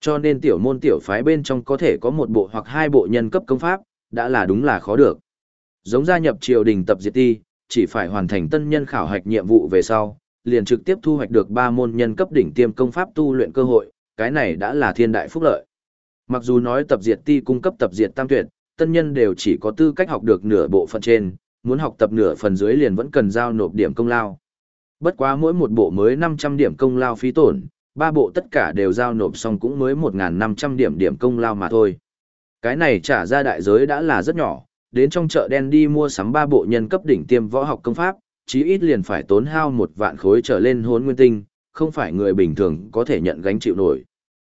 Cho nên tiểu môn tiểu phái bên trong có thể có một bộ hoặc hai bộ nhân cấp công pháp, đã là đúng là khó được. Giống gia nhập triều đình tập diệt ti, chỉ phải hoàn thành tân nhân khảo hạch nhiệm vụ về sau, liền trực tiếp thu hoạch được ba môn nhân cấp đỉnh tiêm công pháp tu luyện cơ hội, cái này đã là thiên đại phúc lợi. Mặc dù nói tập diệt ti cung cấp tập diệt tam tuyệt, tân nhân đều chỉ có tư cách học được nửa bộ phận trên, muốn học tập nửa phần dưới liền vẫn cần giao nộp điểm công lao. Bất quá mỗi một bộ mới 500 điểm công lao phí tổn, ba bộ tất cả đều giao nộp xong cũng mới 1.500 điểm điểm công lao mà thôi. Cái này trả ra đại giới đã là rất nhỏ, đến trong chợ đen đi mua sắm ba bộ nhân cấp đỉnh tiêm võ học công pháp, chí ít liền phải tốn hao một vạn khối trở lên hốn nguyên tinh, không phải người bình thường có thể nhận gánh chịu nổi.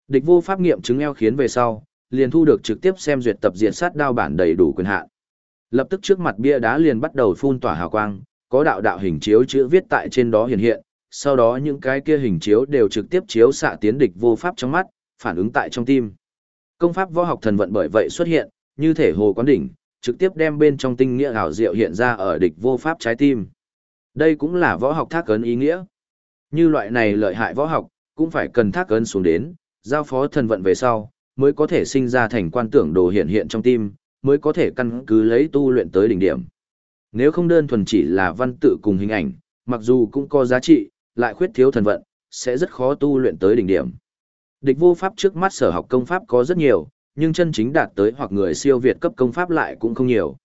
Địch vô pháp nghiệm chứng eo khiến về sau, liền thu được trực tiếp xem duyệt tập diện sát đao bản đầy đủ quyền hạn. Lập tức trước mặt bia đá liền bắt đầu phun tỏa hào quang, có đạo đạo hình chiếu chữ viết tại trên đó hiện hiện, sau đó những cái kia hình chiếu đều trực tiếp chiếu xạ tiến địch vô pháp trong mắt, phản ứng tại trong tim. Công pháp võ học thần vận bởi vậy xuất hiện, như thể hồ quán đỉnh, trực tiếp đem bên trong tinh nghĩa ảo diệu hiện ra ở địch vô pháp trái tim. Đây cũng là võ học thác ấn ý nghĩa. Như loại này lợi hại võ học, cũng phải cần thác ấn xuống đến, giao phó thần vận về sau, mới có thể sinh ra thành quan tưởng đồ hiện hiện trong tim, mới có thể căn cứ lấy tu luyện tới đỉnh điểm. Nếu không đơn thuần chỉ là văn tự cùng hình ảnh, mặc dù cũng có giá trị, lại khuyết thiếu thần vận, sẽ rất khó tu luyện tới đỉnh điểm. Địch vô pháp trước mắt sở học công pháp có rất nhiều, nhưng chân chính đạt tới hoặc người siêu việt cấp công pháp lại cũng không nhiều.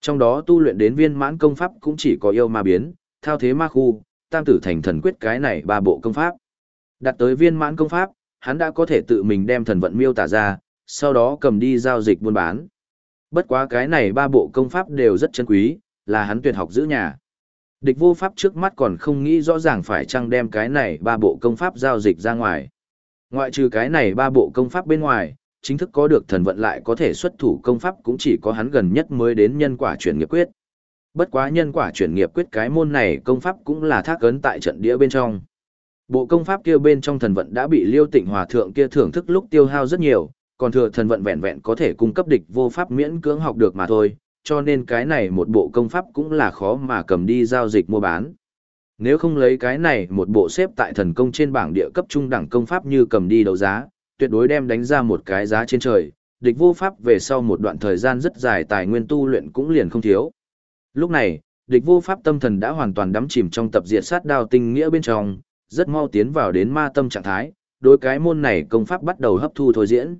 Trong đó tu luyện đến viên mãn công pháp cũng chỉ có yêu ma biến, thao thế ma khu, tam tử thành thần quyết cái này ba bộ công pháp. Đạt tới viên mãn công pháp, hắn đã có thể tự mình đem thần vận miêu tả ra, sau đó cầm đi giao dịch buôn bán. Bất quá cái này ba bộ công pháp đều rất chân quý, là hắn tuyệt học giữ nhà. Địch vô pháp trước mắt còn không nghĩ rõ ràng phải chăng đem cái này ba bộ công pháp giao dịch ra ngoài. Ngoại trừ cái này ba bộ công pháp bên ngoài, chính thức có được thần vận lại có thể xuất thủ công pháp cũng chỉ có hắn gần nhất mới đến nhân quả chuyển nghiệp quyết. Bất quá nhân quả chuyển nghiệp quyết cái môn này công pháp cũng là thác ấn tại trận đĩa bên trong. Bộ công pháp kia bên trong thần vận đã bị Liêu Tịnh Hòa thượng kia thưởng thức lúc tiêu hao rất nhiều, còn thừa thần vận vẹn vẹn có thể cung cấp địch vô pháp miễn cưỡng học được mà thôi, cho nên cái này một bộ công pháp cũng là khó mà cầm đi giao dịch mua bán. Nếu không lấy cái này một bộ xếp tại thần công trên bảng địa cấp trung đẳng công pháp như cầm đi đấu giá, tuyệt đối đem đánh ra một cái giá trên trời, địch vô pháp về sau một đoạn thời gian rất dài tài nguyên tu luyện cũng liền không thiếu. Lúc này, địch vô pháp tâm thần đã hoàn toàn đắm chìm trong tập diệt sát đao tinh nghĩa bên trong, rất mau tiến vào đến ma tâm trạng thái, đối cái môn này công pháp bắt đầu hấp thu thôi diễn.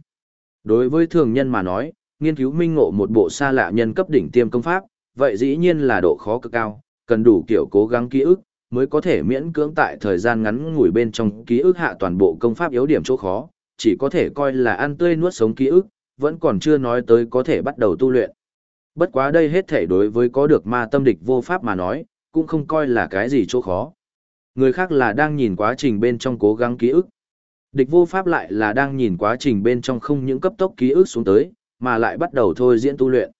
Đối với thường nhân mà nói, nghiên cứu minh ngộ một bộ xa lạ nhân cấp đỉnh tiêm công pháp, vậy dĩ nhiên là độ khó cực cao, cần đủ kiểu cố gắng ký ức, mới có thể miễn cưỡng tại thời gian ngắn ngủi bên trong ký ức hạ toàn bộ công pháp yếu điểm chỗ khó, chỉ có thể coi là ăn tươi nuốt sống ký ức, vẫn còn chưa nói tới có thể bắt đầu tu luyện. Bất quá đây hết thể đối với có được ma tâm địch vô pháp mà nói, cũng không coi là cái gì chỗ khó. Người khác là đang nhìn quá trình bên trong cố gắng ký ức. Địch vô pháp lại là đang nhìn quá trình bên trong không những cấp tốc ký ức xuống tới, mà lại bắt đầu thôi diễn tu luyện.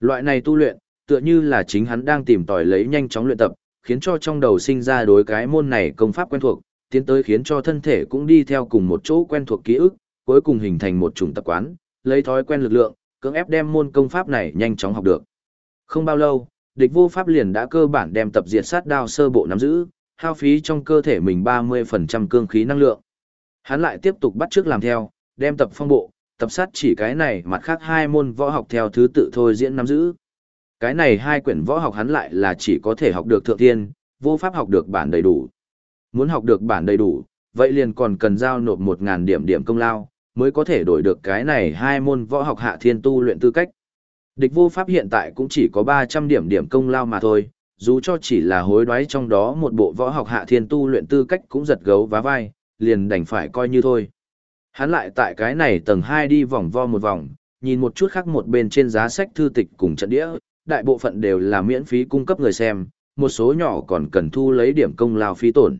Loại này tu luyện, tựa như là chính hắn đang tìm tòi lấy nhanh chóng luyện tập, khiến cho trong đầu sinh ra đối cái môn này công pháp quen thuộc, tiến tới khiến cho thân thể cũng đi theo cùng một chỗ quen thuộc ký ức, cuối cùng hình thành một chủng tập quán, lấy thói quen lực lượng, cưỡng ép đem môn công pháp này nhanh chóng học được. Không bao lâu, địch vô pháp liền đã cơ bản đem tập diệt sát đao sơ bộ nắm giữ, hao phí trong cơ thể mình 30% cương khí năng lượng. Hắn lại tiếp tục bắt trước làm theo, đem tập phong bộ, tập sát chỉ cái này mặt khác hai môn võ học theo thứ tự thôi diễn nắm giữ. Cái này hai quyển võ học hắn lại là chỉ có thể học được thượng tiên, vô pháp học được bản đầy đủ. Muốn học được bản đầy đủ, vậy liền còn cần giao nộp 1.000 điểm điểm công lao, mới có thể đổi được cái này hai môn võ học hạ thiên tu luyện tư cách. Địch vô pháp hiện tại cũng chỉ có 300 điểm điểm công lao mà thôi, dù cho chỉ là hối đoái trong đó một bộ võ học hạ thiên tu luyện tư cách cũng giật gấu vá vai, liền đành phải coi như thôi. Hắn lại tại cái này tầng 2 đi vòng vo một vòng, nhìn một chút khác một bên trên giá sách thư tịch cùng trận đĩa, đại bộ phận đều là miễn phí cung cấp người xem, một số nhỏ còn cần thu lấy điểm công lao phí tổn.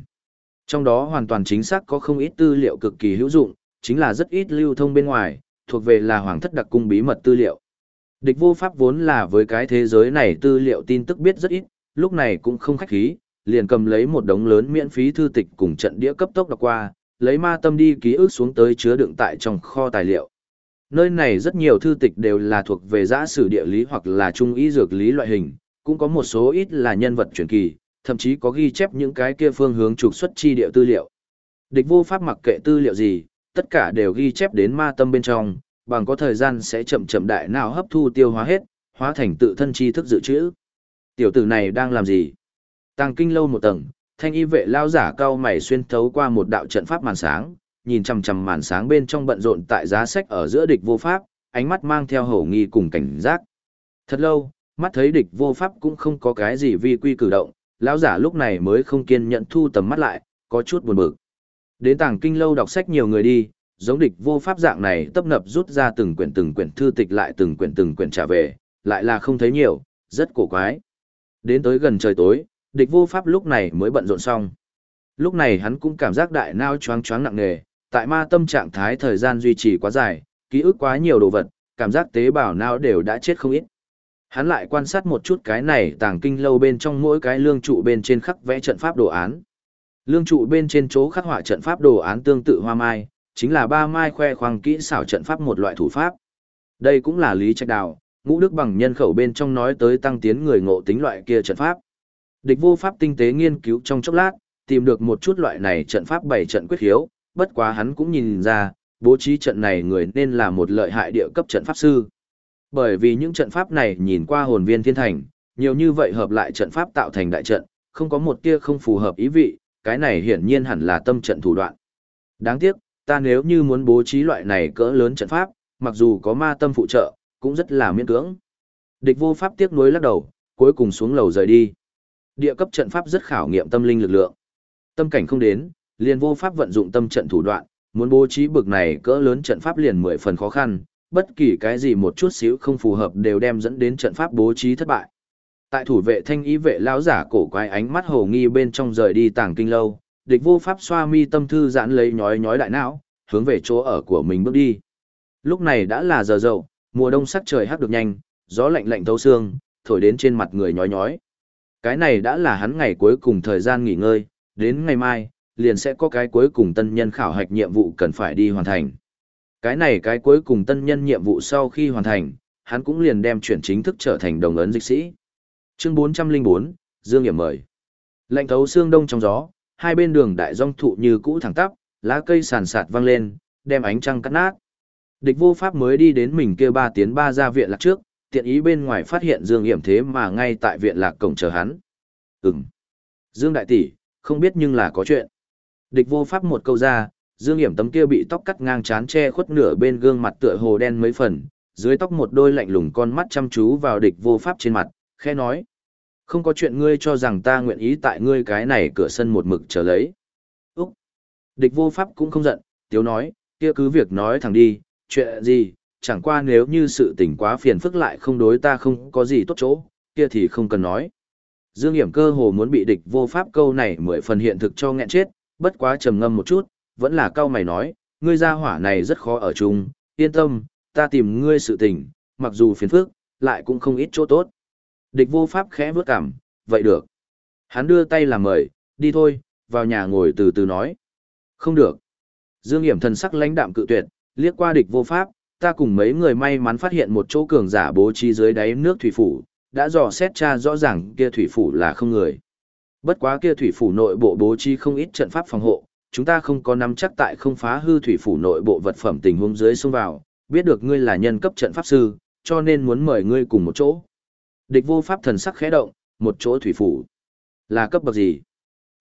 Trong đó hoàn toàn chính xác có không ít tư liệu cực kỳ hữu dụng, chính là rất ít lưu thông bên ngoài, thuộc về là hoàng thất đặc cung bí mật tư liệu. Địch vô pháp vốn là với cái thế giới này tư liệu tin tức biết rất ít, lúc này cũng không khách khí, liền cầm lấy một đống lớn miễn phí thư tịch cùng trận đĩa cấp tốc đọc qua, lấy ma tâm đi ký ức xuống tới chứa đựng tại trong kho tài liệu. Nơi này rất nhiều thư tịch đều là thuộc về giã sử địa lý hoặc là trung ý dược lý loại hình, cũng có một số ít là nhân vật truyền kỳ, thậm chí có ghi chép những cái kia phương hướng trục xuất chi địa tư liệu. Địch vô pháp mặc kệ tư liệu gì, tất cả đều ghi chép đến ma tâm bên trong, bằng có thời gian sẽ chậm chậm đại não hấp thu tiêu hóa hết, hóa thành tự thân chi thức dự trữ. Tiểu tử này đang làm gì? Tàng kinh lâu một tầng, thanh y vệ lao giả cao mày xuyên thấu qua một đạo trận pháp màn sáng, nhìn chằm chằm màn sáng bên trong bận rộn tại giá sách ở giữa địch vô pháp, ánh mắt mang theo hổ nghi cùng cảnh giác. Thật lâu, mắt thấy địch vô pháp cũng không có cái gì vi quy cử động, lão giả lúc này mới không kiên nhẫn thu tầm mắt lại, có chút buồn bực. Đến tàng kinh lâu đọc sách nhiều người đi, giống địch vô pháp dạng này tấp nập rút ra từng quyển từng quyển thư tịch lại từng quyển từng quyển trả về, lại là không thấy nhiều, rất cổ quái. Đến tới gần trời tối, địch vô pháp lúc này mới bận rộn xong. Lúc này hắn cũng cảm giác đại nao choáng choáng nặng nề, tại ma tâm trạng thái thời gian duy trì quá dài, ký ức quá nhiều đồ vật, cảm giác tế bào não đều đã chết không ít. Hắn lại quan sát một chút cái này tàng kinh lâu bên trong mỗi cái lương trụ bên trên khắc vẽ trận pháp đồ án. Lương trụ bên trên chỗ khắc họa trận pháp đồ án tương tự hoa mai, chính là ba mai khoe khoang kỹ xảo trận pháp một loại thủ pháp. Đây cũng là lý trạch đạo, ngũ đức bằng nhân khẩu bên trong nói tới tăng tiến người ngộ tính loại kia trận pháp. Địch vô pháp tinh tế nghiên cứu trong chốc lát, tìm được một chút loại này trận pháp bảy trận quyết hiếu, bất quá hắn cũng nhìn ra, bố trí trận này người nên là một lợi hại địa cấp trận pháp sư. Bởi vì những trận pháp này nhìn qua hồn viên thiên thành, nhiều như vậy hợp lại trận pháp tạo thành đại trận, không có một tia không phù hợp ý vị, cái này hiển nhiên hẳn là tâm trận thủ đoạn. Đáng tiếc, ta nếu như muốn bố trí loại này cỡ lớn trận pháp, mặc dù có ma tâm phụ trợ, cũng rất là miễn cưỡng. Địch vô pháp tiếc nuối lắc đầu, cuối cùng xuống lầu rời đi. Địa cấp trận pháp rất khảo nghiệm tâm linh lực lượng. Tâm cảnh không đến, liền vô pháp vận dụng tâm trận thủ đoạn, muốn bố trí bực này cỡ lớn trận pháp liền mười phần khó khăn, bất kỳ cái gì một chút xíu không phù hợp đều đem dẫn đến trận pháp bố trí thất bại. Tại thủ vệ thanh ý vệ lão giả cổ quái ánh mắt hồ nghi bên trong rời đi tàng kinh lâu, địch vô pháp xoa mi tâm thư giãn lấy nhói nhói đại não, hướng về chỗ ở của mình bước đi. Lúc này đã là giờ dậu, mùa đông sắc trời hắc được nhanh, gió lạnh lạnh thấu xương, thổi đến trên mặt người nhói nhói. Cái này đã là hắn ngày cuối cùng thời gian nghỉ ngơi, đến ngày mai, liền sẽ có cái cuối cùng tân nhân khảo hạch nhiệm vụ cần phải đi hoàn thành. Cái này cái cuối cùng tân nhân nhiệm vụ sau khi hoàn thành, hắn cũng liền đem chuyển chính thức trở thành đồng ấn dịch sĩ. Chương 404, Dương Nghiệm mời. Lạnh thấu xương đông trong gió, hai bên đường đại dòng thụ như cũ thẳng tắp, lá cây sàn sạt vang lên, đem ánh trăng cắt nát. Địch vô pháp mới đi đến mình kia ba tiến ba ra viện lạc trước, tiện ý bên ngoài phát hiện Dương Hiểm thế mà ngay tại viện lạc cổng chờ hắn. Ừm. Dương đại tỷ, không biết nhưng là có chuyện. Địch vô pháp một câu ra, Dương Hiểm tấm kia bị tóc cắt ngang chán che khuất nửa bên gương mặt tựa hồ đen mấy phần, dưới tóc một đôi lạnh lùng con mắt chăm chú vào địch vô pháp trên mặt, khẽ nói. Không có chuyện ngươi cho rằng ta nguyện ý tại ngươi cái này cửa sân một mực chờ lấy. Úc! Địch vô pháp cũng không giận, tiếu nói, kia cứ việc nói thẳng đi, chuyện gì, chẳng qua nếu như sự tình quá phiền phức lại không đối ta không có gì tốt chỗ, kia thì không cần nói. Dương Hiểm cơ hồ muốn bị địch vô pháp câu này mười phần hiện thực cho nghẹn chết, bất quá trầm ngâm một chút, vẫn là cao mày nói, ngươi ra hỏa này rất khó ở chung, yên tâm, ta tìm ngươi sự tình, mặc dù phiền phức, lại cũng không ít chỗ tốt. Địch vô pháp khẽ bước cảm, vậy được. Hắn đưa tay làm mời, đi thôi, vào nhà ngồi từ từ nói. Không được. Dương Hiểm thần sắc lãnh đạm cự tuyệt, liếc qua địch vô pháp, ta cùng mấy người may mắn phát hiện một chỗ cường giả bố trí dưới đáy nước thủy phủ, đã dò xét tra rõ ràng kia thủy phủ là không người. Bất quá kia thủy phủ nội bộ bố trí không ít trận pháp phòng hộ, chúng ta không có nắm chắc tại không phá hư thủy phủ nội bộ vật phẩm tình huống dưới xông vào, biết được ngươi là nhân cấp trận pháp sư, cho nên muốn mời ngươi cùng một chỗ. Địch vô pháp thần sắc khẽ động, một chỗ thủy phủ. Là cấp bậc gì?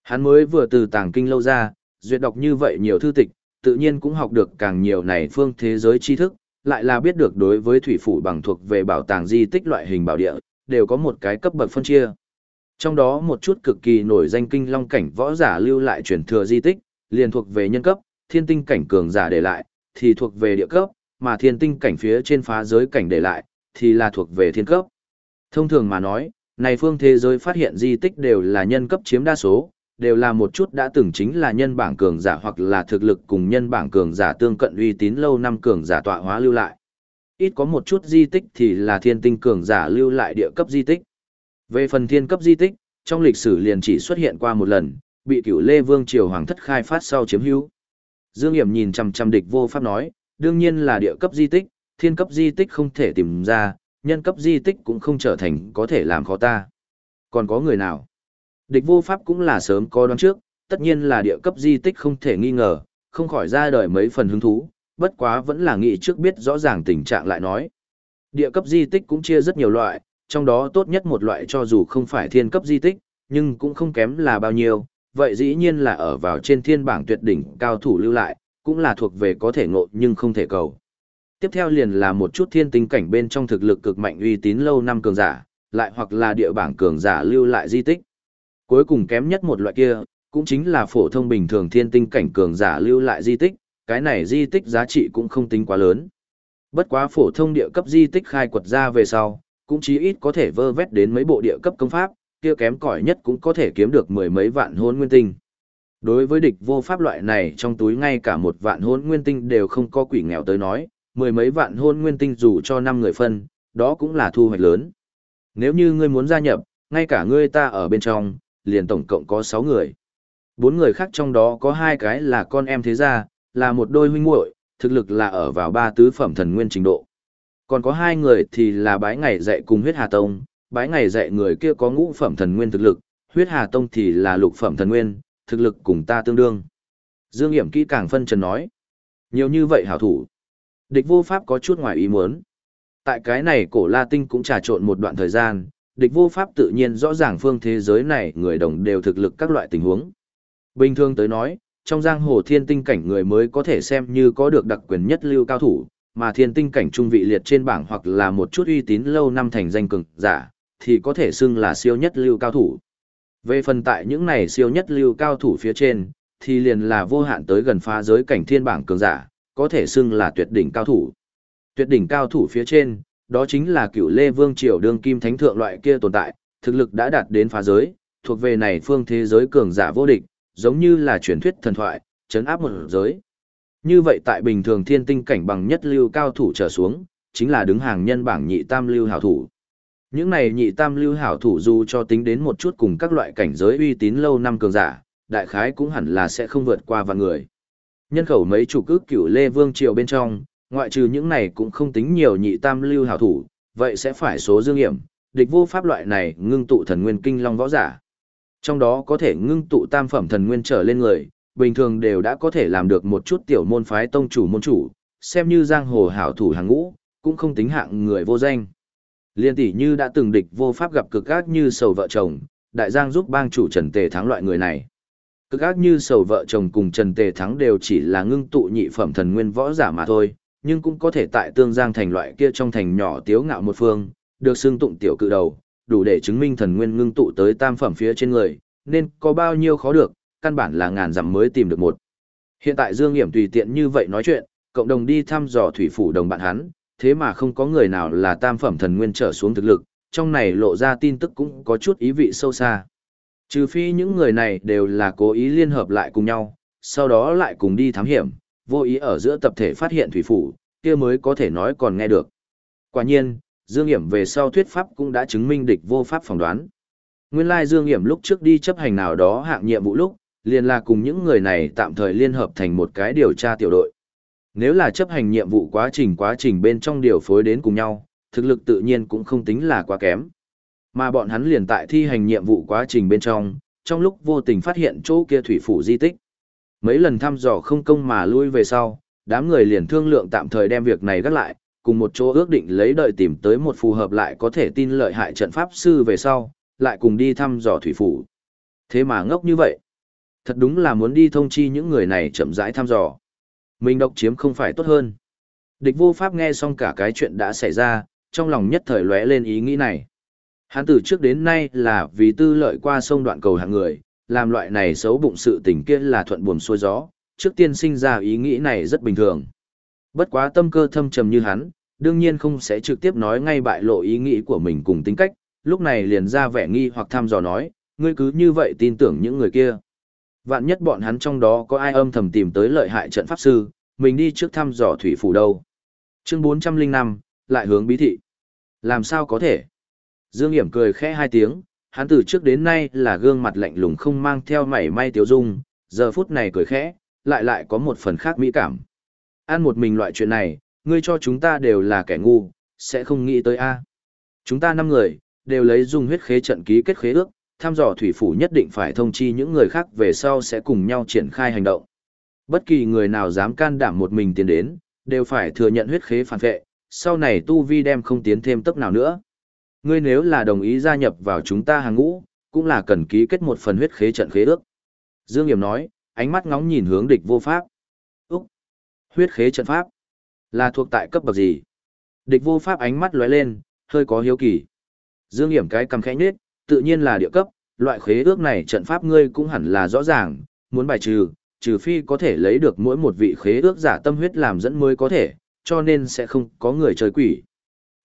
Hắn mới vừa từ tàng kinh lâu ra, duyệt đọc như vậy nhiều thư tịch, tự nhiên cũng học được càng nhiều này phương thế giới tri thức, lại là biết được đối với thủy phủ bằng thuộc về bảo tàng di tích loại hình bảo địa, đều có một cái cấp bậc phân chia. Trong đó một chút cực kỳ nổi danh kinh long cảnh võ giả lưu lại truyền thừa di tích, liền thuộc về nhân cấp, thiên tinh cảnh cường giả để lại, thì thuộc về địa cấp, mà thiên tinh cảnh phía trên phá giới cảnh để lại, thì là thuộc về thiên cấp. Thông thường mà nói, này phương thế giới phát hiện di tích đều là nhân cấp chiếm đa số, đều là một chút đã từng chính là nhân bảng cường giả hoặc là thực lực cùng nhân bảng cường giả tương cận uy tín lâu năm cường giả tọa hóa lưu lại. Ít có một chút di tích thì là thiên tinh cường giả lưu lại địa cấp di tích. Về phần thiên cấp di tích, trong lịch sử liền chỉ xuất hiện qua một lần, bị cửu Lê Vương Triều Hoàng thất khai phát sau chiếm hữu. Dương Hiểm nhìn chằm chằm địch vô pháp nói, đương nhiên là địa cấp di tích, thiên cấp di tích không thể tìm ra, nhân cấp di tích cũng không trở thành có thể làm khó ta. Còn có người nào? Địch vô pháp cũng là sớm có đoán trước, tất nhiên là địa cấp di tích không thể nghi ngờ, không khỏi ra đời mấy phần hứng thú, bất quá vẫn là nghĩ trước biết rõ ràng tình trạng lại nói. Địa cấp di tích cũng chia rất nhiều loại, trong đó tốt nhất một loại cho dù không phải thiên cấp di tích, nhưng cũng không kém là bao nhiêu, vậy dĩ nhiên là ở vào trên thiên bảng tuyệt đỉnh cao thủ lưu lại, cũng là thuộc về có thể ngộ nhưng không thể cầu. Tiếp theo liền là một chút thiên tinh cảnh bên trong thực lực cực mạnh uy tín lâu năm cường giả, lại hoặc là địa bảng cường giả lưu lại di tích. Cuối cùng kém nhất một loại kia, cũng chính là phổ thông bình thường thiên tinh cảnh cường giả lưu lại di tích, cái này di tích giá trị cũng không tính quá lớn. Bất quá phổ thông địa cấp di tích khai quật ra về sau, cũng chí ít có thể vơ vét đến mấy bộ địa cấp công pháp, kia kém cỏi nhất cũng có thể kiếm được mười mấy vạn hôn nguyên tinh. Đối với địch vô pháp loại này trong túi ngay cả một vạn hôn nguyên tinh đều không có quỷ nghèo tới nói, mười mấy vạn hôn nguyên tinh dù cho năm người phân, đó cũng là thu hoạch lớn. Nếu như ngươi muốn gia nhập, ngay cả ngươi ta ở bên trong, liền tổng cộng có sáu người. Bốn người khác trong đó có hai cái là con em thế gia, là một đôi huynh muội, thực lực là ở vào ba tứ phẩm thần nguyên trình độ. Còn có hai người thì là bái ngày dạy cùng huyết hà tông, bái ngày dạy người kia có ngũ phẩm thần nguyên thực lực, huyết hà tông thì là lục phẩm thần nguyên, thực lực cùng ta tương đương. Dương Hiểm kỹ càng phân trần nói. Nhiều như vậy hảo thủ. Địch vô pháp có chút ngoài ý muốn. Tại cái này cổ la tinh cũng trà trộn một đoạn thời gian, địch vô pháp tự nhiên rõ ràng phương thế giới này người đồng đều thực lực các loại tình huống. Bình thường tới nói, trong giang hồ thiên tinh cảnh người mới có thể xem như có được đặc quyền nhất lưu cao thủ, mà thiên tinh cảnh trung vị liệt trên bảng hoặc là một chút uy tín lâu năm thành danh cường giả, thì có thể xưng là siêu nhất lưu cao thủ. Về phần tại những này siêu nhất lưu cao thủ phía trên, thì liền là vô hạn tới gần phá giới cảnh thiên bảng cường giả, có thể xưng là tuyệt đỉnh cao thủ. Tuyệt đỉnh cao thủ phía trên, đó chính là cựu Lê Vương Triều đương kim thánh thượng loại kia tồn tại, thực lực đã đạt đến phá giới, thuộc về này phương thế giới cường giả vô địch, giống như là truyền thuyết thần thoại, chấn áp một giới. Như vậy tại bình thường thiên tinh cảnh bằng nhất lưu cao thủ trở xuống, chính là đứng hàng nhân bảng nhị tam lưu hảo thủ. Những này nhị tam lưu hảo thủ dù cho tính đến một chút cùng các loại cảnh giới uy tín lâu năm cường giả, đại khái cũng hẳn là sẽ không vượt qua vạn người. Nhân khẩu mấy chủ cước cửu Lê Vương Triều bên trong, ngoại trừ những này cũng không tính nhiều nhị tam lưu hảo thủ, vậy sẽ phải số dương hiểm, địch vô pháp loại này ngưng tụ thần nguyên kinh long võ giả. Trong đó có thể ngưng tụ tam phẩm thần nguyên trở lên người, bình thường đều đã có thể làm được một chút tiểu môn phái tông chủ môn chủ, xem như giang hồ hảo thủ hàng ngũ, cũng không tính hạng người vô danh. Liên tỷ như đã từng địch vô pháp gặp cực ác như sầu vợ chồng, đại giang giúp bang chủ Trần Tề thắng loại người này. Cực ác như sầu vợ chồng cùng Trần Tề thắng đều chỉ là ngưng tụ nhị phẩm thần nguyên võ giả mà thôi, nhưng cũng có thể tại tương giang thành loại kia trong thành nhỏ tiếu ngạo một phương, được xưng tụng tiểu cự đầu, đủ để chứng minh thần nguyên ngưng tụ tới tam phẩm phía trên người, nên có bao nhiêu khó được, căn bản là ngàn dặm mới tìm được một. Hiện tại Dương Nghiễm tùy tiện như vậy nói chuyện, cộng đồng đi thăm dò thủy phủ đồng bạn hắn, thế mà không có người nào là tam phẩm thần nguyên trở xuống thực lực, trong này lộ ra tin tức cũng có chút ý vị sâu xa. Trừ phi những người này đều là cố ý liên hợp lại cùng nhau, sau đó lại cùng đi thám hiểm, vô ý ở giữa tập thể phát hiện thủy phủ, kia mới có thể nói còn nghe được. Quả nhiên, Dương Hiểm về sau thuyết pháp cũng đã chứng minh địch vô pháp phỏng đoán. Nguyên lai Dương Hiểm lúc trước đi chấp hành nào đó hạng nhiệm vụ lúc, liền là cùng những người này tạm thời liên hợp thành một cái điều tra tiểu đội. Nếu là chấp hành nhiệm vụ quá trình quá trình bên trong điều phối đến cùng nhau, thực lực tự nhiên cũng không tính là quá kém. Mà bọn hắn liền tại thi hành nhiệm vụ quá trình bên trong, trong lúc vô tình phát hiện chỗ kia thủy phủ di tích. Mấy lần thăm dò không công mà lui về sau, đám người liền thương lượng tạm thời đem việc này gác lại, cùng một chỗ ước định lấy đợi tìm tới một phù hợp lại có thể tin lợi hại trận pháp sư về sau, lại cùng đi thăm dò thủy phủ. Thế mà ngốc như vậy. Thật đúng là muốn đi thông chi những người này chậm rãi thăm dò. Mình độc chiếm không phải tốt hơn. Địch vô pháp nghe xong cả cái chuyện đã xảy ra, trong lòng nhất thời lóe lên ý nghĩ này. Hắn từ trước đến nay là vì tư lợi qua sông đoạn cầu hạng người, làm loại này xấu bụng sự tình kia là thuận buồm xuôi gió, trước tiên sinh ra ý nghĩ này rất bình thường. Bất quá tâm cơ thâm trầm như hắn, đương nhiên không sẽ trực tiếp nói ngay bại lộ ý nghĩ của mình cùng tính cách, lúc này liền ra vẻ nghi hoặc thăm dò nói, ngươi cứ như vậy tin tưởng những người kia. Vạn nhất bọn hắn trong đó có ai âm thầm tìm tới lợi hại trận pháp sư, mình đi trước thăm dò thủy phủ đâu. Chương 405, lại hướng bí thị. Làm sao có thể? Dương Hiểm cười khẽ hai tiếng, hắn từ trước đến nay là gương mặt lạnh lùng không mang theo mảy may tiêu dung, giờ phút này cười khẽ, lại lại có một phần khác mỹ cảm. Ăn một mình loại chuyện này, ngươi cho chúng ta đều là kẻ ngu, sẽ không nghĩ tới a. Chúng ta năm người, đều lấy dung huyết khế trận ký kết khế ước, tham dò thủy phủ nhất định phải thông chi những người khác về sau sẽ cùng nhau triển khai hành động. Bất kỳ người nào dám can đảm một mình tiến đến, đều phải thừa nhận huyết khế phản vệ, sau này tu vi đem không tiến thêm tốc nào nữa. Ngươi nếu là đồng ý gia nhập vào chúng ta hàng ngũ, cũng là cần ký kết một phần huyết khế trận khế ước. Dương Hiểm nói, ánh mắt ngóng nhìn hướng địch vô pháp. Úc! Huyết khế trận pháp. Là thuộc tại cấp bậc gì? Địch vô pháp ánh mắt lóe lên, hơi có hiếu kỳ. Dương Hiểm cái cầm khẽ nhết, tự nhiên là địa cấp, loại khế ước này trận pháp ngươi cũng hẳn là rõ ràng, muốn bài trừ, trừ phi có thể lấy được mỗi một vị khế ước giả tâm huyết làm dẫn mới có thể, cho nên sẽ không có người chơi quỷ.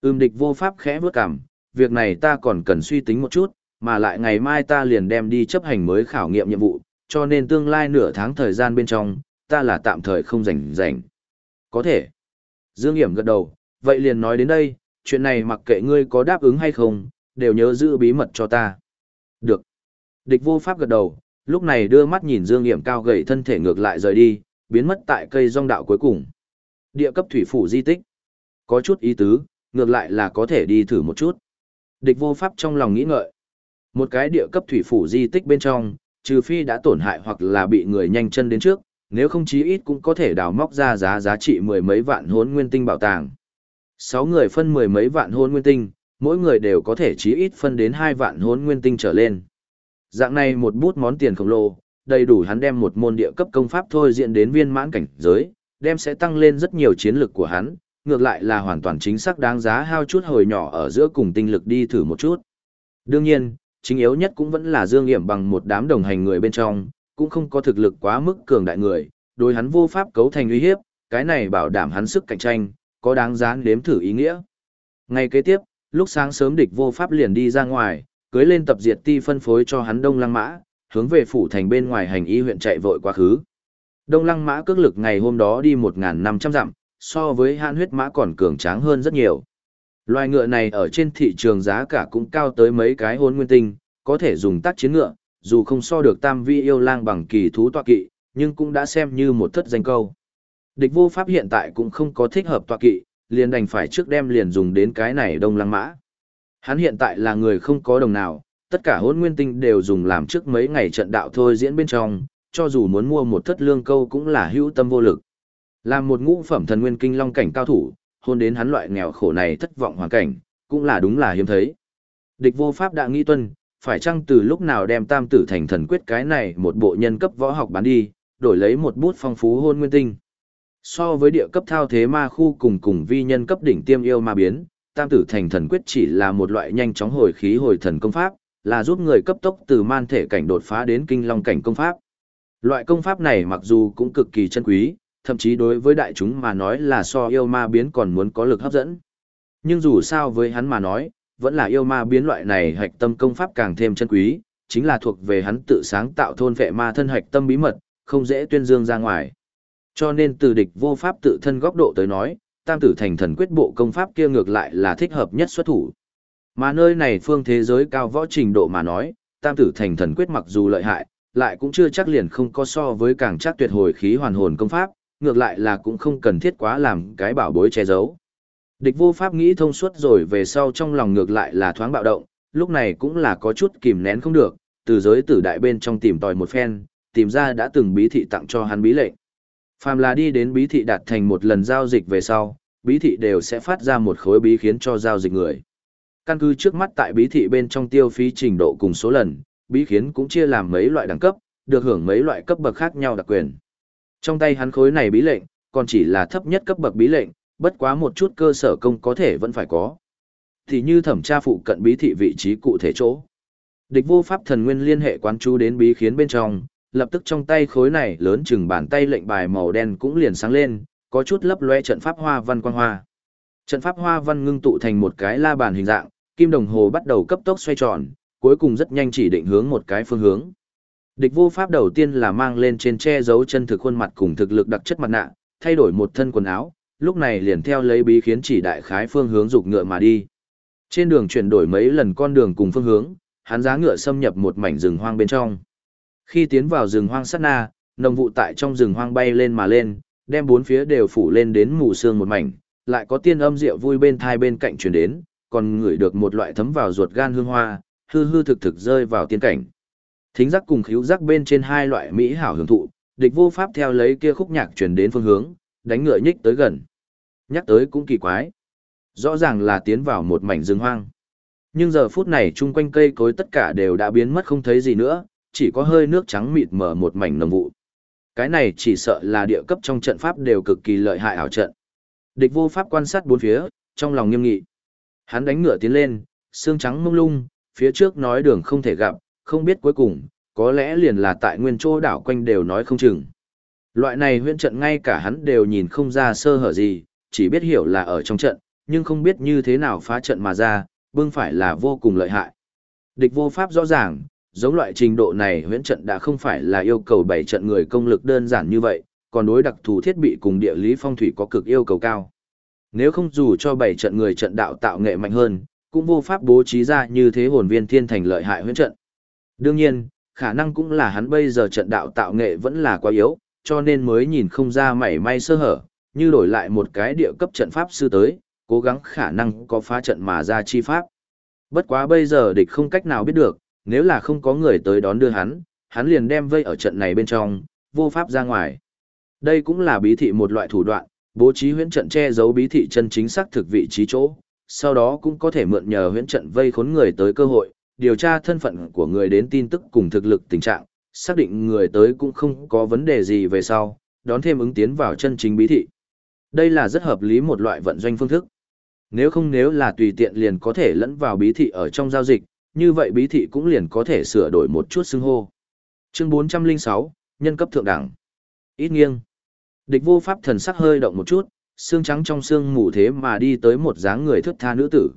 Ưm địch vô pháp khẽ bước cằm, việc này ta còn cần suy tính một chút, mà lại ngày mai ta liền đem đi chấp hành mới khảo nghiệm nhiệm vụ, cho nên tương lai nửa tháng thời gian bên trong, ta là tạm thời không rảnh rảnh. Có thể. Dương Hiểm gật đầu, vậy liền nói đến đây, chuyện này mặc kệ ngươi có đáp ứng hay không, đều nhớ giữ bí mật cho ta. Được. Địch vô pháp gật đầu, lúc này đưa mắt nhìn Dương Hiểm cao gầy thân thể ngược lại rời đi, biến mất tại cây rong đạo cuối cùng. Địa cấp thủy phủ di tích. Có chút ý tứ, ngược lại là có thể đi thử một chút. Địch vô pháp trong lòng nghĩ ngợi. Một cái địa cấp thủy phủ di tích bên trong, trừ phi đã tổn hại hoặc là bị người nhanh chân đến trước, nếu không chí ít cũng có thể đào móc ra giá giá trị mười mấy vạn hốn nguyên tinh bảo tàng. Sáu người phân mười mấy vạn hốn nguyên tinh, mỗi người đều có thể chí ít phân đến hai vạn hốn nguyên tinh trở lên. Dạng này một bút món tiền khổng lồ, đầy đủ hắn đem một môn địa cấp công pháp thôi diện đến viên mãn cảnh giới, đem sẽ tăng lên rất nhiều chiến lực của hắn, ngược lại là hoàn toàn chính xác đáng giá hao chút hồi nhỏ ở giữa cùng tinh lực đi thử một chút. Đương nhiên, chính yếu nhất cũng vẫn là Dương Nghiễm bằng một đám đồng hành người bên trong, cũng không có thực lực quá mức cường đại người, đối hắn vô pháp cấu thành uy hiếp, cái này bảo đảm hắn sức cạnh tranh, có đáng giá nếm thử ý nghĩa. Ngày kế tiếp, lúc sáng sớm địch vô pháp liền đi ra ngoài, cưới lên tập diệt ti phân phối cho hắn đông lăng mã, hướng về phủ thành bên ngoài hành y huyện chạy vội quá khứ. Đông lăng mã cước lực ngày hôm đó đi 1.500 dặm, so với hãn huyết mã còn cường tráng hơn rất nhiều. Loài ngựa này ở trên thị trường giá cả cũng cao tới mấy cái hôn nguyên tinh, có thể dùng tác chiến ngựa, dù không so được tam vi yêu lang bằng kỳ thú tọa kỵ, nhưng cũng đã xem như một thất danh câu. Địch vô pháp hiện tại cũng không có thích hợp tọa kỵ, liền đành phải trước đem liền dùng đến cái này đông lăng mã. Hắn hiện tại là người không có đồng nào, tất cả hôn nguyên tinh đều dùng làm trước mấy ngày trận đạo thôi diễn bên trong, cho dù muốn mua một thất lương câu cũng là hữu tâm vô lực. Làm một ngũ phẩm thần nguyên kinh long cảnh cao thủ, hôn đến hắn loại nghèo khổ này thất vọng hoàn cảnh, cũng là đúng là hiếm thấy. Địch vô pháp đã nghĩ tuân, phải chăng từ lúc nào đem tam tử thành thần quyết cái này một bộ nhân cấp võ học bán đi, đổi lấy một bút phong phú hôn nguyên tinh. So với địa cấp thao thế ma khu cùng cùng vi nhân cấp đỉnh tiêm yêu ma biến, tam tử thành thần quyết chỉ là một loại nhanh chóng hồi khí hồi thần công pháp, là giúp người cấp tốc từ man thể cảnh đột phá đến kinh long cảnh công pháp. Loại công pháp này mặc dù cũng cực kỳ chân quý, thậm chí đối với đại chúng mà nói là so yêu ma biến còn muốn có lực hấp dẫn. Nhưng dù sao với hắn mà nói, vẫn là yêu ma biến loại này hạch tâm công pháp càng thêm chân quý, chính là thuộc về hắn tự sáng tạo thôn vệ ma thân hạch tâm bí mật, không dễ tuyên dương ra ngoài. Cho nên từ địch vô pháp tự thân góc độ tới nói, tam tử thành thần quyết bộ công pháp kia ngược lại là thích hợp nhất xuất thủ. Mà nơi này phương thế giới cao võ trình độ mà nói, tam tử thành thần quyết mặc dù lợi hại, lại cũng chưa chắc liền không có so với càng chắc tuyệt hồi khí hoàn hồn công pháp, ngược lại là cũng không cần thiết quá làm cái bảo bối che giấu. Địch vô pháp nghĩ thông suốt rồi về sau trong lòng ngược lại là thoáng bạo động, lúc này cũng là có chút kìm nén không được, từ giới tử đại bên trong tìm tòi một phen, tìm ra đã từng bí thị tặng cho hắn bí lệnh. Phàm là đi đến bí thị đạt thành một lần giao dịch về sau, bí thị đều sẽ phát ra một khối bí khiến cho giao dịch người. Căn cứ trước mắt tại bí thị bên trong tiêu phí trình độ cùng số lần, bí khiến cũng chia làm mấy loại đẳng cấp, được hưởng mấy loại cấp bậc khác nhau đặc quyền. Trong tay hắn khối này bí lệnh, còn chỉ là thấp nhất cấp bậc bí lệnh, bất quá một chút cơ sở công có thể vẫn phải có. Thì như thẩm tra phụ cận bí thị vị trí cụ thể chỗ. Địch vô pháp thần nguyên liên hệ quán chú đến bí khiến bên trong, lập tức trong tay khối này lớn chừng bàn tay lệnh bài màu đen cũng liền sáng lên, có chút lấp loe trận pháp hoa văn quang hoa. Trận pháp hoa văn ngưng tụ thành một cái la bàn hình dạng, kim đồng hồ bắt đầu cấp tốc xoay tròn, cuối cùng rất nhanh chỉ định hướng một cái phương hướng. Địch vô pháp đầu tiên là mang lên trên che giấu chân thực khuôn mặt cùng thực lực đặc chất mặt nạ, thay đổi một thân quần áo, lúc này liền theo lấy bí khiến chỉ đại khái phương hướng dục ngựa mà đi. Trên đường chuyển đổi mấy lần con đường cùng phương hướng, hắn giá ngựa xâm nhập một mảnh rừng hoang bên trong. Khi tiến vào rừng hoang sát na, nồng vụ tại trong rừng hoang bay lên mà lên, đem bốn phía đều phủ lên đến mù sương một mảnh, lại có tiên âm rượu vui bên thai bên cạnh truyền đến, còn ngửi được một loại thấm vào ruột gan hương hoa, hư hư thực thực rơi vào tiên cảnh. Thính giác cùng khíu giác bên trên hai loại mỹ hảo hưởng thụ, địch vô pháp theo lấy kia khúc nhạc truyền đến phương hướng, đánh ngựa nhích tới gần. Nhắc tới cũng kỳ quái. Rõ ràng là tiến vào một mảnh rừng hoang. Nhưng giờ phút này chung quanh cây cối tất cả đều đã biến mất không thấy gì nữa, chỉ có hơi nước trắng mịt mở một mảnh nồng vụ. Cái này chỉ sợ là địa cấp trong trận pháp đều cực kỳ lợi hại ảo trận. Địch vô pháp quan sát bốn phía, trong lòng nghiêm nghị. Hắn đánh ngựa tiến lên, xương trắng mông lung, phía trước nói đường không thể gặp, không biết cuối cùng, có lẽ liền là tại nguyên chỗ đảo quanh đều nói không chừng. Loại này huyễn trận ngay cả hắn đều nhìn không ra sơ hở gì, chỉ biết hiểu là ở trong trận, nhưng không biết như thế nào phá trận mà ra, bưng phải là vô cùng lợi hại. Địch vô pháp rõ ràng, giống loại trình độ này huyễn trận đã không phải là yêu cầu bảy trận người công lực đơn giản như vậy, còn đối đặc thù thiết bị cùng địa lý phong thủy có cực yêu cầu cao. Nếu không dù cho bảy trận người trận đạo tạo nghệ mạnh hơn, cũng vô pháp bố trí ra như thế hồn viên thiên thành lợi hại huyễn trận. Đương nhiên, khả năng cũng là hắn bây giờ trận đạo tạo nghệ vẫn là quá yếu, cho nên mới nhìn không ra mảy may sơ hở, như đổi lại một cái địa cấp trận pháp sư tới, cố gắng khả năng có phá trận mà ra chi pháp. Bất quá bây giờ địch không cách nào biết được, nếu là không có người tới đón đưa hắn, hắn liền đem vây ở trận này bên trong, vô pháp ra ngoài. Đây cũng là bí thị một loại thủ đoạn, bố trí huyễn trận che giấu bí thị chân chính xác thực vị trí chỗ, sau đó cũng có thể mượn nhờ huyễn trận vây khốn người tới cơ hội, điều tra thân phận của người đến tin tức cùng thực lực tình trạng, xác định người tới cũng không có vấn đề gì về sau, đón thêm ứng tiến vào chân chính bí thị. Đây là rất hợp lý một loại vận doanh phương thức. Nếu không nếu là tùy tiện liền có thể lẫn vào bí thị ở trong giao dịch, như vậy bí thị cũng liền có thể sửa đổi một chút xưng hô. Chương 406, nhân cấp thượng đẳng. Ít nghiêng. Địch vô pháp thần sắc hơi động một chút, xương trắng trong xương mù thế mà đi tới một dáng người thước tha nữ tử.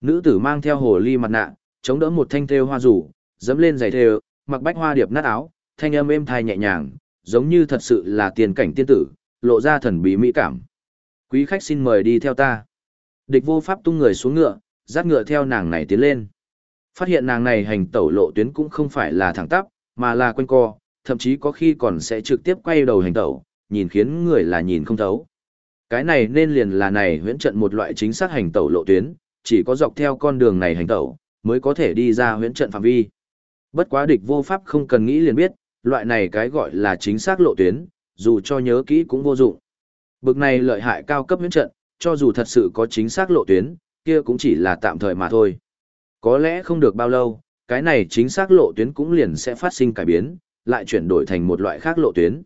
Nữ tử mang theo hồ ly mặt nạ, chống đỡ một thanh thêu hoa rủ, dẫm lên giày thêu, mặc bách hoa điệp nát áo, thanh âm êm thai nhẹ nhàng, giống như thật sự là tiền cảnh tiên tử, lộ ra thần bí mỹ cảm. Quý khách xin mời đi theo ta. Địch vô pháp tung người xuống ngựa, dắt ngựa theo nàng này tiến lên. Phát hiện nàng này hành tẩu lộ tuyến cũng không phải là thẳng tắp, mà là quanh co, thậm chí có khi còn sẽ trực tiếp quay đầu hành tẩu, nhìn khiến người là nhìn không thấu. Cái này nên liền là này huyễn trận một loại chính xác hành tẩu lộ tuyến, chỉ có dọc theo con đường này hành tẩu, mới có thể đi ra huyễn trận phạm vi. Bất quá địch vô pháp không cần nghĩ liền biết, loại này cái gọi là chính xác lộ tuyến, dù cho nhớ kỹ cũng vô dụng. Bực này lợi hại cao cấp huyễn trận, cho dù thật sự có chính xác lộ tuyến, kia cũng chỉ là tạm thời mà thôi. Có lẽ không được bao lâu, cái này chính xác lộ tuyến cũng liền sẽ phát sinh cải biến, lại chuyển đổi thành một loại khác lộ tuyến.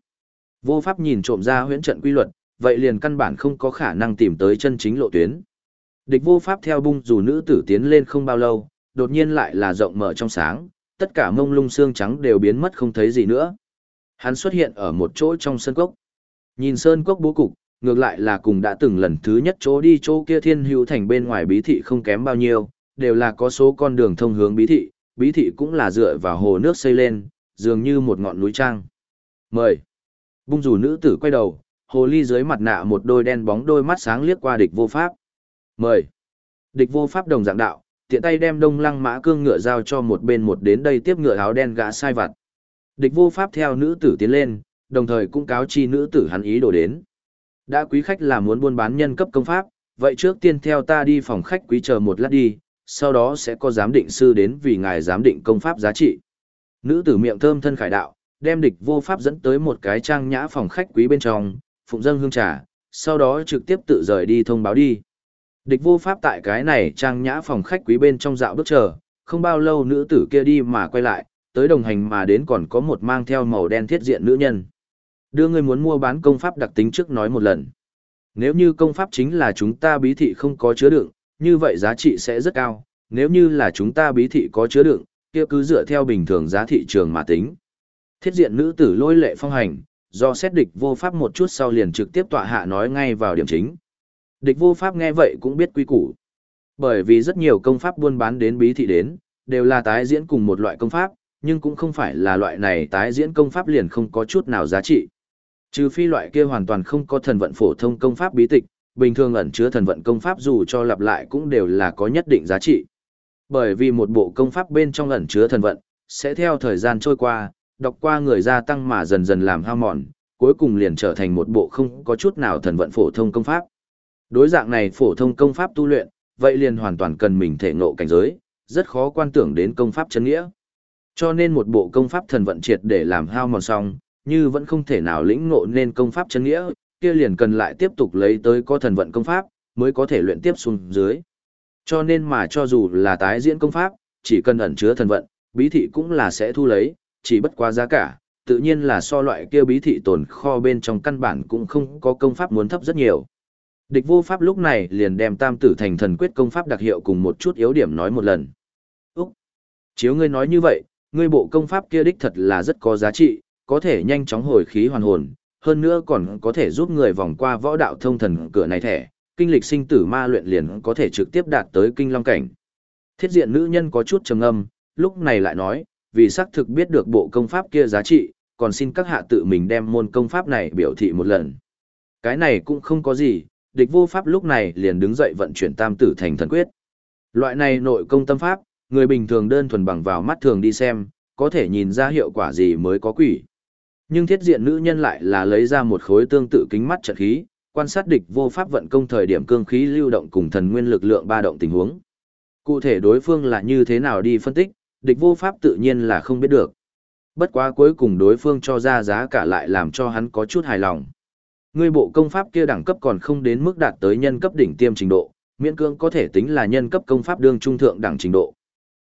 Vô pháp nhìn trộm ra huyễn trận quy luật, vậy liền căn bản không có khả năng tìm tới chân chính lộ tuyến. Địch vô pháp theo bung dù nữ tử tiến lên không bao lâu, đột nhiên lại là rộng mở trong sáng, tất cả mông lung xương trắng đều biến mất không thấy gì nữa. Hắn xuất hiện ở một chỗ trong sơn cốc. Nhìn sơn cốc bố cục, ngược lại là cùng đã từng lần thứ nhất chỗ đi chỗ kia thiên hữu thành bên ngoài bí thị không kém bao nhiêu, đều là có số con đường thông hướng bí thị, bí thị cũng là dựa vào hồ nước xây lên, dường như một ngọn núi trang. Mời. Bung rủ nữ tử quay đầu, hồ ly dưới mặt nạ một đôi đen bóng đôi mắt sáng liếc qua địch vô pháp. Mời. Địch vô pháp đồng dạng đạo, tiện tay đem đông lăng mã cương ngựa giao cho một bên một đến đây tiếp ngựa áo đen gã sai vặt. Địch vô pháp theo nữ tử tiến lên, đồng thời cũng cáo chi nữ tử hắn ý đồ đến. Đã quý khách là muốn buôn bán nhân cấp công pháp, vậy trước tiên theo ta đi phòng khách quý chờ một lát đi, sau đó sẽ có giám định sư đến vì ngài giám định công pháp giá trị. Nữ tử miệng thơm thân khải đạo, đem địch vô pháp dẫn tới một cái trang nhã phòng khách quý bên trong, phụng dâng hương trà, sau đó trực tiếp tự rời đi thông báo đi. Địch vô pháp tại cái này trang nhã phòng khách quý bên trong dạo bước chờ, không bao lâu nữ tử kia đi mà quay lại, tới đồng hành mà đến còn có một mang theo màu đen thiết diện nữ nhân. Đưa người muốn mua bán công pháp đặc tính trước nói một lần. Nếu như công pháp chính là chúng ta bí thị không có chứa đựng, như vậy giá trị sẽ rất cao, nếu như là chúng ta bí thị có chứa đựng, kia cứ dựa theo bình thường giá thị trường mà tính. Thiết diện nữ tử lôi lệ phong hành, do xét địch vô pháp một chút sau liền trực tiếp tọa hạ nói ngay vào điểm chính. Địch vô pháp nghe vậy cũng biết quy củ. Bởi vì rất nhiều công pháp buôn bán đến bí thị đến, đều là tái diễn cùng một loại công pháp, nhưng cũng không phải là loại này tái diễn công pháp liền không có chút nào giá trị. Trừ phi loại kia hoàn toàn không có thần vận phổ thông công pháp bí tịch, bình thường ẩn chứa thần vận công pháp dù cho lặp lại cũng đều là có nhất định giá trị. Bởi vì một bộ công pháp bên trong ẩn chứa thần vận, sẽ theo thời gian trôi qua, đọc qua người gia tăng mà dần dần làm hao mòn, cuối cùng liền trở thành một bộ không có chút nào thần vận phổ thông công pháp. Đối dạng này phổ thông công pháp tu luyện, vậy liền hoàn toàn cần mình thể ngộ cảnh giới, rất khó quan tưởng đến công pháp chân nghĩa. Cho nên một bộ công pháp thần vận triệt để làm hao mòn xong, như vẫn không thể nào lĩnh ngộ nên công pháp chân nghĩa, kia liền cần lại tiếp tục lấy tới có thần vận công pháp, mới có thể luyện tiếp xuống dưới. Cho nên mà cho dù là tái diễn công pháp, chỉ cần ẩn chứa thần vận, bí thị cũng là sẽ thu lấy, chỉ bất quá giá cả, tự nhiên là so loại kia bí thị tồn kho bên trong căn bản cũng không có công pháp muốn thấp rất nhiều. Địch vô pháp lúc này liền đem tam tử thành thần quyết công pháp đặc hiệu cùng một chút yếu điểm nói một lần. Úc! Chiếu ngươi nói như vậy, ngươi bộ công pháp kia đích thật là rất có giá trị, có thể nhanh chóng hồi khí hoàn hồn, hơn nữa còn có thể giúp người vòng qua võ đạo thông thần cửa này thẻ, kinh lịch sinh tử ma luyện liền có thể trực tiếp đạt tới kinh long cảnh. Thiết diện nữ nhân có chút trầm âm, lúc này lại nói, vì xác thực biết được bộ công pháp kia giá trị, còn xin các hạ tự mình đem môn công pháp này biểu thị một lần. Cái này cũng không có gì, địch vô pháp lúc này liền đứng dậy vận chuyển tam tử thành thần quyết. Loại này nội công tâm pháp, người bình thường đơn thuần bằng vào mắt thường đi xem, có thể nhìn ra hiệu quả gì mới có quỷ. Nhưng thiết diện nữ nhân lại là lấy ra một khối tương tự kính mắt trận khí, quan sát địch vô pháp vận công thời điểm cương khí lưu động cùng thần nguyên lực lượng ba động tình huống. Cụ thể đối phương là như thế nào đi phân tích, địch vô pháp tự nhiên là không biết được. Bất quá cuối cùng đối phương cho ra giá cả lại làm cho hắn có chút hài lòng. Ngươi bộ công pháp kia đẳng cấp còn không đến mức đạt tới nhân cấp đỉnh tiêm trình độ, miễn cưỡng có thể tính là nhân cấp công pháp đương trung thượng đẳng trình độ.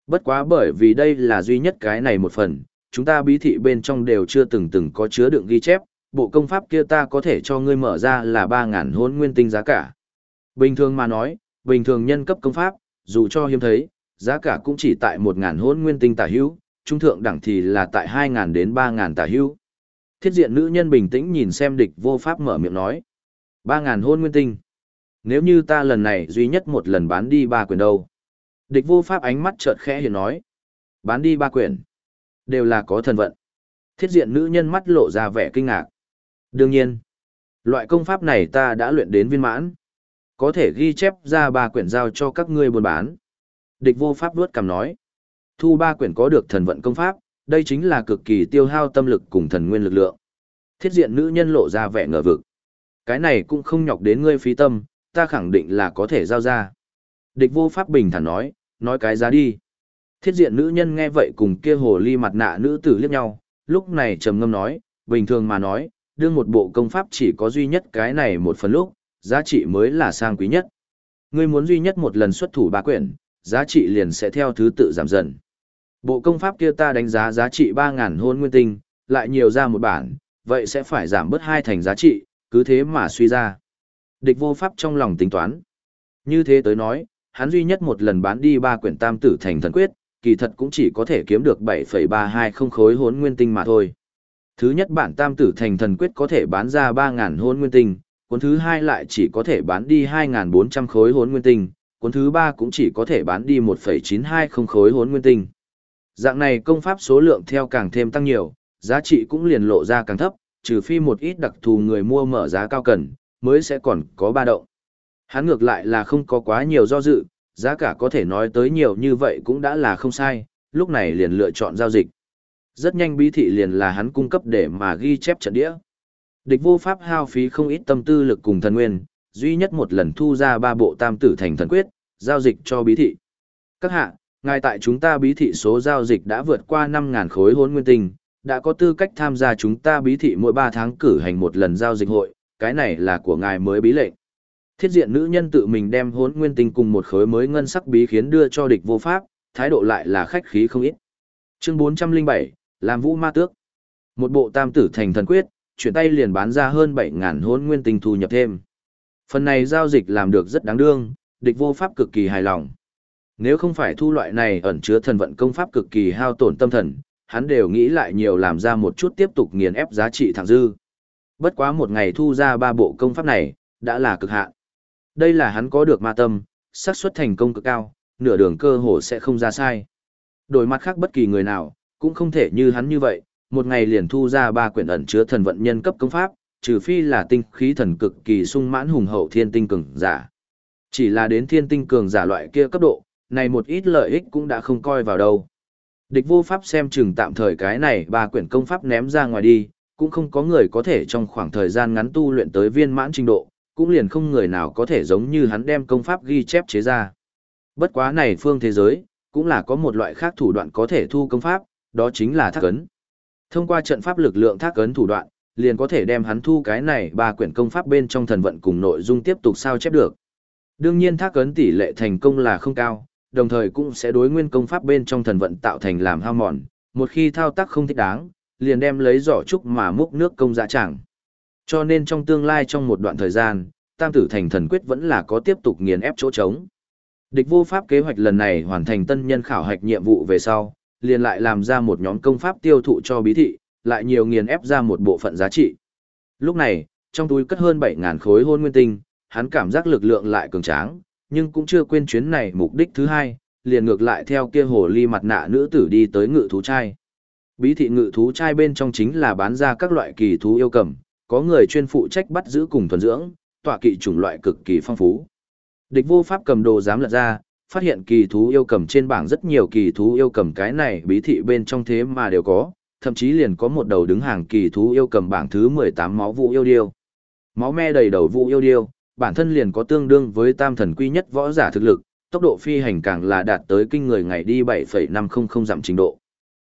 Bất quá bởi vì đây là duy nhất cái này một phần, chúng ta bí thị bên trong đều chưa từng từng có chứa đựng ghi chép, bộ công pháp kia ta có thể cho ngươi mở ra là 3.000 hôn nguyên tinh giá cả. Bình thường mà nói, bình thường nhân cấp công pháp, dù cho hiếm thấy, giá cả cũng chỉ tại 1.000 hôn nguyên tinh tả hữu, trung thượng đẳng thì là tại 2.000 đến 3.000 tả hữu. Thiết diện nữ nhân bình tĩnh nhìn xem địch vô pháp mở miệng nói. ba ngàn hôn nguyên tinh. Nếu như ta lần này duy nhất một lần bán đi ba quyển đâu. Địch vô pháp ánh mắt chợt khẽ hiền nói. Bán đi ba quyển. Đều là có thần vận. Thiết diện nữ nhân mắt lộ ra vẻ kinh ngạc. Đương nhiên, loại công pháp này ta đã luyện đến viên mãn. Có thể ghi chép ra ba quyển giao cho các ngươi buôn bán. Địch vô pháp vuốt cằm nói. Thu ba quyển có được thần vận công pháp, đây chính là cực kỳ tiêu hao tâm lực cùng thần nguyên lực lượng. Thiết diện nữ nhân lộ ra vẻ ngờ vực. Cái này cũng không nhọc đến ngươi phí tâm, ta khẳng định là có thể giao ra. Địch vô pháp bình thản nói, nói cái giá đi. Thiết diện nữ nhân nghe vậy cùng kia hồ ly mặt nạ nữ tử liếc nhau, lúc này trầm ngâm nói, bình thường mà nói, đương một bộ công pháp chỉ có duy nhất cái này một phần lúc, giá trị mới là sang quý nhất. Ngươi muốn duy nhất một lần xuất thủ ba quyển, giá trị liền sẽ theo thứ tự giảm dần. Bộ công pháp kia ta đánh giá giá trị 3.000 hôn nguyên tinh, lại nhiều ra một bản, vậy sẽ phải giảm bớt hai thành giá trị, cứ thế mà suy ra. Địch vô pháp trong lòng tính toán. Như thế tới nói, hắn duy nhất một lần bán đi ba quyển tam tử thành thần quyết, kỳ thật cũng chỉ có thể kiếm được 7,320 khối hốn nguyên tinh mà thôi. Thứ nhất bản tam tử thành thần quyết có thể bán ra 3.000 hốn nguyên tinh, cuốn thứ hai lại chỉ có thể bán đi 2.400 khối hốn nguyên tinh, cuốn thứ ba cũng chỉ có thể bán đi 1,920 khối hốn nguyên tinh. Dạng này công pháp số lượng theo càng thêm tăng nhiều, giá trị cũng liền lộ ra càng thấp, trừ phi một ít đặc thù người mua mở giá cao cần, mới sẽ còn có ba động. Hắn ngược lại là không có quá nhiều do dự, giá cả có thể nói tới nhiều như vậy cũng đã là không sai, lúc này liền lựa chọn giao dịch. Rất nhanh bí thị liền là hắn cung cấp để mà ghi chép trận đĩa. Địch vô pháp hao phí không ít tâm tư lực cùng thần nguyên, duy nhất một lần thu ra ba bộ tam tử thành thần quyết, giao dịch cho bí thị. Các hạ, ngài tại chúng ta bí thị số giao dịch đã vượt qua 5.000 khối hôn nguyên tinh, đã có tư cách tham gia chúng ta bí thị mỗi 3 tháng cử hành một lần giao dịch hội, cái này là của ngài mới bí lệnh. Thiết diện nữ nhân tự mình đem hốn nguyên tinh cùng một khối mới ngân sắc bí khiến đưa cho địch vô pháp, thái độ lại là khách khí không ít. Chương 407, làm vũ ma tước. Một bộ tam tử thành thần quyết, chuyển tay liền bán ra hơn 7.000 hốn nguyên tinh thu nhập thêm. Phần này giao dịch làm được rất đáng đương, địch vô pháp cực kỳ hài lòng. Nếu không phải thu loại này ẩn chứa thần vận công pháp cực kỳ hao tổn tâm thần, hắn đều nghĩ lại nhiều làm ra một chút tiếp tục nghiền ép giá trị thẳng dư. Bất quá một ngày thu ra ba bộ công pháp này, đã là cực hạn. Đây là hắn có được ma tâm, xác suất thành công cực cao, nửa đường cơ hồ sẽ không ra sai. Đổi mặt khác bất kỳ người nào, cũng không thể như hắn như vậy, một ngày liền thu ra ba quyển ẩn chứa thần vận nhân cấp công pháp, trừ phi là tinh khí thần cực kỳ sung mãn hùng hậu thiên tinh cường giả. Chỉ là đến thiên tinh cường giả loại kia cấp độ, này một ít lợi ích cũng đã không coi vào đâu. Địch vô pháp xem chừng tạm thời cái này ba quyển công pháp ném ra ngoài đi, cũng không có người có thể trong khoảng thời gian ngắn tu luyện tới viên mãn trình độ, cũng liền không người nào có thể giống như hắn đem công pháp ghi chép chế ra. Bất quá này phương thế giới, cũng là có một loại khác thủ đoạn có thể thu công pháp, đó chính là thác ấn. Thông qua trận pháp lực lượng thác ấn thủ đoạn, liền có thể đem hắn thu cái này ba quyển công pháp bên trong thần vận cùng nội dung tiếp tục sao chép được. Đương nhiên thác ấn tỷ lệ thành công là không cao, đồng thời cũng sẽ đối nguyên công pháp bên trong thần vận tạo thành làm hao mòn, một khi thao tác không thích đáng, liền đem lấy giỏ trúc mà múc nước công dạ chẳng. Cho nên trong tương lai trong một đoạn thời gian, tam tử thành thần quyết vẫn là có tiếp tục nghiền ép chỗ trống. Địch vô pháp kế hoạch lần này hoàn thành tân nhân khảo hạch nhiệm vụ về sau, liền lại làm ra một nhóm công pháp tiêu thụ cho bí thị, lại nhiều nghiền ép ra một bộ phận giá trị. Lúc này, trong túi cất hơn 7.000 khối hôn nguyên tinh, hắn cảm giác lực lượng lại cường tráng, nhưng cũng chưa quên chuyến này mục đích thứ hai, liền ngược lại theo kia hồ ly mặt nạ nữ tử đi tới ngự thú trai. Bí thị ngự thú trai bên trong chính là bán ra các loại kỳ thú yêu cầm, có người chuyên phụ trách bắt giữ cùng thuần dưỡng, tọa kỵ chủng loại cực kỳ phong phú. Địch vô pháp cầm đồ dám lật ra, phát hiện kỳ thú yêu cầm trên bảng rất nhiều kỳ thú yêu cầm cái này bí thị bên trong thế mà đều có, thậm chí liền có một đầu đứng hàng kỳ thú yêu cầm bảng thứ 18 máu vụ yêu điêu. Máu me đầy đầu vụ yêu điêu, bản thân liền có tương đương với tam thần quy nhất võ giả thực lực, tốc độ phi hành càng là đạt tới kinh người ngày đi 7,500 dặm trình độ.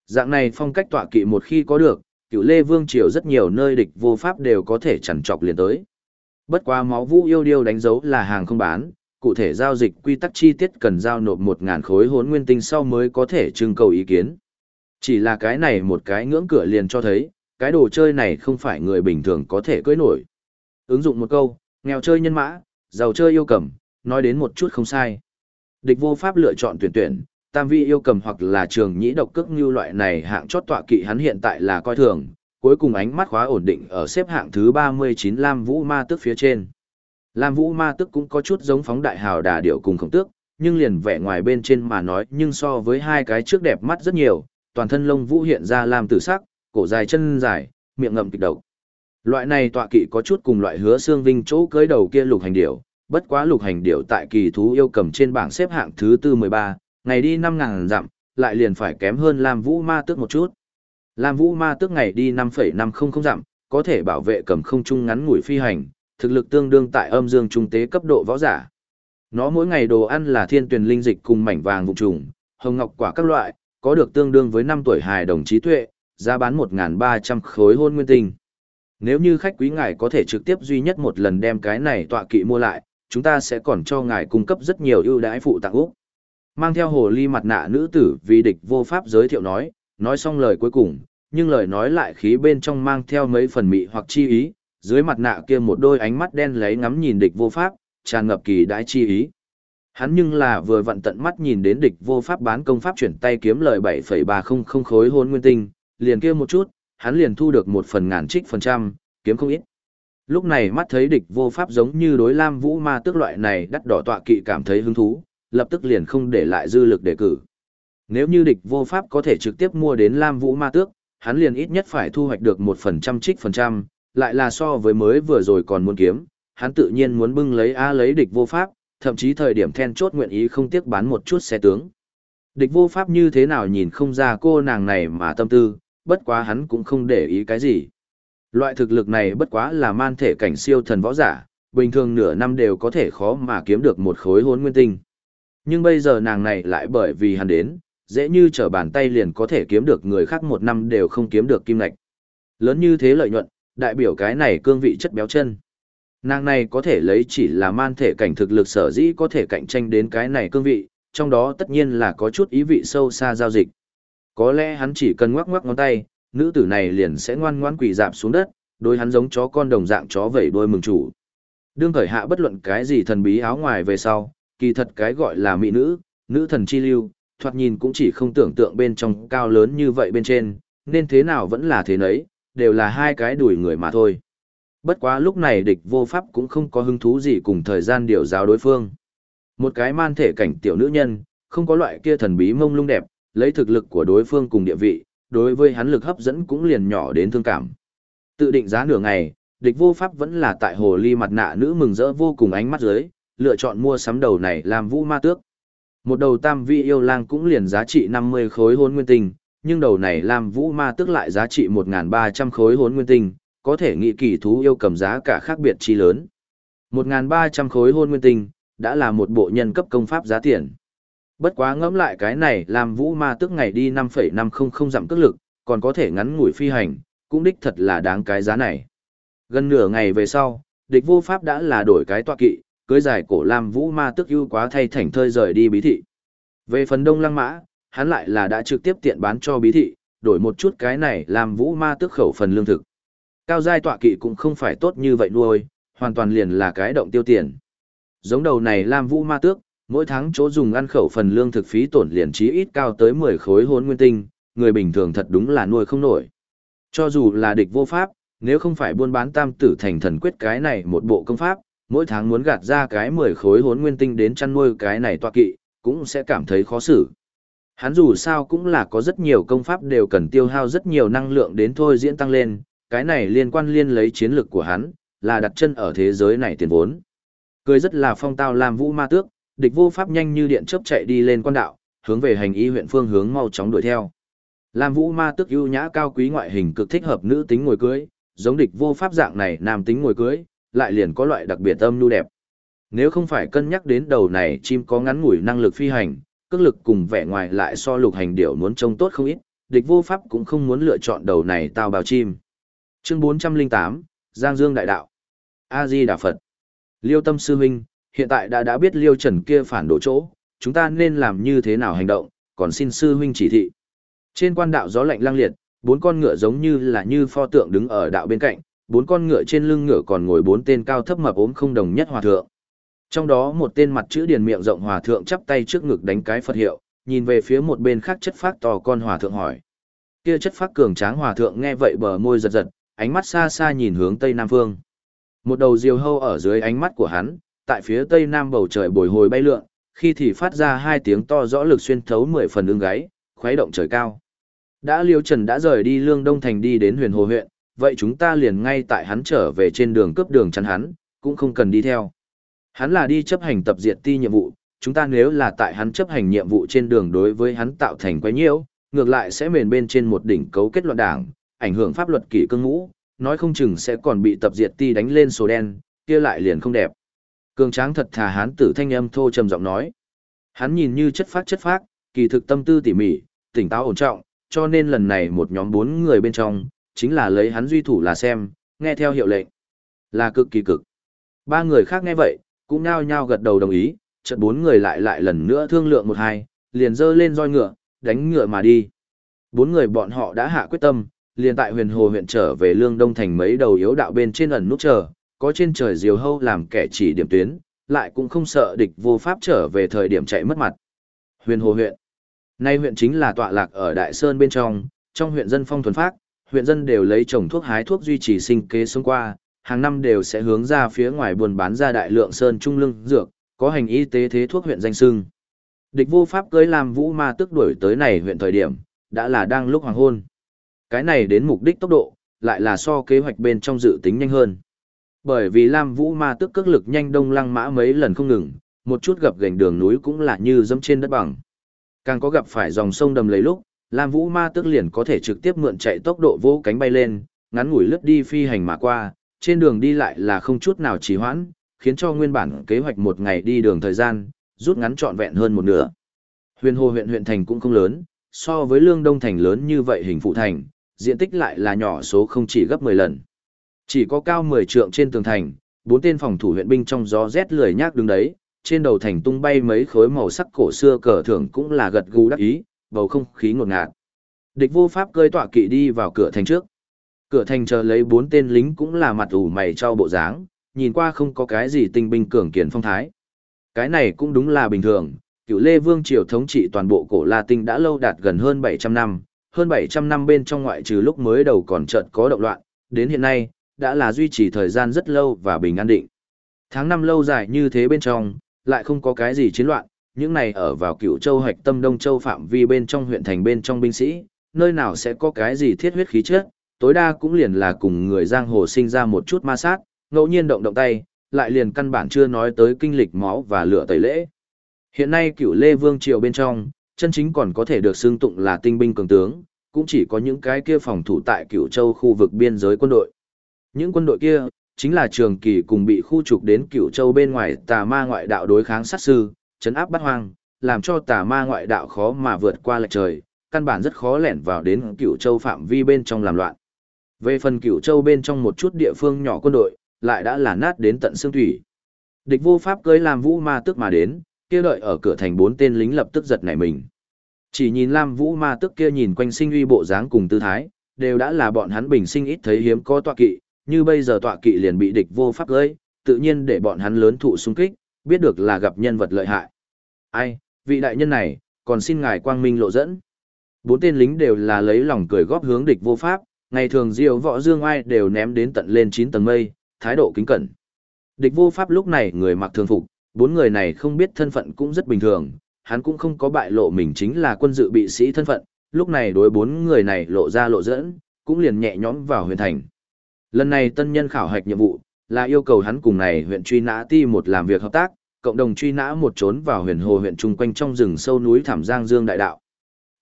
Dạng này phong cách tọa kỵ một khi có được, cựu lê vương triều rất nhiều nơi địch vô pháp đều có thể chẳng chọc liền tới. Bất quá máu vũ yêu điêu đánh dấu là hàng không bán, cụ thể giao dịch quy tắc chi tiết cần giao nộp 1.000 khối hốn nguyên tinh sau mới có thể trưng cầu ý kiến. Chỉ là cái này một cái ngưỡng cửa liền cho thấy, cái đồ chơi này không phải người bình thường có thể cưới nổi. Ứng dụng một câu, nghèo chơi nhân mã, giàu chơi yêu cầm, nói đến một chút không sai. Địch vô pháp lựa chọn tuyển tuyển, tam vi yêu cầm hoặc là trường nhĩ độc cước như loại này hạng chót tọa kỵ hắn hiện tại là coi thường, cuối cùng ánh mắt khóa ổn định ở xếp hạng thứ 39 Lam Vũ Ma Tước phía trên. Lam Vũ Ma Tước cũng có chút giống phóng đại hào đà điệu cùng khổng tước, nhưng liền vẻ ngoài bên trên mà nói nhưng so với hai cái trước đẹp mắt rất nhiều, toàn thân lông vũ hiện ra làm tử sắc, cổ dài chân dài, miệng ngậm kịch độc. Loại này tọa kỵ có chút cùng loại hứa xương vinh chỗ cưới đầu kia lục hành điểu, bất quá lục hành điểu tại kỳ thú yêu cầm trên bảng xếp hạng thứ tư 13, ngày đi 5.000 dặm, lại liền phải kém hơn Lam Vũ Ma Tước một chút. Lam Vũ Ma Tước ngày đi 5.500 dặm, có thể bảo vệ cầm không trung ngắn ngủi phi hành, thực lực tương đương tại âm dương trung tế cấp độ võ giả. Nó mỗi ngày đồ ăn là thiên tuyển linh dịch cùng mảnh vàng vụ trùng, hồng ngọc quả các loại, có được tương đương với 5 tuổi hài đồng trí tuệ, giá bán 1.300 khối hôn nguyên tinh. Nếu như khách quý ngài có thể trực tiếp duy nhất một lần đem cái này tọa kỵ mua lại, chúng ta sẽ còn cho ngài cung cấp rất nhiều ưu đãi phụ tặng Úc. Mang theo hồ ly mặt nạ nữ tử vì địch vô pháp giới thiệu nói, nói xong lời cuối cùng, nhưng lời nói lại khí bên trong mang theo mấy phần mị hoặc chi ý, dưới mặt nạ kia một đôi ánh mắt đen lấy ngắm nhìn địch vô pháp, tràn ngập kỳ đãi chi ý. Hắn nhưng là vừa vặn tận mắt nhìn đến địch vô pháp bán công pháp chuyển tay kiếm lời 7,300 khối hôn nguyên tinh, liền kia một chút, hắn liền thu được một phần ngàn trích phần trăm, kiếm không ít. Lúc này mắt thấy địch vô pháp giống như đối lam vũ ma tước loại này đắt đỏ tọa kỵ cảm thấy hứng thú, lập tức liền không để lại dư lực để cử. Nếu như địch vô pháp có thể trực tiếp mua đến lam vũ ma tước, hắn liền ít nhất phải thu hoạch được một phần trăm trích phần trăm, lại là so với mới vừa rồi còn muốn kiếm, hắn tự nhiên muốn bưng lấy A lấy địch vô pháp, thậm chí thời điểm then chốt nguyện ý không tiếc bán một chút xe tướng. Địch vô pháp như thế nào nhìn không ra cô nàng này mà tâm tư, bất quá hắn cũng không để ý cái gì. Loại thực lực này bất quá là man thể cảnh siêu thần võ giả, bình thường nửa năm đều có thể khó mà kiếm được một khối hốn nguyên tinh. Nhưng bây giờ nàng này lại bởi vì hắn đến, dễ như trở bàn tay liền có thể kiếm được người khác một năm đều không kiếm được kim ngạch. Lớn như thế lợi nhuận, đại biểu cái này cương vị chất béo chân. Nàng này có thể lấy chỉ là man thể cảnh thực lực sở dĩ có thể cạnh tranh đến cái này cương vị, trong đó tất nhiên là có chút ý vị sâu xa giao dịch. Có lẽ hắn chỉ cần ngoắc ngoắc ngón tay, nữ tử này liền sẽ ngoan ngoan quỳ dạp xuống đất, đối hắn giống chó con đồng dạng chó vẩy đuôi mừng chủ. Đương thời hạ bất luận cái gì thần bí áo ngoài về sau, kỳ thật cái gọi là mỹ nữ, nữ thần chi lưu, thoạt nhìn cũng chỉ không tưởng tượng bên trong cao lớn như vậy bên trên, nên thế nào vẫn là thế nấy, đều là hai cái đuổi người mà thôi. Bất quá lúc này địch vô pháp cũng không có hứng thú gì cùng thời gian điều giáo đối phương. Một cái man thể cảnh tiểu nữ nhân, không có loại kia thần bí mông lung đẹp, lấy thực lực của đối phương cùng địa vị, đối với hắn lực hấp dẫn cũng liền nhỏ đến thương cảm. Tự định giá nửa ngày, địch vô pháp vẫn là tại hồ ly mặt nạ nữ mừng rỡ vô cùng ánh mắt dưới, lựa chọn mua sắm đầu này làm vũ ma tước. Một đầu tam vi yêu lang cũng liền giá trị 50 khối hôn nguyên tinh, nhưng đầu này làm vũ ma tước lại giá trị 1.300 khối hôn nguyên tinh, có thể nghị kỳ thú yêu cầm giá cả khác biệt chi lớn. 1.300 khối hôn nguyên tinh, đã là một bộ nhân cấp công pháp giá tiền. Bất quá ngẫm lại cái này làm vũ ma tức ngày đi 5,500 dặm cước lực, còn có thể ngắn ngủi phi hành, cũng đích thật là đáng cái giá này. Gần nửa ngày về sau, địch vô pháp đã là đổi cái tọa kỵ, cưới giải cổ làm Vũ Ma tức ưu quá thay thành thơi rời đi bí thị. Về phần đông lăng mã, hắn lại là đã trực tiếp tiện bán cho bí thị, đổi một chút cái này làm Vũ Ma tức khẩu phần lương thực. Cao giai tọa kỵ cũng không phải tốt như vậy nuôi, hoàn toàn liền là cái động tiêu tiền. Giống đầu này làm Vũ Ma tước, mỗi tháng chỗ dùng ăn khẩu phần lương thực phí tổn liền chí ít cao tới 10 khối hốn nguyên tinh, người bình thường thật đúng là nuôi không nổi. Cho dù là địch vô pháp, nếu không phải buôn bán tam tử thành thần quyết cái này một bộ công pháp, mỗi tháng muốn gạt ra cái 10 khối hốn nguyên tinh đến chăn nuôi cái này tọa kỵ, cũng sẽ cảm thấy khó xử. Hắn dù sao cũng là có rất nhiều công pháp đều cần tiêu hao rất nhiều năng lượng đến thôi diễn tăng lên, cái này liên quan liên lấy chiến lược của hắn, là đặt chân ở thế giới này tiền vốn. Cười rất là phong tao làm vũ ma tước, địch vô pháp nhanh như điện chớp chạy đi lên quan đạo, hướng về hành y huyện phương hướng mau chóng đuổi theo. Lam Vũ Ma tức ưu nhã cao quý ngoại hình cực thích hợp nữ tính ngồi cưới, giống địch vô pháp dạng này nam tính ngồi cưới, lại liền có loại đặc biệt âm nhu đẹp. Nếu không phải cân nhắc đến đầu này chim có ngắn ngủi năng lực phi hành, cước lực cùng vẻ ngoài lại so lục hành điểu muốn trông tốt không ít, địch vô pháp cũng không muốn lựa chọn đầu này tao bào chim. Chương 408, Giang Dương Đại Đạo A-di Đà Phật Liêu Tâm Sư Huynh, hiện tại đã đã biết Liêu Trần kia phản đổ chỗ, chúng ta nên làm như thế nào hành động, còn xin Sư Huynh chỉ thị. Trên quan đạo gió lạnh lang liệt, bốn con ngựa giống như là như pho tượng đứng ở đạo bên cạnh, bốn con ngựa trên lưng ngựa còn ngồi bốn tên cao thấp mập ốm không đồng nhất hòa thượng. Trong đó một tên mặt chữ điền miệng rộng hòa thượng chắp tay trước ngực đánh cái Phật hiệu, nhìn về phía một bên khác chất phát to con hòa thượng hỏi. Kia chất phát cường tráng hòa thượng nghe vậy bờ môi giật giật, ánh mắt xa xa nhìn hướng tây nam phương. Một đầu diều hâu ở dưới ánh mắt của hắn, tại phía tây nam bầu trời bồi hồi bay lượn, khi thì phát ra hai tiếng to rõ lực xuyên thấu mười phần ương gáy, khuấy động trời cao. Đã Liêu Trần đã rời đi Lương Đông Thành đi đến huyền hồ huyện, vậy chúng ta liền ngay tại hắn trở về trên đường cướp đường chắn hắn, cũng không cần đi theo. Hắn là đi chấp hành tập diệt ti nhiệm vụ, chúng ta nếu là tại hắn chấp hành nhiệm vụ trên đường đối với hắn tạo thành quái nhiễu, ngược lại sẽ mền bên trên một đỉnh cấu kết loạn đảng, ảnh hưởng pháp luật kỷ cương ngũ, nói không chừng sẽ còn bị tập diệt ti đánh lên sổ đen, kia lại liền không đẹp. Cường tráng thật thà hán tử thanh âm thô trầm giọng nói. Hắn nhìn như chất phát chất phát, kỳ thực tâm tư tỉ mỉ, tỉnh táo ổn trọng, cho nên lần này một nhóm bốn người bên trong, chính là lấy hắn duy thủ là xem, nghe theo hiệu lệnh. Là cực kỳ cực. Ba người khác nghe vậy, cũng nao nhao gật đầu đồng ý, chợt bốn người lại lại lần nữa thương lượng một hai, liền dơ lên roi ngựa, đánh ngựa mà đi. Bốn người bọn họ đã hạ quyết tâm, liền tại huyền hồ huyện trở về lương đông thành mấy đầu yếu đạo bên trên ẩn nút chờ, có trên trời diều hâu làm kẻ chỉ điểm tuyến, lại cũng không sợ địch vô pháp trở về thời điểm chạy mất mặt. Huyền hồ huyện Nay huyện chính là tọa lạc ở Đại Sơn bên trong, trong huyện dân phong thuần phát, huyện dân đều lấy trồng thuốc hái thuốc duy trì sinh kế sống qua, hàng năm đều sẽ hướng ra phía ngoài buôn bán ra đại lượng sơn trung lương dược, có hành y tế thế thuốc huyện danh sưng. Địch vô pháp cưới làm vũ ma tức đuổi tới này huyện thời điểm, đã là đang lúc hoàng hôn. Cái này đến mục đích tốc độ, lại là so kế hoạch bên trong dự tính nhanh hơn. Bởi vì Lam Vũ ma tức cước lực nhanh đông lăng mã mấy lần không ngừng, một chút gặp gành đường núi cũng là như dẫm trên đất bằng. Càng có gặp phải dòng sông đầm lấy lúc, Lam Vũ ma tức liền có thể trực tiếp mượn chạy tốc độ vô cánh bay lên, ngắn ngủi lướt đi phi hành mà qua, trên đường đi lại là không chút nào trì hoãn, khiến cho nguyên bản kế hoạch một ngày đi đường thời gian, rút ngắn trọn vẹn hơn một nửa. Huyền Hồ huyện huyện thành cũng không lớn, so với Lương Đông thành lớn như vậy hình phụ thành, diện tích lại là nhỏ số không chỉ gấp 10 lần. Chỉ có cao 10 trượng trên tường thành, bốn tên phòng thủ huyện binh trong gió rét lười nhác đứng đấy, trên đầu thành tung bay mấy khối màu sắc cổ xưa cờ thưởng cũng là gật gù đắc ý, bầu không khí ngột ngạt. Địch vô pháp cơi tọa kỵ đi vào cửa thành trước. Cửa thành chờ lấy bốn tên lính cũng là mặt ủ mày cho bộ dáng, nhìn qua không có cái gì tinh binh cường kiển phong thái. Cái này cũng đúng là bình thường, cựu Lê Vương Triều thống trị toàn bộ cổ La Tinh đã lâu đạt gần hơn 700 năm, hơn 700 năm bên trong ngoại trừ lúc mới đầu còn chợt có động loạn, đến hiện nay, đã là duy trì thời gian rất lâu và bình an định. Tháng năm lâu dài như thế bên trong, lại không có cái gì chiến loạn, những này ở vào cựu châu hạch tâm đông châu phạm vi bên trong huyện thành bên trong binh sĩ, nơi nào sẽ có cái gì thiết huyết khí chất, tối đa cũng liền là cùng người giang hồ sinh ra một chút ma sát, ngẫu nhiên động động tay, lại liền căn bản chưa nói tới kinh lịch máu và lửa tẩy lễ. Hiện nay cựu Lê Vương Triều bên trong, chân chính còn có thể được xưng tụng là tinh binh cường tướng, cũng chỉ có những cái kia phòng thủ tại cựu châu khu vực biên giới quân đội. Những quân đội kia, chính là trường kỳ cùng bị khu trục đến Cửu châu bên ngoài tà ma ngoại đạo đối kháng sát sư, chấn áp bắt hoang, làm cho tà ma ngoại đạo khó mà vượt qua lệch trời, căn bản rất khó lẻn vào đến cửu châu phạm vi bên trong làm loạn. Về phần cửu châu bên trong một chút địa phương nhỏ quân đội, lại đã là nát đến tận xương thủy. Địch vô pháp cưới làm vũ ma tức mà đến, kia đợi ở cửa thành bốn tên lính lập tức giật nảy mình. Chỉ nhìn Lam Vũ ma tức kia nhìn quanh sinh uy bộ dáng cùng tư thái, đều đã là bọn hắn bình sinh ít thấy hiếm có tọa kỵ, như bây giờ tọa kỵ liền bị địch vô pháp cưới, tự nhiên để bọn hắn lớn thụ xung kích, biết được là gặp nhân vật lợi hại. Ai, vị đại nhân này, còn xin ngài quang minh lộ dẫn. Bốn tên lính đều là lấy lòng cười góp hướng địch vô pháp, ngày thường diều võ dương ai đều ném đến tận lên 9 tầng mây, thái độ kính cẩn. Địch vô pháp lúc này người mặc thường phục, bốn người này không biết thân phận cũng rất bình thường, hắn cũng không có bại lộ mình chính là quân dự bị sĩ thân phận, lúc này đối bốn người này lộ ra lộ dẫn, cũng liền nhẹ nhõm vào huyền thành. Lần này tân nhân khảo hạch nhiệm vụ, là yêu cầu hắn cùng này huyện truy nã ti một làm việc hợp tác, cộng đồng truy nã một trốn vào huyền hồ huyện trung quanh trong rừng sâu núi thảm giang dương đại đạo.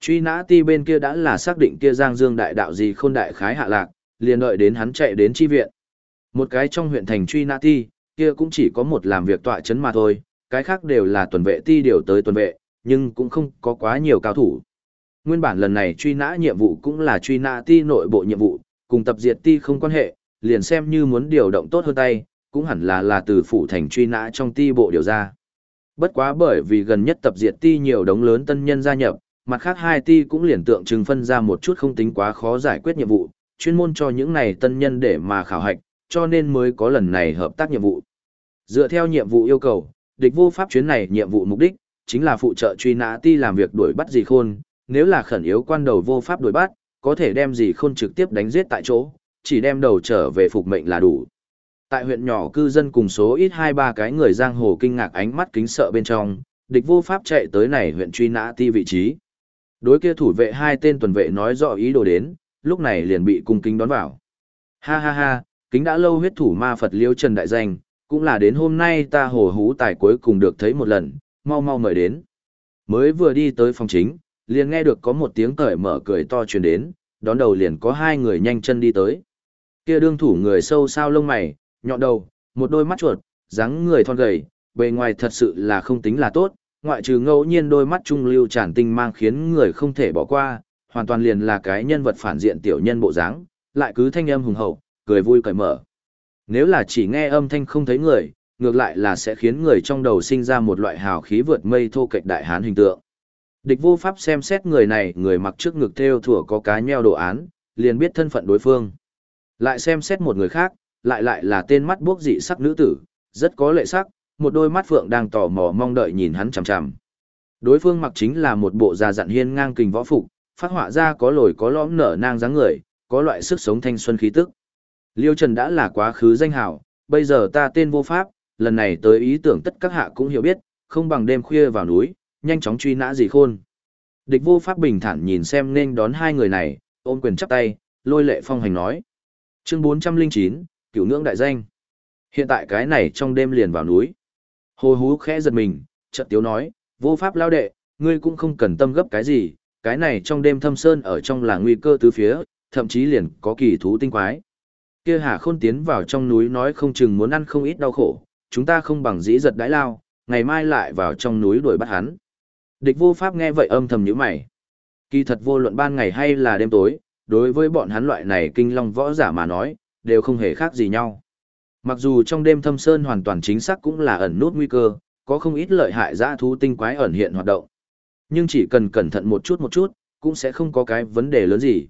Truy nã ti bên kia đã là xác định kia giang dương đại đạo gì khôn đại khái hạ lạc, liền đợi đến hắn chạy đến chi viện. Một cái trong huyện thành truy nã ti, kia cũng chỉ có một làm việc tọa chấn mà thôi, cái khác đều là tuần vệ ti điều tới tuần vệ, nhưng cũng không có quá nhiều cao thủ. Nguyên bản lần này truy nã nhiệm vụ cũng là truy nã ti nội bộ nhiệm vụ, cùng tập diệt ti không quan hệ, liền xem như muốn điều động tốt hơn tay, cũng hẳn là là từ phủ thành truy nã trong ti bộ điều ra. Bất quá bởi vì gần nhất tập diệt ti nhiều đống lớn tân nhân gia nhập, mặt khác hai ti cũng liền tượng trưng phân ra một chút không tính quá khó giải quyết nhiệm vụ, chuyên môn cho những này tân nhân để mà khảo hạch, cho nên mới có lần này hợp tác nhiệm vụ. Dựa theo nhiệm vụ yêu cầu, địch vô pháp chuyến này nhiệm vụ mục đích, chính là phụ trợ truy nã ti làm việc đuổi bắt gì khôn, nếu là khẩn yếu quan đầu vô pháp đuổi bắt, có thể đem gì khôn trực tiếp đánh giết tại chỗ, chỉ đem đầu trở về phục mệnh là đủ. Tại huyện nhỏ cư dân cùng số ít hai ba cái người giang hồ kinh ngạc ánh mắt kính sợ bên trong, địch vô pháp chạy tới này huyện truy nã ti vị trí. Đối kia thủ vệ hai tên tuần vệ nói rõ ý đồ đến, lúc này liền bị cung kính đón vào. Ha ha ha, kính đã lâu huyết thủ ma Phật liêu trần đại danh, cũng là đến hôm nay ta hồ hú tài cuối cùng được thấy một lần, mau mau mời đến. Mới vừa đi tới phòng chính, liền nghe được có một tiếng cởi mở cười to truyền đến, đón đầu liền có hai người nhanh chân đi tới. Kia đương thủ người sâu sao lông mày, nhọn đầu, một đôi mắt chuột, dáng người thon gầy, bề ngoài thật sự là không tính là tốt, ngoại trừ ngẫu nhiên đôi mắt trung lưu tràn tinh mang khiến người không thể bỏ qua, hoàn toàn liền là cái nhân vật phản diện tiểu nhân bộ dáng, lại cứ thanh âm hùng hậu, cười vui cởi mở. Nếu là chỉ nghe âm thanh không thấy người, ngược lại là sẽ khiến người trong đầu sinh ra một loại hào khí vượt mây thô kệch đại hán hình tượng. Địch vô pháp xem xét người này, người mặc trước ngực theo thủa có cái nheo đồ án, liền biết thân phận đối phương. Lại xem xét một người khác, lại lại là tên mắt buốc dị sắc nữ tử, rất có lệ sắc, một đôi mắt phượng đang tò mò mong đợi nhìn hắn chằm chằm. Đối phương mặc chính là một bộ da dặn hiên ngang kình võ phục, phát họa ra có lồi có lõm nở nang dáng người, có loại sức sống thanh xuân khí tức. Liêu Trần đã là quá khứ danh hào, bây giờ ta tên vô pháp, lần này tới ý tưởng tất các hạ cũng hiểu biết, không bằng đêm khuya vào núi, nhanh chóng truy nã gì khôn. Địch vô pháp bình thản nhìn xem nên đón hai người này, ôm quyền chắp tay, lôi lệ phong hành nói. Chương 409, cửu ngưỡng đại danh. Hiện tại cái này trong đêm liền vào núi. Hồ hú khẽ giật mình, chợt tiếu nói, vô pháp lao đệ, ngươi cũng không cần tâm gấp cái gì, cái này trong đêm thâm sơn ở trong là nguy cơ tứ phía, thậm chí liền có kỳ thú tinh quái. Kia Hà Khôn tiến vào trong núi nói không chừng muốn ăn không ít đau khổ, chúng ta không bằng dĩ giật đãi lao, ngày mai lại vào trong núi đuổi bắt hắn. Địch vô pháp nghe vậy âm thầm nhíu mày. Kỳ thật vô luận ban ngày hay là đêm tối, đối với bọn hắn loại này kinh long võ giả mà nói, đều không hề khác gì nhau. Mặc dù trong đêm thâm sơn hoàn toàn chính xác cũng là ẩn nút nguy cơ, có không ít lợi hại dã thú tinh quái ẩn hiện hoạt động. Nhưng chỉ cần cẩn thận một chút một chút, cũng sẽ không có cái vấn đề lớn gì.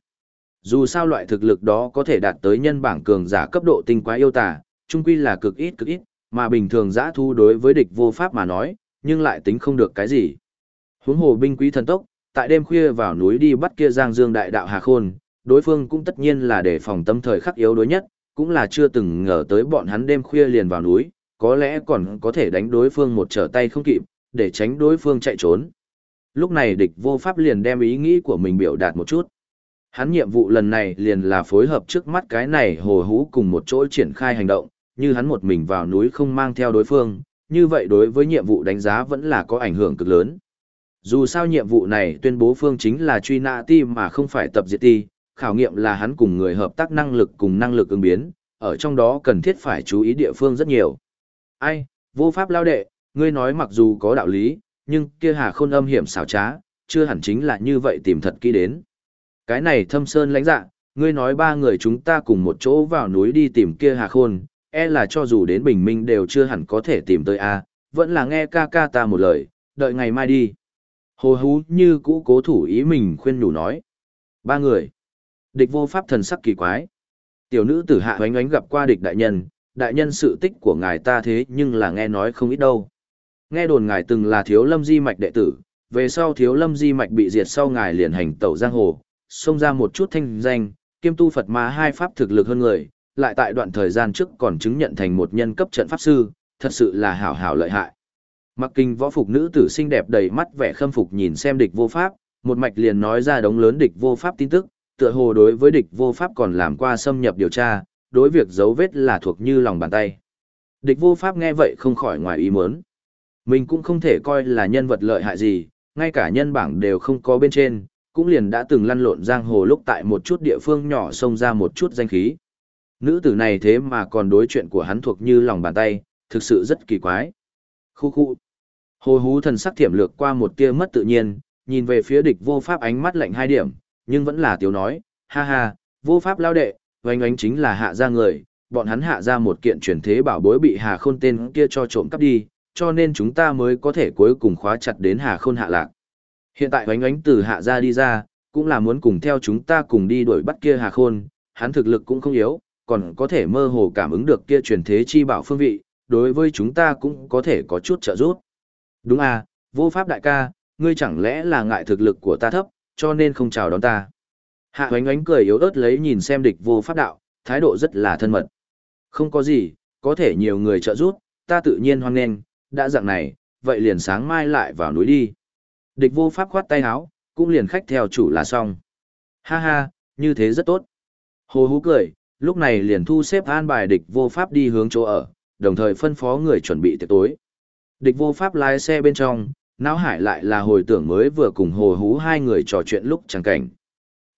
Dù sao loại thực lực đó có thể đạt tới nhân bảng cường giả cấp độ tinh quái yêu tà, chung quy là cực ít cực ít, mà bình thường dã thú đối với địch vô pháp mà nói, nhưng lại tính không được cái gì. Huống hồ binh quý thần tốc, tại đêm khuya vào núi đi bắt kia Giang Dương đại đạo Hà Khôn, đối phương cũng tất nhiên là để phòng tâm thời khắc yếu đối nhất, cũng là chưa từng ngờ tới bọn hắn đêm khuya liền vào núi, có lẽ còn có thể đánh đối phương một trở tay không kịp, để tránh đối phương chạy trốn. Lúc này địch vô pháp liền đem ý nghĩ của mình biểu đạt một chút. Hắn nhiệm vụ lần này liền là phối hợp trước mắt cái này hồ hú cùng một chỗ triển khai hành động, như hắn một mình vào núi không mang theo đối phương, như vậy đối với nhiệm vụ đánh giá vẫn là có ảnh hưởng cực lớn. Dù sao nhiệm vụ này tuyên bố phương chính là truy nã ti mà không phải tập diệt ti, khảo nghiệm là hắn cùng người hợp tác năng lực cùng năng lực ứng biến, ở trong đó cần thiết phải chú ý địa phương rất nhiều. Ai, vô pháp lao đệ, ngươi nói mặc dù có đạo lý, nhưng kia hà khôn âm hiểm xảo trá, chưa hẳn chính là như vậy tìm thật kỹ đến. Cái này thâm sơn lãnh dạ, ngươi nói ba người chúng ta cùng một chỗ vào núi đi tìm kia hà khôn, e là cho dù đến bình minh đều chưa hẳn có thể tìm tới a vẫn là nghe ca ca ta một lời, đợi ngày mai đi. Hồ hú như cũ cố thủ ý mình khuyên nhủ nói. Ba người. Địch vô pháp thần sắc kỳ quái. Tiểu nữ tử hạ oánh oánh gặp qua địch đại nhân, đại nhân sự tích của ngài ta thế nhưng là nghe nói không ít đâu. Nghe đồn ngài từng là thiếu lâm di mạch đệ tử, về sau thiếu lâm di mạch bị diệt sau ngài liền hành tẩu giang hồ, xông ra một chút thanh danh, kiêm tu Phật ma hai pháp thực lực hơn người, lại tại đoạn thời gian trước còn chứng nhận thành một nhân cấp trận pháp sư, thật sự là hảo hảo lợi hại. Mặc kinh võ phục nữ tử xinh đẹp đầy mắt vẻ khâm phục nhìn xem địch vô pháp, một mạch liền nói ra đống lớn địch vô pháp tin tức, tựa hồ đối với địch vô pháp còn làm qua xâm nhập điều tra, đối việc dấu vết là thuộc như lòng bàn tay. Địch vô pháp nghe vậy không khỏi ngoài ý muốn. Mình cũng không thể coi là nhân vật lợi hại gì, ngay cả nhân bảng đều không có bên trên, cũng liền đã từng lăn lộn giang hồ lúc tại một chút địa phương nhỏ xông ra một chút danh khí. Nữ tử này thế mà còn đối chuyện của hắn thuộc như lòng bàn tay, thực sự rất kỳ quái. Khu khu. Hồ hú thần sắc thiểm lược qua một tia mất tự nhiên, nhìn về phía địch vô pháp ánh mắt lạnh hai điểm, nhưng vẫn là tiếu nói, ha ha, vô pháp lao đệ, oanh oanh chính là hạ ra người, bọn hắn hạ ra một kiện truyền thế bảo bối bị hà khôn tên kia cho trộm cắp đi, cho nên chúng ta mới có thể cuối cùng khóa chặt đến hà khôn hạ lạc. Hiện tại oanh oanh từ hạ ra đi ra, cũng là muốn cùng theo chúng ta cùng đi đuổi bắt kia hà khôn, hắn thực lực cũng không yếu, còn có thể mơ hồ cảm ứng được kia truyền thế chi bảo phương vị, đối với chúng ta cũng có thể có chút trợ giúp. Đúng à, vô pháp đại ca, ngươi chẳng lẽ là ngại thực lực của ta thấp, cho nên không chào đón ta. Hạ oánh oánh cười yếu ớt lấy nhìn xem địch vô pháp đạo, thái độ rất là thân mật. Không có gì, có thể nhiều người trợ giúp, ta tự nhiên hoan nghênh, đã dạng này, vậy liền sáng mai lại vào núi đi. Địch vô pháp khoát tay áo, cũng liền khách theo chủ là xong. Ha ha, như thế rất tốt. Hồ hú cười, lúc này liền thu xếp an bài địch vô pháp đi hướng chỗ ở, đồng thời phân phó người chuẩn bị tiệc tối. Địch vô pháp lái xe bên trong, não hải lại là hồi tưởng mới vừa cùng hồ hú hai người trò chuyện lúc chẳng cảnh.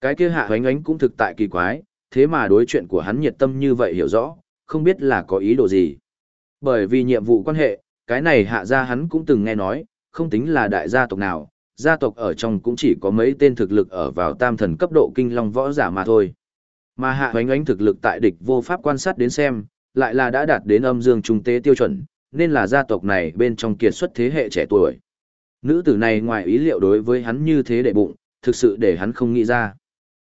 Cái kia hạ hoánh ánh cũng thực tại kỳ quái, thế mà đối chuyện của hắn nhiệt tâm như vậy hiểu rõ, không biết là có ý đồ gì. Bởi vì nhiệm vụ quan hệ, cái này hạ gia hắn cũng từng nghe nói, không tính là đại gia tộc nào, gia tộc ở trong cũng chỉ có mấy tên thực lực ở vào tam thần cấp độ kinh long võ giả mà thôi. Mà hạ hoánh ánh thực lực tại địch vô pháp quan sát đến xem, lại là đã đạt đến âm dương trung tế tiêu chuẩn, nên là gia tộc này bên trong kiệt xuất thế hệ trẻ tuổi. Nữ tử này ngoài ý liệu đối với hắn như thế đệ bụng, thực sự để hắn không nghĩ ra.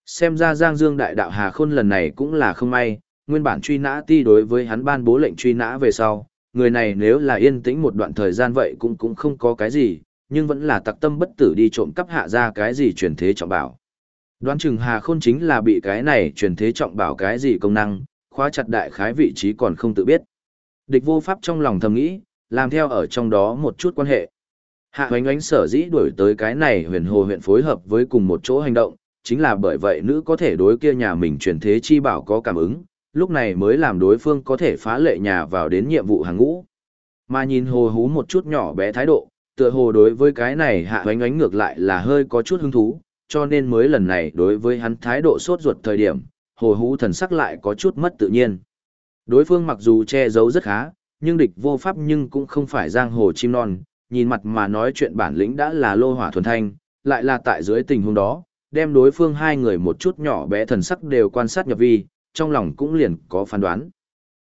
Xem ra Giang Dương đại đạo Hà Khôn lần này cũng là không may, nguyên bản truy nã ti đối với hắn ban bố lệnh truy nã về sau, người này nếu là yên tĩnh một đoạn thời gian vậy cũng cũng không có cái gì, nhưng vẫn là tặc tâm bất tử đi trộm cắp hạ ra cái gì truyền thế trọng bảo. Đoán chừng Hà Khôn chính là bị cái này truyền thế trọng bảo cái gì công năng, khóa chặt đại khái vị trí còn không tự biết. Địch vô pháp trong lòng thầm nghĩ, làm theo ở trong đó một chút quan hệ. Hạ hoánh ánh sở dĩ đuổi tới cái này huyền hồ huyện phối hợp với cùng một chỗ hành động, chính là bởi vậy nữ có thể đối kia nhà mình truyền thế chi bảo có cảm ứng, lúc này mới làm đối phương có thể phá lệ nhà vào đến nhiệm vụ hàng ngũ. Mà nhìn hồ hú một chút nhỏ bé thái độ, tựa hồ đối với cái này hạ hoánh ánh ngược lại là hơi có chút hứng thú, cho nên mới lần này đối với hắn thái độ sốt ruột thời điểm, hồ hú thần sắc lại có chút mất tự nhiên. Đối phương mặc dù che giấu rất khá, nhưng địch vô pháp nhưng cũng không phải giang hồ chim non, nhìn mặt mà nói chuyện bản lĩnh đã là lô hỏa thuần thanh, lại là tại dưới tình huống đó, đem đối phương hai người một chút nhỏ bé thần sắc đều quan sát nhập vi, trong lòng cũng liền có phán đoán.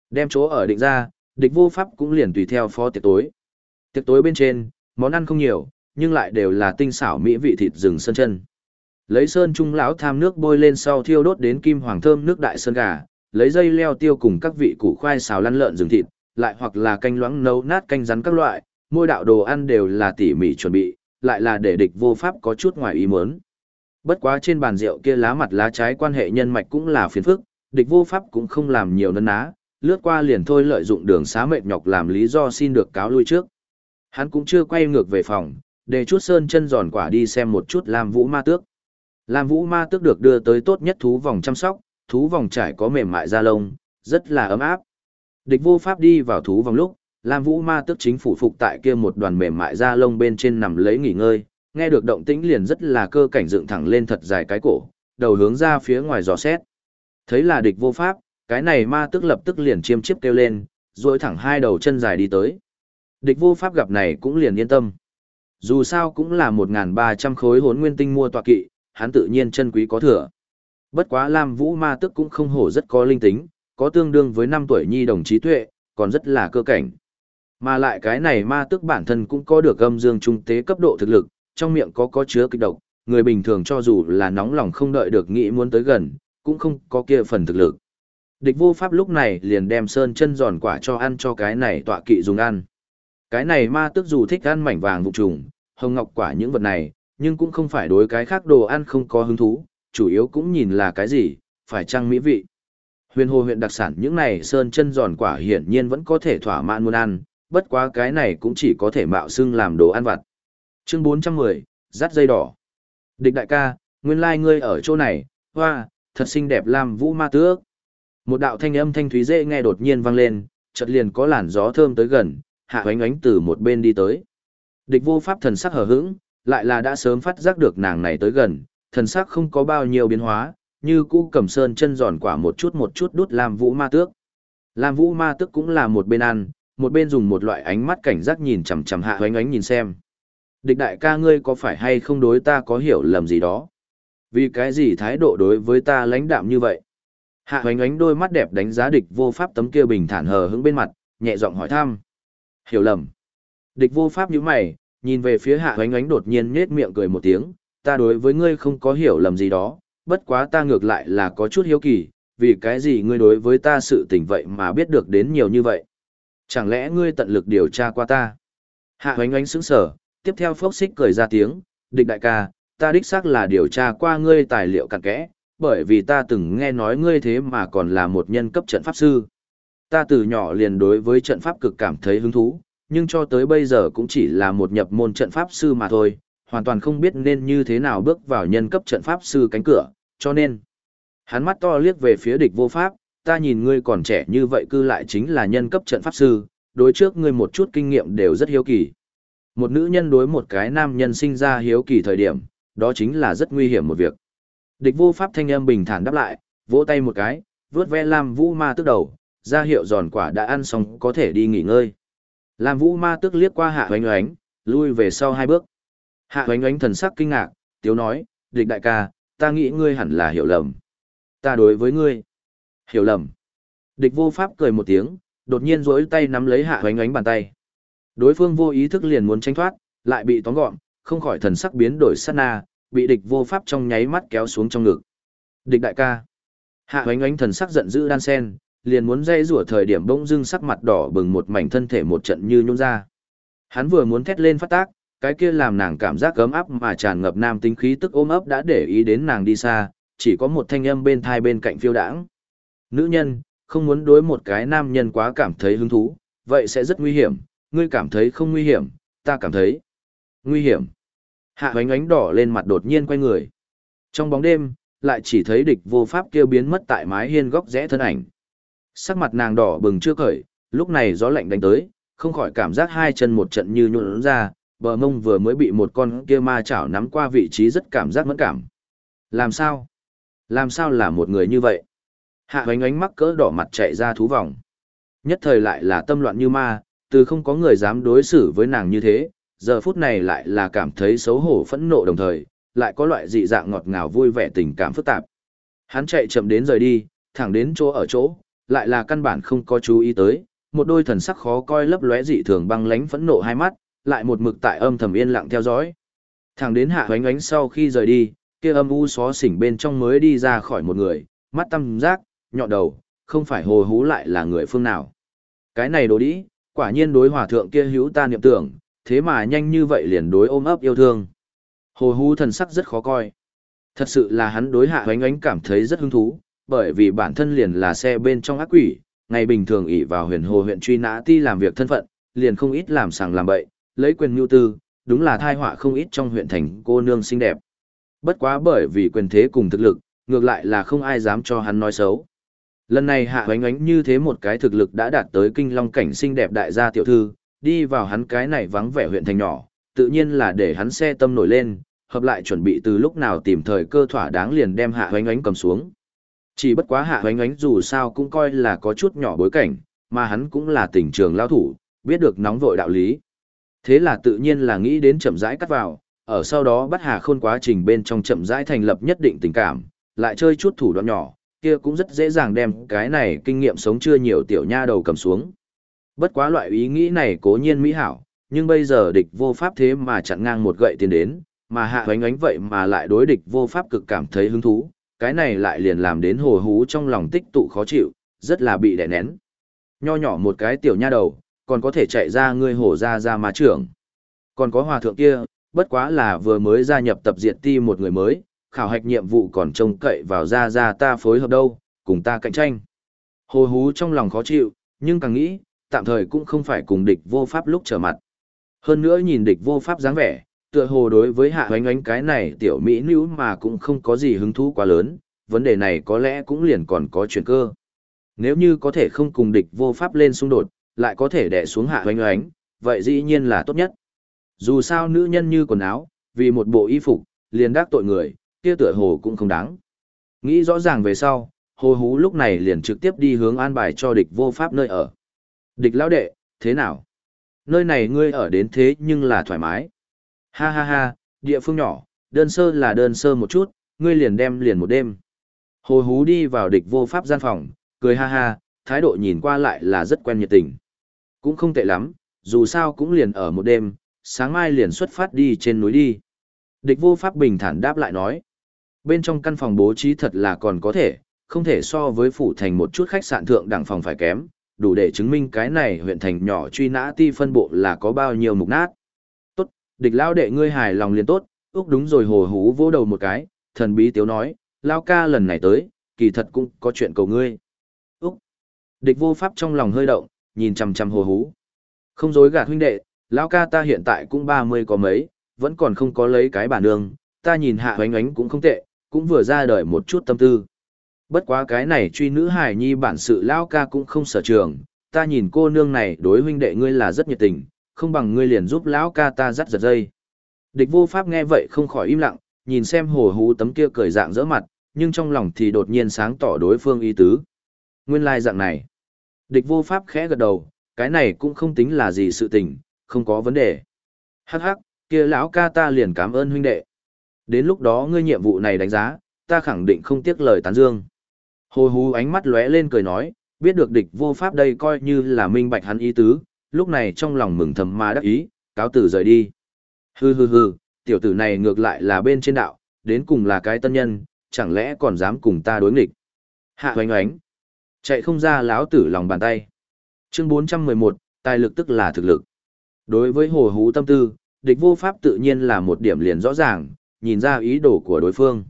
Đem chỗ ở định ra, địch vô pháp cũng liền tùy theo phó tiệc tối. Tiệc tối bên trên, món ăn không nhiều, nhưng lại đều là tinh xảo mỹ vị thịt rừng sơn chân. Lấy sơn trung lão tham nước bôi lên sau thiêu đốt đến kim hoàng thơm nước đại sơn gà, lấy dây leo tiêu cùng các vị củ khoai xào lăn lợn rừng thịt, lại hoặc là canh loãng nấu nát canh rắn các loại, mỗi đạo đồ ăn đều là tỉ mỉ chuẩn bị, lại là để địch vô pháp có chút ngoài ý muốn. Bất quá trên bàn rượu kia lá mặt lá trái quan hệ nhân mạch cũng là phiền phức, địch vô pháp cũng không làm nhiều nấn ná, lướt qua liền thôi lợi dụng đường xá mệt nhọc làm lý do xin được cáo lui trước. Hắn cũng chưa quay ngược về phòng, để chút sơn chân giòn quả đi xem một chút Lam Vũ Ma Tước. Lam Vũ Ma Tước được đưa tới tốt nhất thú vòng chăm sóc, thú vòng trải có mềm mại da lông, rất là ấm áp. Địch vô pháp đi vào thú vòng lúc, Lam Vũ Ma Tước chính phủ phục tại kia một đoàn mềm mại da lông bên trên nằm lấy nghỉ ngơi, nghe được động tĩnh liền rất là cơ cảnh dựng thẳng lên thật dài cái cổ, đầu hướng ra phía ngoài dò xét. Thấy là địch vô pháp, cái này ma tức lập tức liền chiêm chiếp kêu lên, duỗi thẳng hai đầu chân dài đi tới. Địch vô pháp gặp này cũng liền yên tâm. Dù sao cũng là 1.300 khối hốn nguyên tinh mua tọa kỵ, hắn tự nhiên chân quý có thừa. Bất quá Lam Vũ Ma tức cũng không hổ rất có linh tính, có tương đương với 5 tuổi nhi đồng trí tuệ, còn rất là cơ cảnh. Mà lại cái này ma tức bản thân cũng có được âm dương trung tế cấp độ thực lực, trong miệng có có chứa kịch độc, người bình thường cho dù là nóng lòng không đợi được nghĩ muốn tới gần, cũng không có kia phần thực lực. Địch vô pháp lúc này liền đem sơn chân giòn quả cho ăn cho cái này tọa kỵ dùng ăn. Cái này ma tức dù thích ăn mảnh vàng vụ trùng, hồng ngọc quả những vật này, nhưng cũng không phải đối cái khác đồ ăn không có hứng thú, chủ yếu cũng nhìn là cái gì, phải chăng mỹ vị. Huyền hồ huyện đặc sản những này sơn chân giòn quả hiển nhiên vẫn có thể thỏa mãn muốn ăn, bất quá cái này cũng chỉ có thể mạo xưng làm đồ ăn vặt. Chương 410, dắt dây đỏ. Địch đại ca, nguyên lai ngươi ở chỗ này, hoa, thật xinh đẹp làm vũ ma tước. Một đạo thanh âm thanh thúy dễ nghe đột nhiên vang lên, chợt liền có làn gió thơm tới gần, hạ oánh oánh từ một bên đi tới. Địch vô pháp thần sắc hờ hững, lại là đã sớm phát giác được nàng này tới gần, thần sắc không có bao nhiêu biến hóa, như cũ cầm sơn chân giòn quả một chút một chút đút làm vũ ma tước. Làm vũ ma tước cũng là một bên ăn, một bên dùng một loại ánh mắt cảnh giác nhìn chằm chằm hạ hoánh ánh nhìn xem. Địch đại ca ngươi có phải hay không đối ta có hiểu lầm gì đó? Vì cái gì thái độ đối với ta lãnh đạm như vậy? Hạ hoánh ánh đôi mắt đẹp đánh giá địch vô pháp tấm kia bình thản hờ hững bên mặt, nhẹ giọng hỏi thăm. Hiểu lầm. Địch vô pháp nhíu mày, nhìn về phía hạ hoánh ánh đột nhiên nhết miệng cười một tiếng, ta đối với ngươi không có hiểu lầm gì đó, bất quá ta ngược lại là có chút hiếu kỳ, vì cái gì ngươi đối với ta sự tình vậy mà biết được đến nhiều như vậy. Chẳng lẽ ngươi tận lực điều tra qua ta? Hạ oánh ánh sững sở, tiếp theo phốc xích cười ra tiếng, địch đại ca, ta đích xác là điều tra qua ngươi tài liệu cặn kẽ, bởi vì ta từng nghe nói ngươi thế mà còn là một nhân cấp trận pháp sư. Ta từ nhỏ liền đối với trận pháp cực cảm thấy hứng thú, nhưng cho tới bây giờ cũng chỉ là một nhập môn trận pháp sư mà thôi, hoàn toàn không biết nên như thế nào bước vào nhân cấp trận pháp sư cánh cửa, cho nên. Hắn mắt to liếc về phía địch vô pháp, ta nhìn ngươi còn trẻ như vậy cư lại chính là nhân cấp trận pháp sư, đối trước ngươi một chút kinh nghiệm đều rất hiếu kỳ. Một nữ nhân đối một cái nam nhân sinh ra hiếu kỳ thời điểm, đó chính là rất nguy hiểm một việc. Địch vô pháp thanh âm bình thản đáp lại, vỗ tay một cái, vướt ve Lam Vũ Ma tức đầu, ra hiệu giòn quả đã ăn xong có thể đi nghỉ ngơi. Lam Vũ Ma tức liếc qua hạ hoánh oánh, lui về sau hai bước. Hạ hoánh oánh thần sắc kinh ngạc, tiếu nói, địch đại ca, ta nghĩ ngươi hẳn là hiểu lầm. Ta đối với ngươi. Hiểu lầm. Địch vô pháp cười một tiếng, đột nhiên rỗi tay nắm lấy hạ hoánh ánh bàn tay. Đối phương vô ý thức liền muốn tranh thoát, lại bị tóm gọn, không khỏi thần sắc biến đổi sát na, bị địch vô pháp trong nháy mắt kéo xuống trong ngực. Địch đại ca. Hạ hoánh ánh thần sắc giận dữ đan sen, liền muốn dây rủa thời điểm bỗng dưng sắc mặt đỏ bừng một mảnh thân thể một trận như nhung ra. Hắn vừa muốn thét lên phát tác, cái kia làm nàng cảm giác cấm áp mà tràn ngập nam tính khí tức ôm ấp đã để ý đến nàng đi xa, chỉ có một thanh âm bên thai bên cạnh phiêu đãng. Nữ nhân, không muốn đối một cái nam nhân quá cảm thấy hứng thú, vậy sẽ rất nguy hiểm, ngươi cảm thấy không nguy hiểm, ta cảm thấy nguy hiểm. Hạ hoánh ánh đỏ lên mặt đột nhiên quay người. Trong bóng đêm, lại chỉ thấy địch vô pháp kêu biến mất tại mái hiên góc rẽ thân ảnh. Sắc mặt nàng đỏ bừng chưa cởi, lúc này gió lạnh đánh tới, không khỏi cảm giác hai chân một trận như nhuộn ra, bờ mông vừa mới bị một con kia ma chảo nắm qua vị trí rất cảm giác mẫn cảm. Làm sao? Làm sao là một người như vậy? Hạ hoánh ánh mắc cỡ đỏ mặt chạy ra thú vòng. Nhất thời lại là tâm loạn như ma, từ không có người dám đối xử với nàng như thế, giờ phút này lại là cảm thấy xấu hổ phẫn nộ đồng thời, lại có loại dị dạng ngọt ngào vui vẻ tình cảm phức tạp. Hắn chạy chậm đến rời đi, thẳng đến chỗ ở chỗ, lại là căn bản không có chú ý tới, một đôi thần sắc khó coi lấp lóe dị thường băng lánh phẫn nộ hai mắt, lại một mực tại âm thầm yên lặng theo dõi. Thẳng đến hạ hoánh ánh sau khi rời đi, kia âm u xó xỉnh bên trong mới đi ra khỏi một người, mắt tâm giác, nhọn đầu, không phải hồ hú lại là người phương nào. Cái này đồ đĩ, quả nhiên đối hòa thượng kia hữu ta niệm tưởng, thế mà nhanh như vậy liền đối ôm ấp yêu thương. Hồ hú thần sắc rất khó coi. Thật sự là hắn đối hạ oánh oánh cảm thấy rất hứng thú, bởi vì bản thân liền là xe bên trong ác quỷ, ngày bình thường ỷ vào huyền hồ huyện truy nã ti làm việc thân phận, liền không ít làm sàng làm bậy, lấy quyền nhu tư, đúng là thai họa không ít trong huyện thành cô nương xinh đẹp. Bất quá bởi vì quyền thế cùng thực lực, ngược lại là không ai dám cho hắn nói xấu. Lần này hạ oánh oánh như thế một cái thực lực đã đạt tới kinh long cảnh xinh đẹp đại gia tiểu thư, đi vào hắn cái này vắng vẻ huyện thành nhỏ, tự nhiên là để hắn xe tâm nổi lên, hợp lại chuẩn bị từ lúc nào tìm thời cơ thỏa đáng liền đem hạ hoánh ánh cầm xuống. Chỉ bất quá hạ hoánh ánh dù sao cũng coi là có chút nhỏ bối cảnh, mà hắn cũng là tỉnh trường lao thủ, biết được nóng vội đạo lý. Thế là tự nhiên là nghĩ đến chậm rãi cắt vào, ở sau đó bắt Hà Khôn quá trình bên trong chậm rãi thành lập nhất định tình cảm, lại chơi chút thủ đoạn nhỏ, kia cũng rất dễ dàng đem cái này kinh nghiệm sống chưa nhiều tiểu nha đầu cầm xuống. Bất quá loại ý nghĩ này cố nhiên mỹ hảo, nhưng bây giờ địch vô pháp thế mà chặn ngang một gậy tiền đến, mà hạ hoánh ánh vậy mà lại đối địch vô pháp cực cảm thấy hứng thú, cái này lại liền làm đến hồ hú trong lòng tích tụ khó chịu, rất là bị đè nén. Nho nhỏ một cái tiểu nha đầu, còn có thể chạy ra ngươi hổ ra ra mà trưởng. Còn có hòa thượng kia, bất quá là vừa mới gia nhập tập diệt ti một người mới, khảo hạch nhiệm vụ còn trông cậy vào ra ra ta phối hợp đâu, cùng ta cạnh tranh. Hồ hú trong lòng khó chịu, nhưng càng nghĩ, tạm thời cũng không phải cùng địch vô pháp lúc trở mặt. Hơn nữa nhìn địch vô pháp dáng vẻ, tựa hồ đối với hạ hoánh ánh cái này tiểu mỹ nữ mà cũng không có gì hứng thú quá lớn, vấn đề này có lẽ cũng liền còn có chuyện cơ. Nếu như có thể không cùng địch vô pháp lên xung đột, lại có thể đè xuống hạ hoánh ánh, vậy dĩ nhiên là tốt nhất. Dù sao nữ nhân như quần áo, vì một bộ y phục, liền đắc tội người, kia tựa hồ cũng không đáng. Nghĩ rõ ràng về sau, hồ hú lúc này liền trực tiếp đi hướng an bài cho địch vô pháp nơi ở. Địch lão đệ, thế nào? Nơi này ngươi ở đến thế nhưng là thoải mái. Ha ha ha, địa phương nhỏ, đơn sơ là đơn sơ một chút, ngươi liền đem liền một đêm. Hồ hú đi vào địch vô pháp gian phòng, cười ha ha, thái độ nhìn qua lại là rất quen nhiệt tình. Cũng không tệ lắm, dù sao cũng liền ở một đêm, sáng mai liền xuất phát đi trên núi đi. Địch vô pháp bình thản đáp lại nói. Bên trong căn phòng bố trí thật là còn có thể, không thể so với phủ thành một chút khách sạn thượng đẳng phòng phải kém, đủ để chứng minh cái này huyện thành nhỏ truy nã ti phân bộ là có bao nhiêu mục nát. Tốt, địch lao đệ ngươi hài lòng liền tốt, úc đúng rồi hồ hú vỗ đầu một cái, thần bí tiếu nói, lao ca lần này tới, kỳ thật cũng có chuyện cầu ngươi. Úc, địch vô pháp trong lòng hơi động, nhìn chằm chằm hồ hú. Không dối gạt huynh đệ, lao ca ta hiện tại cũng 30 có mấy, vẫn còn không có lấy cái bản đường, ta nhìn hạ oánh oánh cũng không tệ, cũng vừa ra đời một chút tâm tư. Bất quá cái này truy nữ hài nhi bản sự lao ca cũng không sở trường, ta nhìn cô nương này đối huynh đệ ngươi là rất nhiệt tình, không bằng ngươi liền giúp lão ca ta dắt giật dây. Địch vô pháp nghe vậy không khỏi im lặng, nhìn xem hồ hú tấm kia cười dạng dỡ mặt, nhưng trong lòng thì đột nhiên sáng tỏ đối phương ý tứ. Nguyên lai dạng này. Địch vô pháp khẽ gật đầu, cái này cũng không tính là gì sự tình, không có vấn đề. Hắc hắc, kia lão ca ta liền cảm ơn huynh đệ. Đến lúc đó ngươi nhiệm vụ này đánh giá, ta khẳng định không tiếc lời tán dương. Hồ hú ánh mắt lóe lên cười nói, biết được địch vô pháp đây coi như là minh bạch hắn ý tứ, lúc này trong lòng mừng thầm mà đắc ý, cáo tử rời đi. Hừ hừ hừ, tiểu tử này ngược lại là bên trên đạo, đến cùng là cái tân nhân, chẳng lẽ còn dám cùng ta đối nghịch. Hạ hoánh hoánh, chạy không ra láo tử lòng bàn tay. Chương 411, tài lực tức là thực lực. Đối với hồ hú tâm tư, địch vô pháp tự nhiên là một điểm liền rõ ràng, nhìn ra ý đồ của đối phương.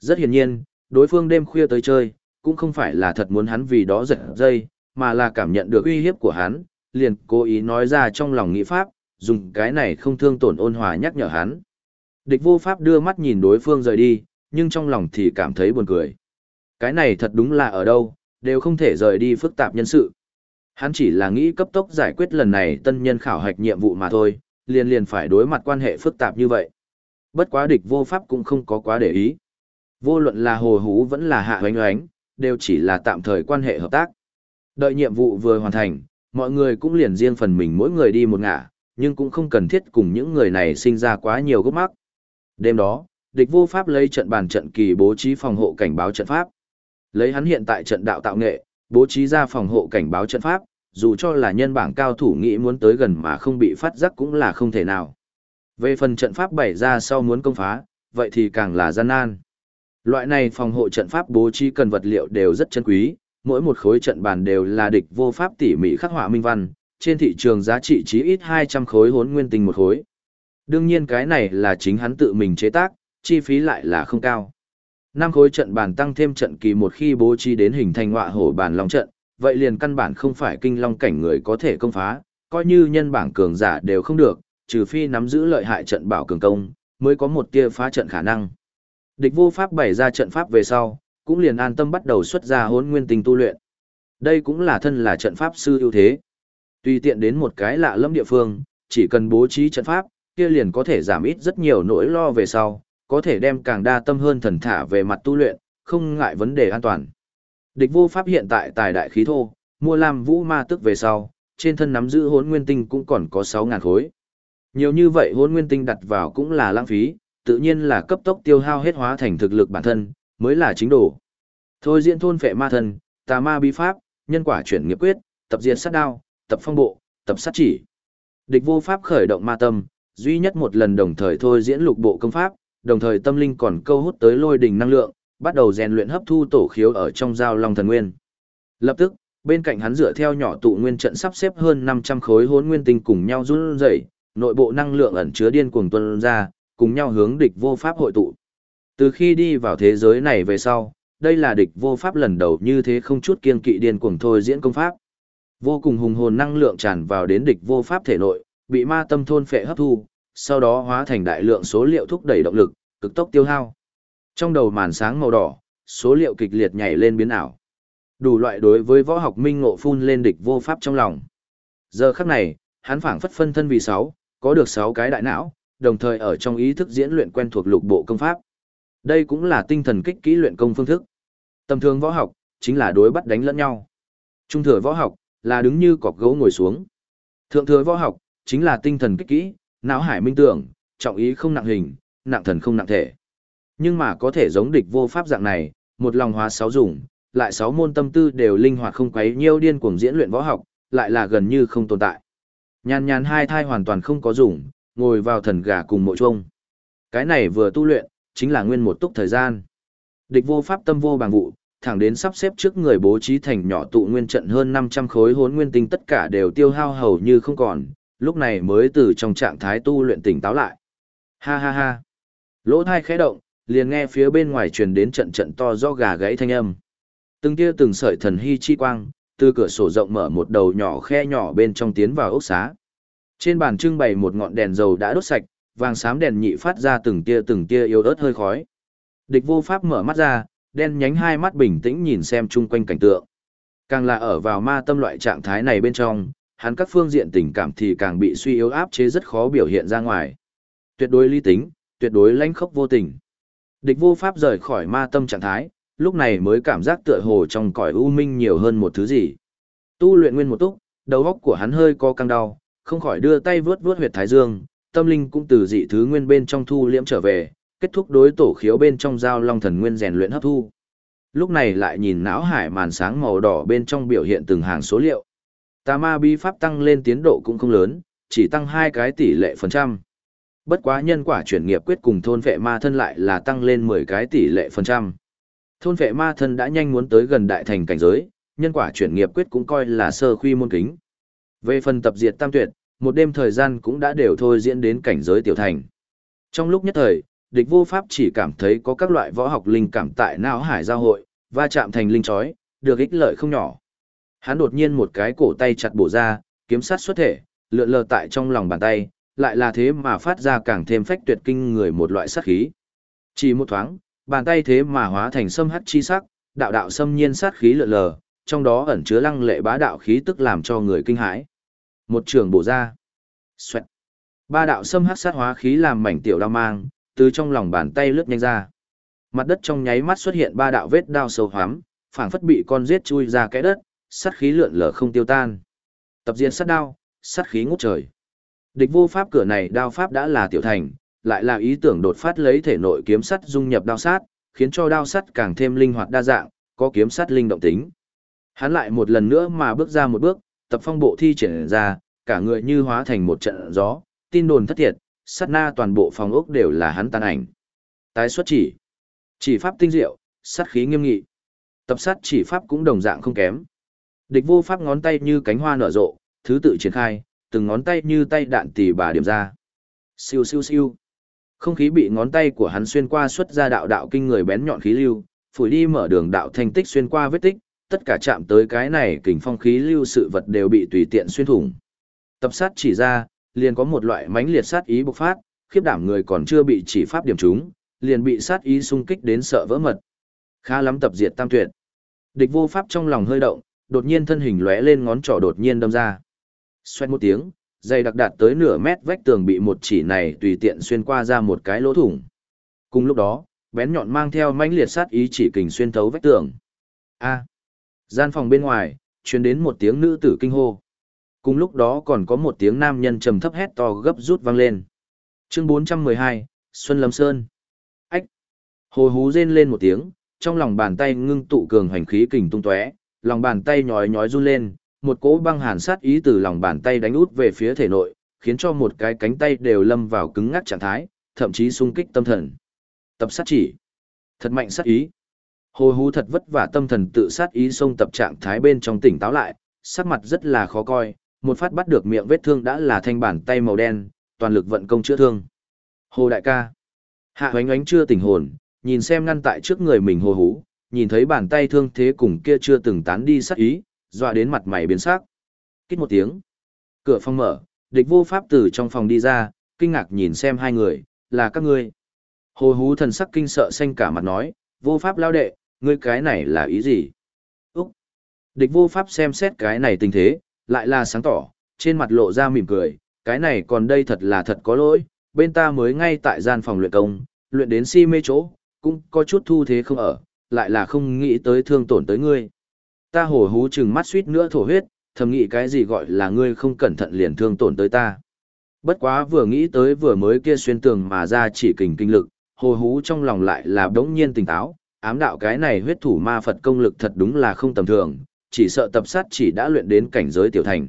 Rất hiển nhiên, đối phương đêm khuya tới chơi, cũng không phải là thật muốn hắn vì đó giật dây, mà là cảm nhận được uy hiếp của hắn, liền cố ý nói ra trong lòng nghĩ pháp, dùng cái này không thương tổn ôn hòa nhắc nhở hắn. Địch vô pháp đưa mắt nhìn đối phương rời đi, nhưng trong lòng thì cảm thấy buồn cười. Cái này thật đúng là ở đâu, đều không thể rời đi phức tạp nhân sự. Hắn chỉ là nghĩ cấp tốc giải quyết lần này tân nhân khảo hạch nhiệm vụ mà thôi, liền liền phải đối mặt quan hệ phức tạp như vậy. Bất quá địch vô pháp cũng không có quá để ý. Vô luận là hồ hú vẫn là hạ hoánh hoánh, đều chỉ là tạm thời quan hệ hợp tác. Đợi nhiệm vụ vừa hoàn thành, mọi người cũng liền riêng phần mình mỗi người đi một ngả, nhưng cũng không cần thiết cùng những người này sinh ra quá nhiều gốc mắc. Đêm đó, địch vô pháp lấy trận bàn trận kỳ bố trí phòng hộ cảnh báo trận pháp. Lấy hắn hiện tại trận đạo tạo nghệ, bố trí ra phòng hộ cảnh báo trận pháp, dù cho là nhân bảng cao thủ nghĩ muốn tới gần mà không bị phát giác cũng là không thể nào. Về phần trận pháp bày ra sau muốn công phá, vậy thì càng là gian nan. Loại này phòng hộ trận pháp bố trí cần vật liệu đều rất chân quý, mỗi một khối trận bàn đều là địch vô pháp tỉ mỉ khắc họa minh văn, trên thị trường giá trị chí ít 200 khối hốn nguyên tinh một khối. Đương nhiên cái này là chính hắn tự mình chế tác, chi phí lại là không cao. Năm khối trận bàn tăng thêm trận kỳ một khi bố trí đến hình thành ngọa hổ bàn long trận, vậy liền căn bản không phải kinh long cảnh người có thể công phá, coi như nhân bảng cường giả đều không được, trừ phi nắm giữ lợi hại trận bảo cường công, mới có một tia phá trận khả năng. Địch vô pháp bày ra trận pháp về sau, cũng liền an tâm bắt đầu xuất ra hốn nguyên tinh tu luyện. Đây cũng là thân là trận pháp sư ưu thế. Tùy tiện đến một cái lạ lẫm địa phương, chỉ cần bố trí trận pháp, kia liền có thể giảm ít rất nhiều nỗi lo về sau, có thể đem càng đa tâm hơn thần thả về mặt tu luyện, không ngại vấn đề an toàn. Địch vô pháp hiện tại tài đại khí thô, mua làm vũ ma tức về sau, trên thân nắm giữ hốn nguyên tinh cũng còn có 6.000 khối. Nhiều như vậy hôn nguyên tinh đặt vào cũng là lãng phí, tự nhiên là cấp tốc tiêu hao hết hóa thành thực lực bản thân, mới là chính đủ. Thôi diễn thôn phệ ma thân, tà ma bí pháp, nhân quả chuyển nghiệp quyết, tập diệt sát đao, tập phong bộ, tập sát chỉ. Địch vô pháp khởi động ma tâm, duy nhất một lần đồng thời thôi diễn lục bộ công pháp, đồng thời tâm linh còn câu hút tới lôi đỉnh năng lượng, bắt đầu rèn luyện hấp thu tổ khiếu ở trong giao long thần nguyên. Lập tức, bên cạnh hắn dựa theo nhỏ tụ nguyên trận sắp xếp hơn 500 khối hỗn nguyên tinh cùng nhau run rẩy, nội bộ năng lượng ẩn chứa điên cuồng tuôn ra, cùng nhau hướng địch vô pháp hội tụ. Từ khi đi vào thế giới này về sau, đây là địch vô pháp lần đầu như thế không chút kiên kỵ điên cuồng thôi diễn công pháp. Vô cùng hùng hồn năng lượng tràn vào đến địch vô pháp thể nội, bị ma tâm thôn phệ hấp thu, sau đó hóa thành đại lượng số liệu thúc đẩy động lực, cực tốc tiêu hao. Trong đầu màn sáng màu đỏ, số liệu kịch liệt nhảy lên biến ảo. Đủ loại đối với võ học minh ngộ phun lên địch vô pháp trong lòng. Giờ khắc này, hắn phảng phất phân thân vì sáu, có được sáu cái đại não, đồng thời ở trong ý thức diễn luyện quen thuộc lục bộ công pháp. Đây cũng là tinh thần kích kỹ luyện công phương thức. Tầm thường võ học, chính là đối bắt đánh lẫn nhau. Trung thừa võ học, là đứng như cọc gấu ngồi xuống. Thượng thừa võ học, chính là tinh thần kích kỹ, não hải minh tưởng, trọng ý không nặng hình, nặng thần không nặng thể. Nhưng mà có thể giống địch vô pháp dạng này, một lòng hóa sáu dùng, lại sáu môn tâm tư đều linh hoạt không quấy nhiêu điên cuồng diễn luyện võ học, lại là gần như không tồn tại. Nhàn nhàn hai thai hoàn toàn không có dùng, ngồi vào thần gà cùng mộ chuông. Cái này vừa tu luyện, chính là nguyên một túc thời gian. Địch vô pháp tâm vô bằng vụ, thẳng đến sắp xếp trước người bố trí thành nhỏ tụ nguyên trận hơn 500 khối hốn nguyên tinh tất cả đều tiêu hao hầu như không còn, lúc này mới từ trong trạng thái tu luyện tỉnh táo lại. Ha ha ha. Lỗ thai khẽ động, liền nghe phía bên ngoài truyền đến trận trận to do gà gãy thanh âm. Từng tia từng sợi thần hy chi quang, từ cửa sổ rộng mở một đầu nhỏ khe nhỏ bên trong tiến vào ốc xá. Trên bàn trưng bày một ngọn đèn dầu đã đốt sạch, vàng xám đèn nhị phát ra từng tia từng tia yếu ớt hơi khói. Địch vô pháp mở mắt ra, đen nhánh hai mắt bình tĩnh nhìn xem chung quanh cảnh tượng. Càng là ở vào ma tâm loại trạng thái này bên trong, hắn các phương diện tình cảm thì càng bị suy yếu áp chế rất khó biểu hiện ra ngoài. Tuyệt đối lý tính, tuyệt đối lãnh khốc vô tình. Địch vô pháp rời khỏi ma tâm trạng thái, lúc này mới cảm giác tựa hồ trong cõi u minh nhiều hơn một thứ gì. Tu luyện nguyên một túc, đầu óc của hắn hơi co căng đau, không khỏi đưa tay vướt vướt huyệt thái dương, tâm linh cũng từ dị thứ nguyên bên trong thu liễm trở về, kết thúc đối tổ khiếu bên trong giao long thần nguyên rèn luyện hấp thu. Lúc này lại nhìn não hải màn sáng màu đỏ bên trong biểu hiện từng hàng số liệu. Tà ma bí pháp tăng lên tiến độ cũng không lớn, chỉ tăng hai cái tỷ lệ phần trăm. Bất quá nhân quả chuyển nghiệp quyết cùng thôn vệ ma thân lại là tăng lên 10 cái tỷ lệ phần trăm. Thôn vệ ma thân đã nhanh muốn tới gần đại thành cảnh giới, nhân quả chuyển nghiệp quyết cũng coi là sơ khuy môn kính. Về phần tập diệt tam tuyệt, một đêm thời gian cũng đã đều thôi diễn đến cảnh giới tiểu thành. Trong lúc nhất thời, địch vô pháp chỉ cảm thấy có các loại võ học linh cảm tại não hải giao hội, va chạm thành linh chói, được ích lợi không nhỏ. Hắn đột nhiên một cái cổ tay chặt bổ ra, kiếm sát xuất thể, lượn lờ tại trong lòng bàn tay, lại là thế mà phát ra càng thêm phách tuyệt kinh người một loại sát khí. Chỉ một thoáng, bàn tay thế mà hóa thành sâm hắc chi sắc, đạo đạo sâm nhiên sát khí lượn lờ, trong đó ẩn chứa lăng lệ bá đạo khí tức làm cho người kinh hãi. Một trường bổ ra. Xoẹt. Ba đạo sâm hắc sát hóa khí làm mảnh tiểu đao mang, từ trong lòng bàn tay lướt nhanh ra. Mặt đất trong nháy mắt xuất hiện ba đạo vết đao sâu hoắm, phảng phất bị con giết chui ra cái đất, sát khí lượn lờ không tiêu tan. Tập diện sát đao, sát khí ngút trời. Địch vô pháp cửa này đao pháp đã là tiểu thành, lại là ý tưởng đột phát lấy thể nội kiếm sắt dung nhập đao sát, khiến cho đao sắt càng thêm linh hoạt đa dạng, có kiếm sắt linh động tính. Hắn lại một lần nữa mà bước ra một bước, tập phong bộ thi triển ra, cả người như hóa thành một trận gió, tin đồn thất thiệt, sát na toàn bộ phòng ốc đều là hắn tàn ảnh. Tái xuất chỉ, chỉ pháp tinh diệu, sát khí nghiêm nghị. Tập sát chỉ pháp cũng đồng dạng không kém. Địch vô pháp ngón tay như cánh hoa nở rộ, thứ tự triển khai, từng ngón tay như tay đạn tỉ bà điểm ra. Siêu siêu siêu. Không khí bị ngón tay của hắn xuyên qua xuất ra đạo đạo kinh người bén nhọn khí lưu, phủi đi mở đường đạo thành tích xuyên qua vết tích, tất cả chạm tới cái này kình phong khí lưu sự vật đều bị tùy tiện xuyên thủng. Tập sát chỉ ra, liền có một loại mãnh liệt sát ý bộc phát, khiếp đảm người còn chưa bị chỉ pháp điểm trúng, liền bị sát ý xung kích đến sợ vỡ mật. Khá lắm tập diệt tam tuyệt. Địch vô pháp trong lòng hơi động, đột nhiên thân hình lóe lên ngón trỏ đột nhiên đâm ra. Xoẹt một tiếng, dây đặc đạt tới nửa mét vách tường bị một chỉ này tùy tiện xuyên qua ra một cái lỗ thủng. Cùng lúc đó, bén nhọn mang theo mãnh liệt sát ý chỉ kình xuyên thấu vách tường. A. Gian phòng bên ngoài, truyền đến một tiếng nữ tử kinh hô. Cùng lúc đó còn có một tiếng nam nhân trầm thấp hét to gấp rút vang lên. Chương 412, Xuân Lâm Sơn. Ách. Hồ hú rên lên một tiếng, trong lòng bàn tay ngưng tụ cường hành khí kình tung tóe, lòng bàn tay nhói nhói run lên, một cỗ băng hàn sát ý từ lòng bàn tay đánh út về phía thể nội, khiến cho một cái cánh tay đều lâm vào cứng ngắc trạng thái, thậm chí xung kích tâm thần. Tập sát chỉ. Thật mạnh sát ý. Hồ hú thật vất vả tâm thần tự sát ý xông tập trạng thái bên trong tỉnh táo lại, sắc mặt rất là khó coi, một phát bắt được miệng vết thương đã là thanh bản tay màu đen, toàn lực vận công chữa thương. Hồ đại ca. Hạ hoánh ánh chưa tỉnh hồn, nhìn xem ngăn tại trước người mình hồ hú, nhìn thấy bàn tay thương thế cùng kia chưa từng tán đi sát ý, dọa đến mặt mày biến sắc. Kít một tiếng. Cửa phòng mở, địch vô pháp từ trong phòng đi ra, kinh ngạc nhìn xem hai người, là các ngươi. Hồ hú thần sắc kinh sợ xanh cả mặt nói, vô pháp lao đệ, ngươi cái này là ý gì? Úc! Địch vô pháp xem xét cái này tình thế, lại là sáng tỏ, trên mặt lộ ra mỉm cười, cái này còn đây thật là thật có lỗi, bên ta mới ngay tại gian phòng luyện công, luyện đến si mê chỗ, cũng có chút thu thế không ở, lại là không nghĩ tới thương tổn tới ngươi. Ta hổ hú chừng mắt suýt nữa thổ huyết, thầm nghĩ cái gì gọi là ngươi không cẩn thận liền thương tổn tới ta. Bất quá vừa nghĩ tới vừa mới kia xuyên tường mà ra chỉ kình kinh lực, hồ hú trong lòng lại là đống nhiên tỉnh táo, ám đạo cái này huyết thủ ma Phật công lực thật đúng là không tầm thường, chỉ sợ tập sát chỉ đã luyện đến cảnh giới tiểu thành.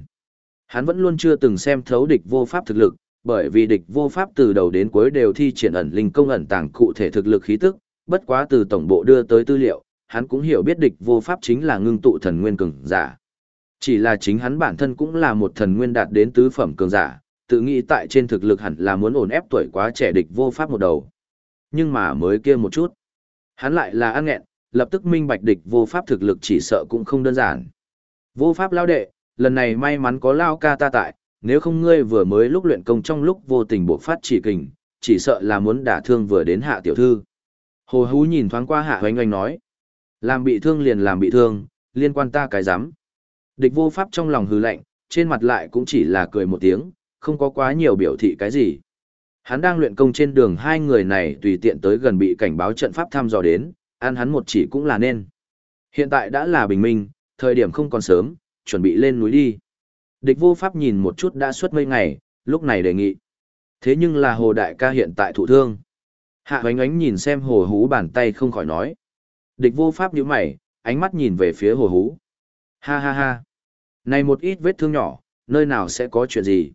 Hắn vẫn luôn chưa từng xem thấu địch vô pháp thực lực, bởi vì địch vô pháp từ đầu đến cuối đều thi triển ẩn linh công ẩn tàng cụ thể thực lực khí tức, bất quá từ tổng bộ đưa tới tư liệu, hắn cũng hiểu biết địch vô pháp chính là ngưng tụ thần nguyên cường giả. Chỉ là chính hắn bản thân cũng là một thần nguyên đạt đến tứ phẩm cường giả, tự nghĩ tại trên thực lực hẳn là muốn ổn ép tuổi quá trẻ địch vô pháp một đầu. Nhưng mà mới kia một chút, hắn lại là ăn nghẹn, lập tức minh bạch địch vô pháp thực lực chỉ sợ cũng không đơn giản. Vô pháp lao đệ, lần này may mắn có lao ca ta tại, nếu không ngươi vừa mới lúc luyện công trong lúc vô tình bộ phát chỉ kình, chỉ sợ là muốn đả thương vừa đến hạ tiểu thư. Hồ hú nhìn thoáng qua hạ hoành oanh nói. Làm bị thương liền làm bị thương, liên quan ta cái rắm Địch vô pháp trong lòng hư lạnh, trên mặt lại cũng chỉ là cười một tiếng, không có quá nhiều biểu thị cái gì. Hắn đang luyện công trên đường hai người này tùy tiện tới gần bị cảnh báo trận pháp thăm dò đến, ăn hắn một chỉ cũng là nên. Hiện tại đã là bình minh, thời điểm không còn sớm, chuẩn bị lên núi đi. Địch vô pháp nhìn một chút đã suốt mấy ngày, lúc này đề nghị. Thế nhưng là hồ đại ca hiện tại thụ thương. Hạ ánh ánh nhìn xem hồ hú bàn tay không khỏi nói. Địch vô pháp nhíu mày, ánh mắt nhìn về phía hồ hú. Ha ha ha. Này một ít vết thương nhỏ, nơi nào sẽ có chuyện gì?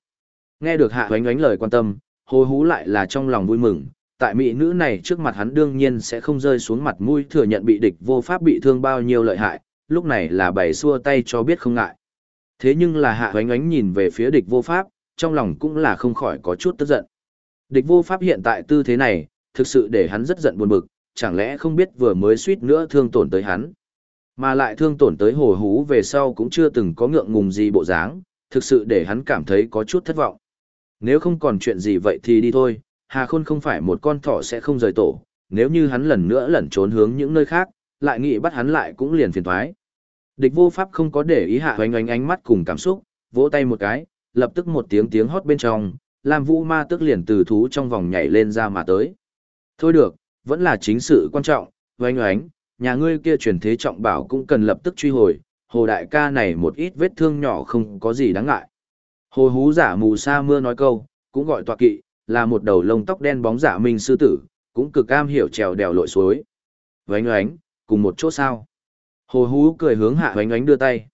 Nghe được hạ hoánh ánh lời quan tâm, hồ hú lại là trong lòng vui mừng. Tại mỹ nữ này trước mặt hắn đương nhiên sẽ không rơi xuống mặt mũi thừa nhận bị địch vô pháp bị thương bao nhiêu lợi hại, lúc này là bày xua tay cho biết không ngại. Thế nhưng là hạ hoánh ánh nhìn về phía địch vô pháp, trong lòng cũng là không khỏi có chút tức giận. Địch vô pháp hiện tại tư thế này, thực sự để hắn rất giận buồn bực, chẳng lẽ không biết vừa mới suýt nữa thương tổn tới hắn. Mà lại thương tổn tới hồ hú về sau cũng chưa từng có ngượng ngùng gì bộ dáng, thực sự để hắn cảm thấy có chút thất vọng. Nếu không còn chuyện gì vậy thì đi thôi, Hà Khôn không phải một con thỏ sẽ không rời tổ, nếu như hắn lần nữa lẩn trốn hướng những nơi khác, lại nghĩ bắt hắn lại cũng liền phiền thoái. Địch vô pháp không có để ý hạ hoành oánh ánh mắt cùng cảm xúc, vỗ tay một cái, lập tức một tiếng tiếng hót bên trong, làm vũ ma tức liền từ thú trong vòng nhảy lên ra mà tới. Thôi được, vẫn là chính sự quan trọng, oanh oánh, nhà ngươi kia truyền thế trọng bảo cũng cần lập tức truy hồi, hồ đại ca này một ít vết thương nhỏ không có gì đáng ngại. Hồ hú giả mù sa mưa nói câu, cũng gọi tọa kỵ, là một đầu lông tóc đen bóng giả minh sư tử, cũng cực cam hiểu trèo đèo lội suối. Vánh oánh, cùng một chỗ sao. Hồ hú cười hướng hạ oánh oánh đưa tay.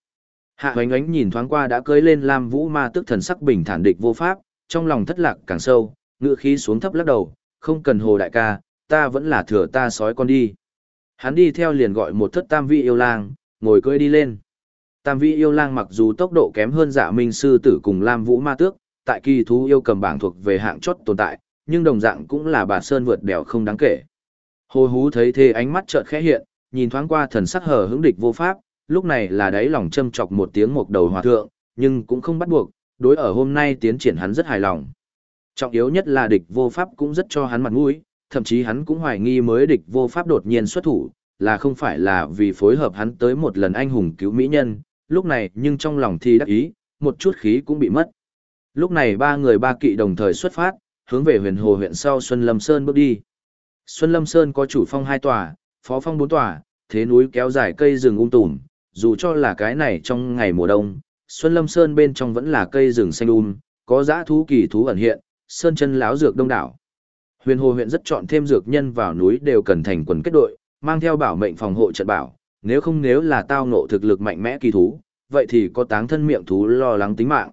Hạ oánh oánh nhìn thoáng qua đã cưới lên lam vũ ma tức thần sắc bình thản địch vô pháp, trong lòng thất lạc càng sâu, ngựa khí xuống thấp lắc đầu, không cần hồ đại ca, ta vẫn là thừa ta sói con đi. Hắn đi theo liền gọi một thất tam vị yêu lang, ngồi cưỡi đi lên. Tam vị yêu lang mặc dù tốc độ kém hơn dạ minh sư tử cùng lam vũ ma tước, tại kỳ thú yêu cầm bảng thuộc về hạng chót tồn tại, nhưng đồng dạng cũng là bà sơn vượt đèo không đáng kể. Hồ hú thấy thế ánh mắt chợt khẽ hiện, nhìn thoáng qua thần sắc hờ hững địch vô pháp, lúc này là đáy lòng châm chọc một tiếng một đầu hòa thượng, nhưng cũng không bắt buộc, đối ở hôm nay tiến triển hắn rất hài lòng. Trọng yếu nhất là địch vô pháp cũng rất cho hắn mặt mũi, thậm chí hắn cũng hoài nghi mới địch vô pháp đột nhiên xuất thủ, là không phải là vì phối hợp hắn tới một lần anh hùng cứu mỹ nhân, lúc này nhưng trong lòng thì đắc ý, một chút khí cũng bị mất. Lúc này ba người ba kỵ đồng thời xuất phát, hướng về huyền hồ huyện sau Xuân Lâm Sơn bước đi. Xuân Lâm Sơn có chủ phong hai tòa, phó phong bốn tòa, thế núi kéo dài cây rừng um tùm, dù cho là cái này trong ngày mùa đông, Xuân Lâm Sơn bên trong vẫn là cây rừng xanh um, có dã thú kỳ thú ẩn hiện, sơn chân láo dược đông đảo. Huyền Hồ huyện rất chọn thêm dược nhân vào núi đều cần thành quần kết đội, mang theo bảo mệnh phòng hộ trận bảo, nếu không nếu là tao ngộ thực lực mạnh mẽ kỳ thú, vậy thì có táng thân miệng thú lo lắng tính mạng.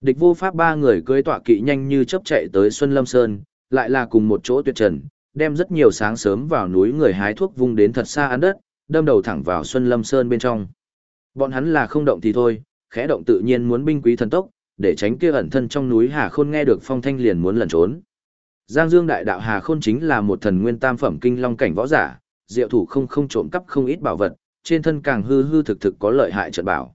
Địch vô pháp ba người cưỡi tọa kỵ nhanh như chớp chạy tới Xuân Lâm Sơn, lại là cùng một chỗ tuyệt trần, đem rất nhiều sáng sớm vào núi người hái thuốc vung đến thật xa ăn đất, đâm đầu thẳng vào Xuân Lâm Sơn bên trong. Bọn hắn là không động thì thôi, khẽ động tự nhiên muốn binh quý thần tốc, để tránh kia ẩn thân trong núi Hà Khôn nghe được phong thanh liền muốn lẩn trốn. Giang Dương đại đạo Hà Khôn chính là một thần nguyên tam phẩm kinh long cảnh võ giả, diệu thủ không không trộm cắp không ít bảo vật, trên thân càng hư hư thực thực có lợi hại trận bảo.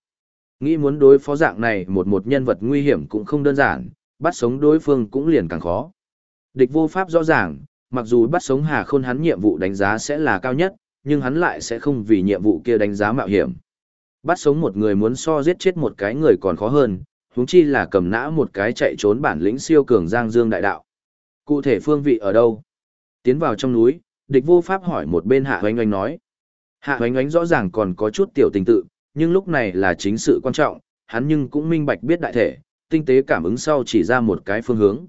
Nghĩ muốn đối phó dạng này một một nhân vật nguy hiểm cũng không đơn giản, bắt sống đối phương cũng liền càng khó. Địch vô pháp rõ ràng, mặc dù bắt sống Hà Khôn hắn nhiệm vụ đánh giá sẽ là cao nhất, nhưng hắn lại sẽ không vì nhiệm vụ kia đánh giá mạo hiểm. Bắt sống một người muốn so giết chết một cái người còn khó hơn, huống chi là cầm nã một cái chạy trốn bản lĩnh siêu cường Giang Dương đại đạo. Cụ thể phương vị ở đâu? Tiến vào trong núi, địch vô pháp hỏi một bên hạ hoánh oánh nói. Hạ hoánh oánh rõ ràng còn có chút tiểu tình tự, nhưng lúc này là chính sự quan trọng, hắn nhưng cũng minh bạch biết đại thể, tinh tế cảm ứng sau chỉ ra một cái phương hướng.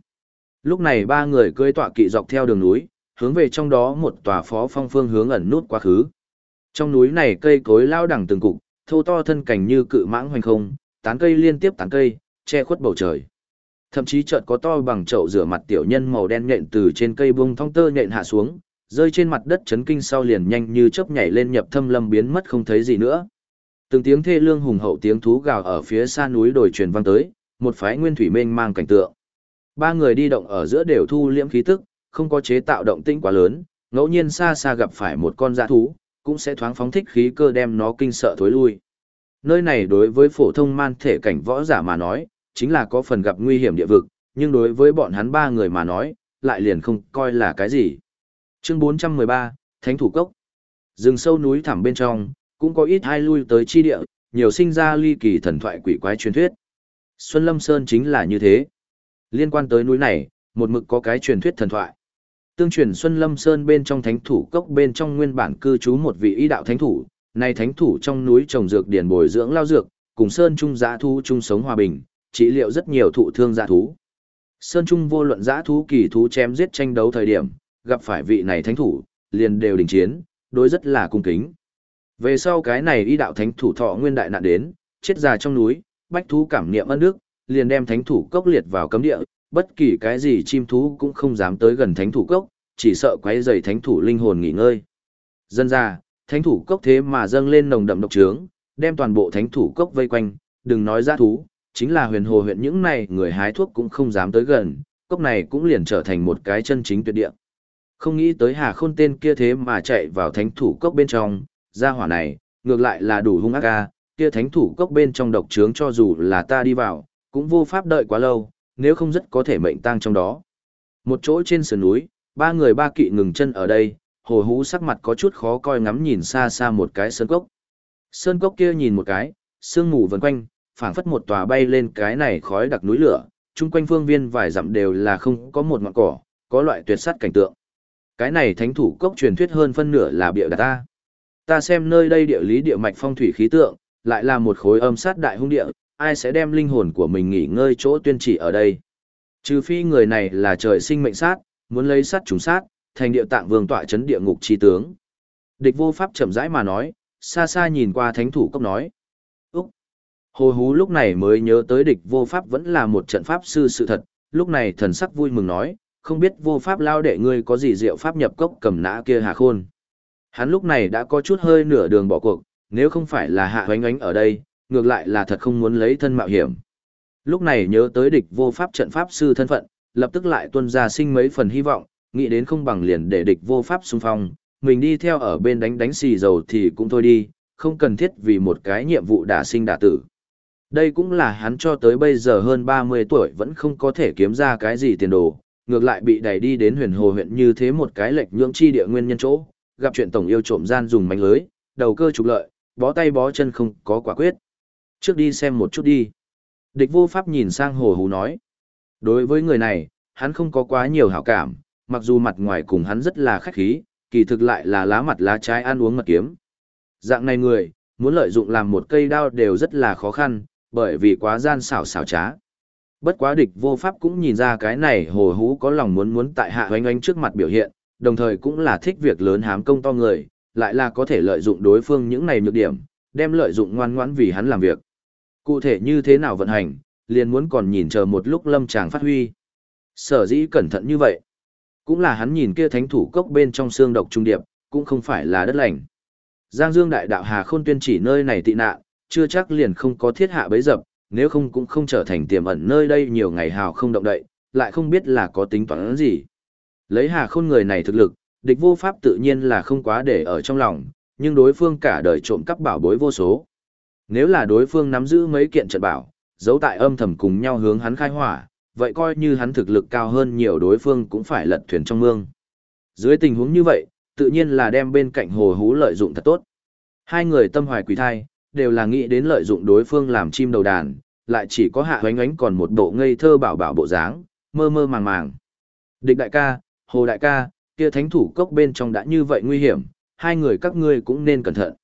Lúc này ba người cưỡi tọa kỵ dọc theo đường núi, hướng về trong đó một tòa phó phong phương hướng ẩn nút quá khứ. Trong núi này cây cối lao đẳng từng cục, thô to thân cảnh như cự mãng hoành không, tán cây liên tiếp tán cây, che khuất bầu trời. Thậm chí chợt có to bằng chậu rửa mặt tiểu nhân màu đen nhện từ trên cây bông thong tơ nhện hạ xuống, rơi trên mặt đất chấn kinh sau liền nhanh như chớp nhảy lên nhập thâm lâm biến mất không thấy gì nữa. Từng tiếng thê lương hùng hậu tiếng thú gào ở phía xa núi đồi truyền vang tới, một phái nguyên thủy mênh mang cảnh tượng. Ba người đi động ở giữa đều thu liễm khí tức, không có chế tạo động tĩnh quá lớn, ngẫu nhiên xa xa gặp phải một con dã thú, cũng sẽ thoáng phóng thích khí cơ đem nó kinh sợ thối lui. Nơi này đối với phổ thông man thể cảnh võ giả mà nói, chính là có phần gặp nguy hiểm địa vực, nhưng đối với bọn hắn ba người mà nói, lại liền không coi là cái gì. Chương 413, Thánh Thủ Cốc Rừng sâu núi thẳm bên trong, cũng có ít hai lui tới chi địa, nhiều sinh ra ly kỳ thần thoại quỷ quái truyền thuyết. Xuân Lâm Sơn chính là như thế. Liên quan tới núi này, một mực có cái truyền thuyết thần thoại. Tương truyền Xuân Lâm Sơn bên trong thánh thủ cốc bên trong nguyên bản cư trú một vị y đạo thánh thủ, nay thánh thủ trong núi trồng dược điển bồi dưỡng lao dược, cùng Sơn Trung giã thu chung sống hòa bình, trị liệu rất nhiều thụ thương giã thú. Sơn Trung vô luận giã thú kỳ thú chém giết tranh đấu thời điểm, gặp phải vị này thánh thủ, liền đều đình chiến, đối rất là cung kính. Về sau cái này y đạo thánh thủ thọ nguyên đại nạn đến, chết già trong núi, bách thú cảm niệm ân đức, liền đem thánh thủ cốc liệt vào cấm địa, bất kỳ cái gì chim thú cũng không dám tới gần thánh thủ cốc, chỉ sợ quấy rầy thánh thủ linh hồn nghỉ ngơi. Dân ra, thánh thủ cốc thế mà dâng lên nồng đậm độc trướng, đem toàn bộ thánh thủ cốc vây quanh, đừng nói ra thú, chính là huyền hồ huyện những này người hái thuốc cũng không dám tới gần, cốc này cũng liền trở thành một cái chân chính tuyệt địa. Không nghĩ tới hà khôn tên kia thế mà chạy vào thánh thủ cốc bên trong, ra hỏa này, ngược lại là đủ hung ác ca, kia thánh thủ cốc bên trong độc trướng cho dù là ta đi vào, cũng vô pháp đợi quá lâu, nếu không rất có thể mệnh tang trong đó. Một chỗ trên sườn núi, ba người ba kỵ ngừng chân ở đây, hồ hú sắc mặt có chút khó coi ngắm nhìn xa xa một cái sơn cốc. Sơn cốc kia nhìn một cái, sương mù vần quanh, phảng phất một tòa bay lên cái này khói đặc núi lửa, chung quanh phương viên vài dặm đều là không có một ngọn cỏ, có loại tuyệt sắt cảnh tượng. Cái này thánh thủ cốc truyền thuyết hơn phân nửa là bịa đặt ta. Ta xem nơi đây địa lý địa mạch phong thủy khí tượng, lại là một khối âm sát đại hung địa, ai sẽ đem linh hồn của mình nghỉ ngơi chỗ tuyên chỉ ở đây. Trừ phi người này là trời sinh mệnh sát, muốn lấy sát trùng sát, thành địa tạng vương tọa chấn địa ngục chi tướng. Địch vô pháp chậm rãi mà nói, xa xa nhìn qua thánh thủ cốc nói. Hồ hú lúc này mới nhớ tới địch vô pháp vẫn là một trận pháp sư sự thật, lúc này thần sắc vui mừng nói, không biết vô pháp lao đệ ngươi có gì diệu pháp nhập cốc cầm nã kia hà khôn. Hắn lúc này đã có chút hơi nửa đường bỏ cuộc, nếu không phải là hạ hoánh ánh ở đây, ngược lại là thật không muốn lấy thân mạo hiểm. Lúc này nhớ tới địch vô pháp trận pháp sư thân phận, lập tức lại tuân ra sinh mấy phần hy vọng, nghĩ đến không bằng liền để địch vô pháp xung phong, mình đi theo ở bên đánh đánh xì dầu thì cũng thôi đi, không cần thiết vì một cái nhiệm vụ đả sinh đả tử. Đây cũng là hắn cho tới bây giờ hơn 30 tuổi vẫn không có thể kiếm ra cái gì tiền đồ, ngược lại bị đẩy đi đến huyền hồ huyện như thế một cái lệch nhưỡng chi địa nguyên nhân chỗ, gặp chuyện tổng yêu trộm gian dùng mánh lưới, đầu cơ trục lợi, bó tay bó chân không có quả quyết. Trước đi xem một chút đi. Địch vô pháp nhìn sang hồ hú nói. Đối với người này, hắn không có quá nhiều hảo cảm, mặc dù mặt ngoài cùng hắn rất là khách khí, kỳ thực lại là lá mặt lá trái ăn uống mật kiếm. Dạng này người, muốn lợi dụng làm một cây đao đều rất là khó khăn, bởi vì quá gian xảo xảo trá. Bất quá địch vô pháp cũng nhìn ra cái này hồ hú có lòng muốn muốn tại hạ oanh oanh trước mặt biểu hiện, đồng thời cũng là thích việc lớn hám công to người, lại là có thể lợi dụng đối phương những này nhược điểm, đem lợi dụng ngoan ngoãn vì hắn làm việc. Cụ thể như thế nào vận hành, liền muốn còn nhìn chờ một lúc lâm tràng phát huy. Sở dĩ cẩn thận như vậy, cũng là hắn nhìn kia thánh thủ cốc bên trong xương độc trung điệp, cũng không phải là đất lành. Giang Dương đại đạo Hà Khôn tuyên chỉ nơi này tị nạn, chưa chắc liền không có thiết hạ bấy dập, nếu không cũng không trở thành tiềm ẩn nơi đây nhiều ngày hào không động đậy, lại không biết là có tính toán gì. Lấy Hà Khôn người này thực lực, địch vô pháp tự nhiên là không quá để ở trong lòng, nhưng đối phương cả đời trộm cắp bảo bối vô số. Nếu là đối phương nắm giữ mấy kiện trận bảo, giấu tại âm thầm cùng nhau hướng hắn khai hỏa, vậy coi như hắn thực lực cao hơn nhiều đối phương cũng phải lật thuyền trong mương. Dưới tình huống như vậy, tự nhiên là đem bên cạnh hồ hú lợi dụng thật tốt. Hai người tâm hoài quỷ thai, đều là nghĩ đến lợi dụng đối phương làm chim đầu đàn, lại chỉ có hạ hoánh ánh còn một bộ ngây thơ bảo bảo bộ dáng, mơ mơ màng màng. Địch đại ca, hồ đại ca, kia thánh thủ cốc bên trong đã như vậy nguy hiểm, hai người các ngươi cũng nên cẩn thận.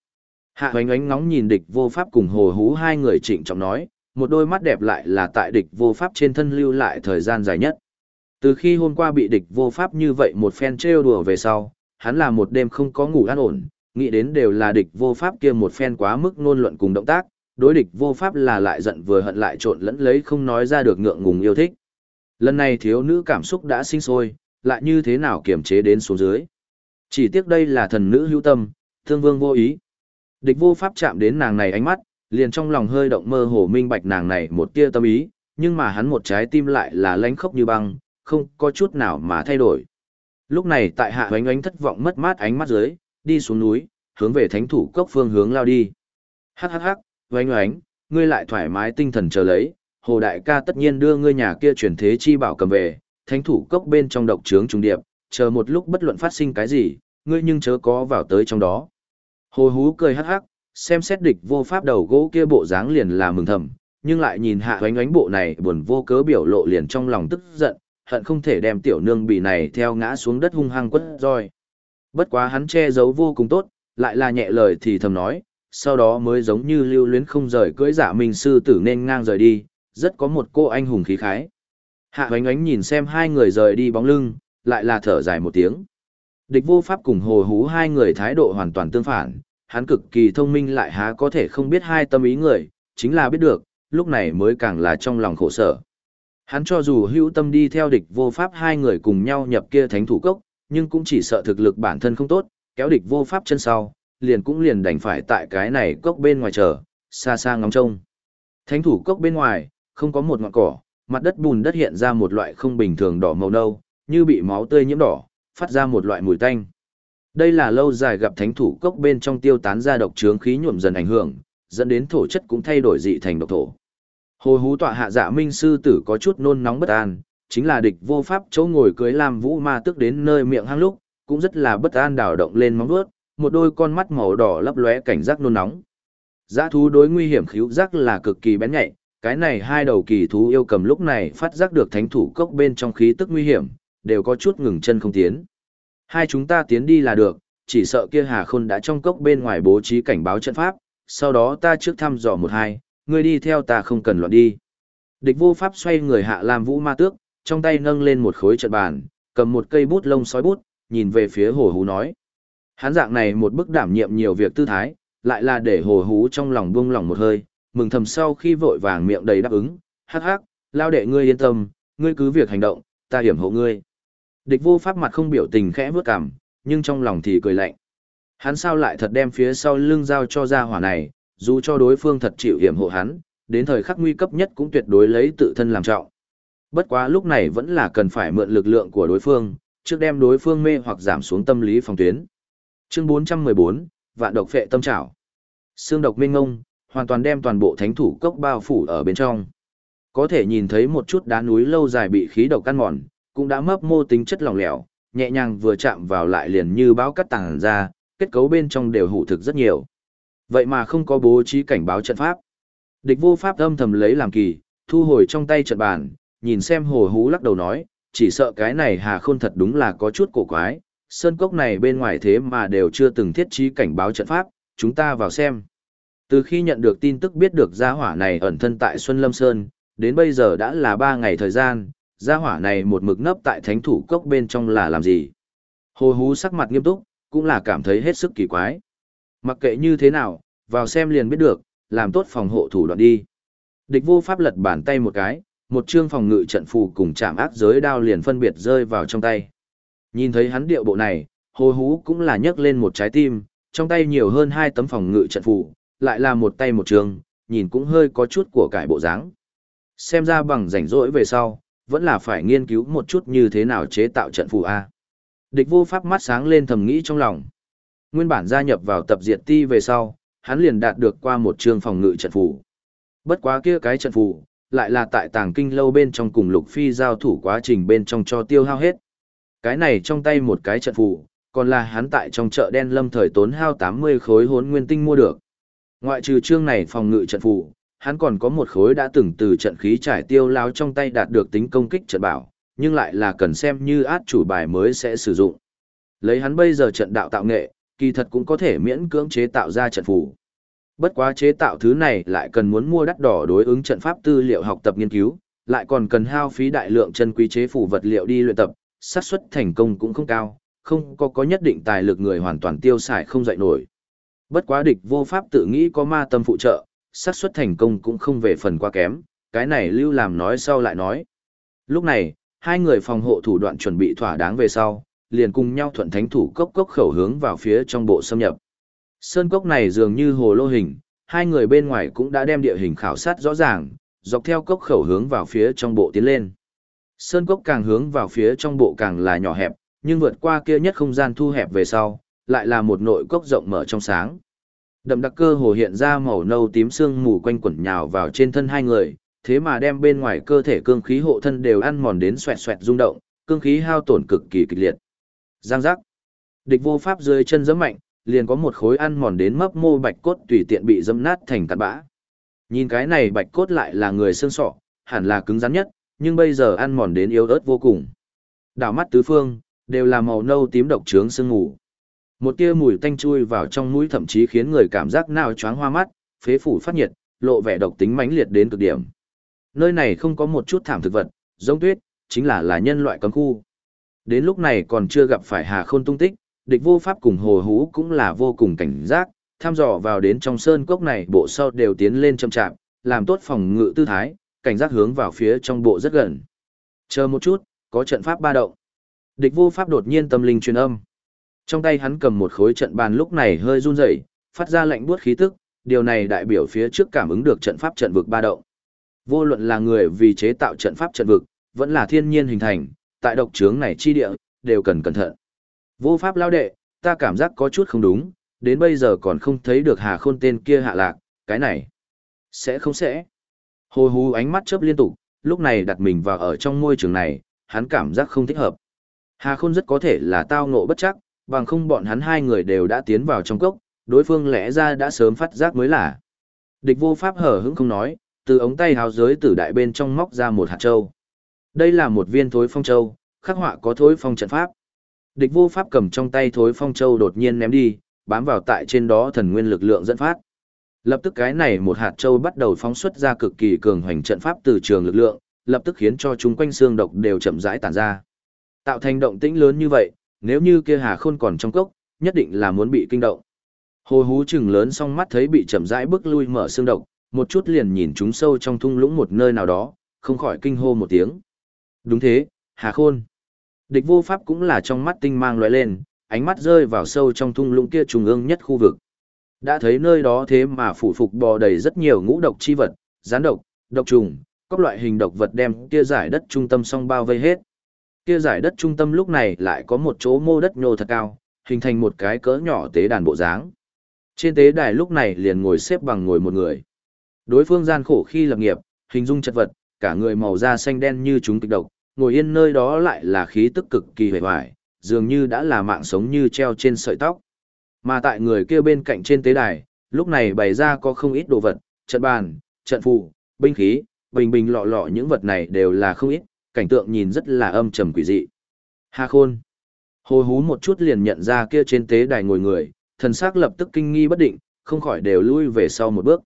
Hạ hoánh ánh ngóng nhìn địch vô pháp cùng hồ hú hai người trịnh trọng nói, một đôi mắt đẹp lại là tại địch vô pháp trên thân lưu lại thời gian dài nhất. Từ khi hôm qua bị địch vô pháp như vậy một phen trêu đùa về sau, hắn là một đêm không có ngủ an ổn, nghĩ đến đều là địch vô pháp kia một phen quá mức ngôn luận cùng động tác, đối địch vô pháp là lại giận vừa hận lại trộn lẫn lấy không nói ra được ngượng ngùng yêu thích. Lần này thiếu nữ cảm xúc đã sinh sôi, lại như thế nào kiềm chế đến số dưới. Chỉ tiếc đây là thần nữ hữu tâm, thương vương vô ý. Địch vô pháp chạm đến nàng này ánh mắt, liền trong lòng hơi động mơ hồ minh bạch nàng này một tia tâm ý, nhưng mà hắn một trái tim lại là lánh khốc như băng, không có chút nào mà thay đổi. Lúc này tại hạ oánh oánh thất vọng mất mát ánh mắt dưới, đi xuống núi, hướng về thánh thủ cốc phương hướng lao đi. Hắc hắc hắc, oánh oánh, ngươi lại thoải mái tinh thần chờ lấy, hồ đại ca tất nhiên đưa ngươi nhà kia chuyển thế chi bảo cầm về, thánh thủ cốc bên trong độc trướng trung điệp, chờ một lúc bất luận phát sinh cái gì, ngươi nhưng chớ có vào tới trong đó. Hồ hú cười hắc hắc, xem xét địch vô pháp đầu gỗ kia bộ dáng liền là mừng thầm, nhưng lại nhìn hạ oánh oánh bộ này buồn vô cớ biểu lộ liền trong lòng tức giận, hận không thể đem tiểu nương bị này theo ngã xuống đất hung hăng quất roi. Bất quá hắn che giấu vô cùng tốt, lại là nhẹ lời thì thầm nói, sau đó mới giống như lưu luyến không rời cưỡi giả mình sư tử nên ngang rời đi, rất có một cô anh hùng khí khái. Hạ ánh ánh nhìn xem hai người rời đi bóng lưng, lại là thở dài một tiếng. Địch vô pháp cùng hồ hú hai người thái độ hoàn toàn tương phản, hắn cực kỳ thông minh lại há có thể không biết hai tâm ý người, chính là biết được, lúc này mới càng là trong lòng khổ sở. Hắn cho dù hữu tâm đi theo địch vô pháp hai người cùng nhau nhập kia thánh thủ cốc, nhưng cũng chỉ sợ thực lực bản thân không tốt, kéo địch vô pháp chân sau, liền cũng liền đành phải tại cái này cốc bên ngoài chờ, xa xa ngóng trông. Thánh thủ cốc bên ngoài, không có một ngọn cỏ, mặt đất bùn đất hiện ra một loại không bình thường đỏ màu nâu, như bị máu tươi nhiễm đỏ, phát ra một loại mùi tanh. Đây là lâu dài gặp thánh thủ cốc bên trong tiêu tán ra độc trướng khí nhuộm dần ảnh hưởng, dẫn đến thổ chất cũng thay đổi dị thành độc thổ. Hồ hú tọa hạ dạ minh sư tử có chút nôn nóng bất an, chính là địch vô pháp chỗ ngồi cưới làm vũ ma tức đến nơi miệng hang lúc, cũng rất là bất an đảo động lên móng vuốt, một đôi con mắt màu đỏ lấp lóe cảnh giác nôn nóng. Giá thú đối nguy hiểm khíu giác là cực kỳ bén nhạy, cái này hai đầu kỳ thú yêu cầm lúc này phát giác được thánh thủ cốc bên trong khí tức nguy hiểm, đều có chút ngừng chân không tiến. Hai chúng ta tiến đi là được, chỉ sợ kia Hà Khôn đã trong cốc bên ngoài bố trí cảnh báo trận pháp, sau đó ta trước thăm dò một hai, ngươi đi theo ta không cần loạn đi. Địch vô pháp xoay người hạ làm vũ ma tước, trong tay nâng lên một khối trận bàn, cầm một cây bút lông sói bút, nhìn về phía hồ hú nói. Hán dạng này một bức đảm nhiệm nhiều việc tư thái, lại là để hồ hú trong lòng buông lòng một hơi, mừng thầm sau khi vội vàng miệng đầy đáp ứng, hắc hắc, lao đệ ngươi yên tâm, ngươi cứ việc hành động, ta hiểm hộ ngươi. Địch vô pháp mặt không biểu tình khẽ bước cằm, nhưng trong lòng thì cười lạnh. Hắn sao lại thật đem phía sau lưng giao cho gia hỏa này, dù cho đối phương thật chịu hiểm hộ hắn, đến thời khắc nguy cấp nhất cũng tuyệt đối lấy tự thân làm trọng. Bất quá lúc này vẫn là cần phải mượn lực lượng của đối phương, trước đem đối phương mê hoặc giảm xuống tâm lý phòng tuyến. Chương 414, Vạn độc phệ tâm trảo. Xương độc minh ngông, hoàn toàn đem toàn bộ thánh thủ cốc bao phủ ở bên trong. Có thể nhìn thấy một chút đá núi lâu dài bị khí độc căn mòn, cũng đã mấp mô tính chất lỏng lẻo, nhẹ nhàng vừa chạm vào lại liền như báo cắt tàng ra, kết cấu bên trong đều hủ thực rất nhiều. Vậy mà không có bố trí cảnh báo trận pháp. Địch vô pháp âm thầm lấy làm kỳ, thu hồi trong tay trận bàn, nhìn xem hồ hú lắc đầu nói, chỉ sợ cái này hà khôn thật đúng là có chút cổ quái, sơn cốc này bên ngoài thế mà đều chưa từng thiết trí cảnh báo trận pháp, chúng ta vào xem. Từ khi nhận được tin tức biết được gia hỏa này ẩn thân tại Xuân Lâm Sơn, đến bây giờ đã là 3 ngày thời gian, gia hỏa này một mực nấp tại thánh thủ cốc bên trong là làm gì. Hồ hú sắc mặt nghiêm túc, cũng là cảm thấy hết sức kỳ quái. Mặc kệ như thế nào, vào xem liền biết được, làm tốt phòng hộ thủ đoạn đi. Địch vô pháp lật bàn tay một cái, một chương phòng ngự trận phù cùng chạm ác giới đao liền phân biệt rơi vào trong tay. Nhìn thấy hắn điệu bộ này, hồ hú cũng là nhấc lên một trái tim, trong tay nhiều hơn hai tấm phòng ngự trận phù, lại là một tay một trường, nhìn cũng hơi có chút của cải bộ dáng. Xem ra bằng rảnh rỗi về sau, vẫn là phải nghiên cứu một chút như thế nào chế tạo trận phù A. Địch vô pháp mắt sáng lên thầm nghĩ trong lòng. Nguyên bản gia nhập vào tập diệt ti về sau, hắn liền đạt được qua một trường phòng ngự trận phù. Bất quá kia cái trận phù, lại là tại tàng kinh lâu bên trong cùng lục phi giao thủ quá trình bên trong cho tiêu hao hết. Cái này trong tay một cái trận phù, còn là hắn tại trong chợ đen lâm thời tốn hao 80 khối hốn nguyên tinh mua được. Ngoại trừ chương này phòng ngự trận phù, hắn còn có một khối đã từng từ trận khí trải tiêu lao trong tay đạt được tính công kích trận bảo, nhưng lại là cần xem như át chủ bài mới sẽ sử dụng. Lấy hắn bây giờ trận đạo tạo nghệ, kỳ thật cũng có thể miễn cưỡng chế tạo ra trận phù. Bất quá chế tạo thứ này lại cần muốn mua đắt đỏ đối ứng trận pháp tư liệu học tập nghiên cứu, lại còn cần hao phí đại lượng chân quý chế phủ vật liệu đi luyện tập, xác suất thành công cũng không cao, không có có nhất định tài lực người hoàn toàn tiêu xài không dậy nổi. Bất quá địch vô pháp tự nghĩ có ma tâm phụ trợ, xác suất thành công cũng không về phần quá kém, cái này lưu làm nói sau lại nói. Lúc này, hai người phòng hộ thủ đoạn chuẩn bị thỏa đáng về sau, liền cùng nhau thuận thánh thủ cốc cốc khẩu hướng vào phía trong bộ xâm nhập. Sơn cốc này dường như hồ lô hình, hai người bên ngoài cũng đã đem địa hình khảo sát rõ ràng, dọc theo cốc khẩu hướng vào phía trong bộ tiến lên. Sơn cốc càng hướng vào phía trong bộ càng là nhỏ hẹp, nhưng vượt qua kia nhất không gian thu hẹp về sau, lại là một nội cốc rộng mở trong sáng. Đậm đặc cơ hồ hiện ra màu nâu tím sương mù quanh quẩn nhào vào trên thân hai người, thế mà đem bên ngoài cơ thể cương khí hộ thân đều ăn mòn đến xoẹt xoẹt rung động, cương khí hao tổn cực kỳ kịch liệt. Giang giác. Địch vô pháp dưới chân giẫm mạnh, liền có một khối ăn mòn đến mấp mô bạch cốt tùy tiện bị dâm nát thành cặn bã. Nhìn cái này bạch cốt lại là người xương sọ, hẳn là cứng rắn nhất, nhưng bây giờ ăn mòn đến yếu ớt vô cùng. Đảo mắt tứ phương, đều là màu nâu tím độc trướng sương ngủ. Một tia mùi tanh chui vào trong mũi thậm chí khiến người cảm giác nào choáng hoa mắt, phế phủ phát nhiệt, lộ vẻ độc tính mãnh liệt đến cực điểm. Nơi này không có một chút thảm thực vật, giống tuyết, chính là là nhân loại cấm khu. Đến lúc này còn chưa gặp phải Hà Khôn tung tích, địch vô pháp cùng hồ hú cũng là vô cùng cảnh giác, tham dò vào đến trong sơn cốc này bộ sau đều tiến lên chậm chạp, làm tốt phòng ngự tư thái, cảnh giác hướng vào phía trong bộ rất gần. Chờ một chút, có trận pháp ba động. Địch vô pháp đột nhiên tâm linh truyền âm. Trong tay hắn cầm một khối trận bàn lúc này hơi run rẩy, phát ra lạnh buốt khí tức, điều này đại biểu phía trước cảm ứng được trận pháp trận vực ba động. Vô luận là người vì chế tạo trận pháp trận vực, vẫn là thiên nhiên hình thành, tại độc trướng này chi địa, đều cần cẩn thận. Vô pháp lao đệ, ta cảm giác có chút không đúng, đến bây giờ còn không thấy được hà khôn tên kia hạ lạc, cái này. Sẽ không sẽ. Hồ hú ánh mắt chớp liên tục, lúc này đặt mình vào ở trong môi trường này, hắn cảm giác không thích hợp. Hà khôn rất có thể là tao ngộ bất chắc, bằng không bọn hắn hai người đều đã tiến vào trong cốc, đối phương lẽ ra đã sớm phát giác mới là. Địch vô pháp hở hững không nói, từ ống tay hào giới tử đại bên trong móc ra một hạt châu. Đây là một viên thối phong châu, khắc họa có thối phong trận pháp. Địch vô pháp cầm trong tay thối phong châu đột nhiên ném đi, bám vào tại trên đó thần nguyên lực lượng dẫn phát. Lập tức cái này một hạt châu bắt đầu phóng xuất ra cực kỳ cường hoành trận pháp từ trường lực lượng, lập tức khiến cho chúng quanh xương độc đều chậm rãi tản ra. Tạo thành động tĩnh lớn như vậy, nếu như kia hà khôn còn trong cốc, nhất định là muốn bị kinh động. Hồ hú chừng lớn song mắt thấy bị chậm rãi bước lui mở xương độc, một chút liền nhìn chúng sâu trong thung lũng một nơi nào đó, không khỏi kinh hô một tiếng. Đúng thế, hà khôn. Địch vô pháp cũng là trong mắt tinh mang lóe lên, ánh mắt rơi vào sâu trong thung lũng kia trung ương nhất khu vực. Đã thấy nơi đó thế mà phủ phục bò đầy rất nhiều ngũ độc chi vật, gián độc, độc trùng, các loại hình độc vật đem kia giải đất trung tâm song bao vây hết. Kia giải đất trung tâm lúc này lại có một chỗ mô đất nhô thật cao, hình thành một cái cỡ nhỏ tế đàn bộ dáng. Trên tế đài lúc này liền ngồi xếp bằng ngồi một người. Đối phương gian khổ khi lập nghiệp, hình dung chất vật, cả người màu da xanh đen như chúng kịch độc, ngồi yên nơi đó lại là khí tức cực kỳ hề hoài, dường như đã là mạng sống như treo trên sợi tóc. Mà tại người kia bên cạnh trên tế đài, lúc này bày ra có không ít đồ vật, trận bàn, trận phù, binh khí, bình bình lọ lọ những vật này đều là không ít, cảnh tượng nhìn rất là âm trầm quỷ dị. Hà khôn. Hồ hú một chút liền nhận ra kia trên tế đài ngồi người, thần sắc lập tức kinh nghi bất định, không khỏi đều lui về sau một bước.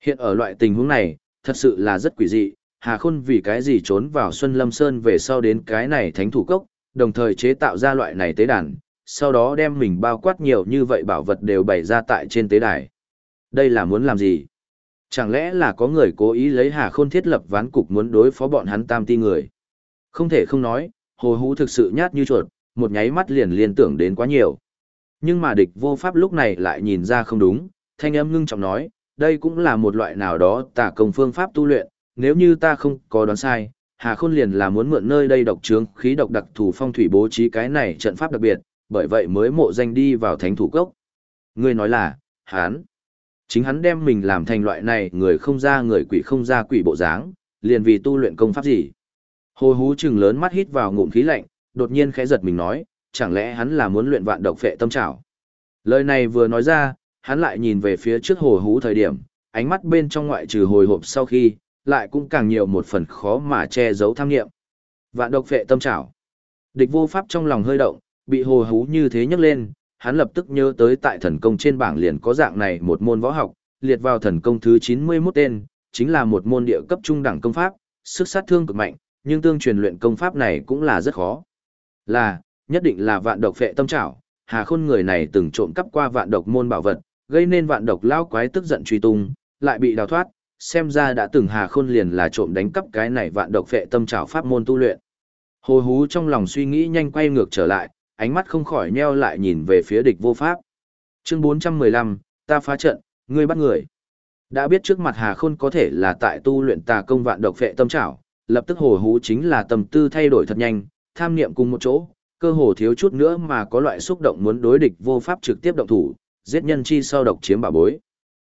Hiện ở loại tình huống này, thật sự là rất quỷ dị, Hà Khôn vì cái gì trốn vào Xuân Lâm Sơn về sau đến cái này thánh thủ cốc, đồng thời chế tạo ra loại này tế đàn, sau đó đem mình bao quát nhiều như vậy bảo vật đều bày ra tại trên tế đài. Đây là muốn làm gì? Chẳng lẽ là có người cố ý lấy Hà Khôn thiết lập ván cục muốn đối phó bọn hắn tam ti người? Không thể không nói, hồ hú thực sự nhát như chuột, một nháy mắt liền liên tưởng đến quá nhiều. Nhưng mà địch vô pháp lúc này lại nhìn ra không đúng, thanh âm ngưng trọng nói, đây cũng là một loại nào đó tả công phương pháp tu luyện, nếu như ta không có đoán sai, Hà Khôn liền là muốn mượn nơi đây độc trướng khí độc đặc thù phong thủy bố trí cái này trận pháp đặc biệt, bởi vậy mới mộ danh đi vào thánh thủ cốc. Ngươi nói là, hắn, chính hắn đem mình làm thành loại này người không ra người quỷ không ra quỷ bộ dáng, liền vì tu luyện công pháp gì. Hồ hú trừng lớn mắt hít vào ngụm khí lạnh, đột nhiên khẽ giật mình nói, chẳng lẽ hắn là muốn luyện vạn độc phệ tâm trảo. Lời này vừa nói ra, hắn lại nhìn về phía trước hồ hú thời điểm, ánh mắt bên trong ngoại trừ hồi hộp sau khi, lại cũng càng nhiều một phần khó mà che giấu tham nghiệm. Vạn độc vệ tâm trảo. Địch vô pháp trong lòng hơi động, bị hồ hú như thế nhấc lên, hắn lập tức nhớ tới tại thần công trên bảng liền có dạng này một môn võ học, liệt vào thần công thứ 91 tên, chính là một môn địa cấp trung đẳng công pháp, sức sát thương cực mạnh, nhưng tương truyền luyện công pháp này cũng là rất khó. Là, nhất định là vạn độc phệ tâm trảo, Hà Khôn người này từng trộm cắp qua vạn độc môn bảo vật, gây nên vạn độc lao quái tức giận truy tung, lại bị đào thoát, xem ra đã từng Hà Khôn liền là trộm đánh cắp cái này vạn độc phệ tâm trảo pháp môn tu luyện. Hồ hú trong lòng suy nghĩ nhanh quay ngược trở lại, ánh mắt không khỏi nheo lại nhìn về phía địch vô pháp. Chương 415, ta phá trận, ngươi bắt người. Đã biết trước mặt Hà Khôn có thể là tại tu luyện tà công vạn độc phệ tâm trảo, lập tức hồ hú chính là tâm tư thay đổi thật nhanh, tham niệm cùng một chỗ, cơ hồ thiếu chút nữa mà có loại xúc động muốn đối địch vô pháp trực tiếp động thủ, giết nhân chi sau độc chiếm bảo bối.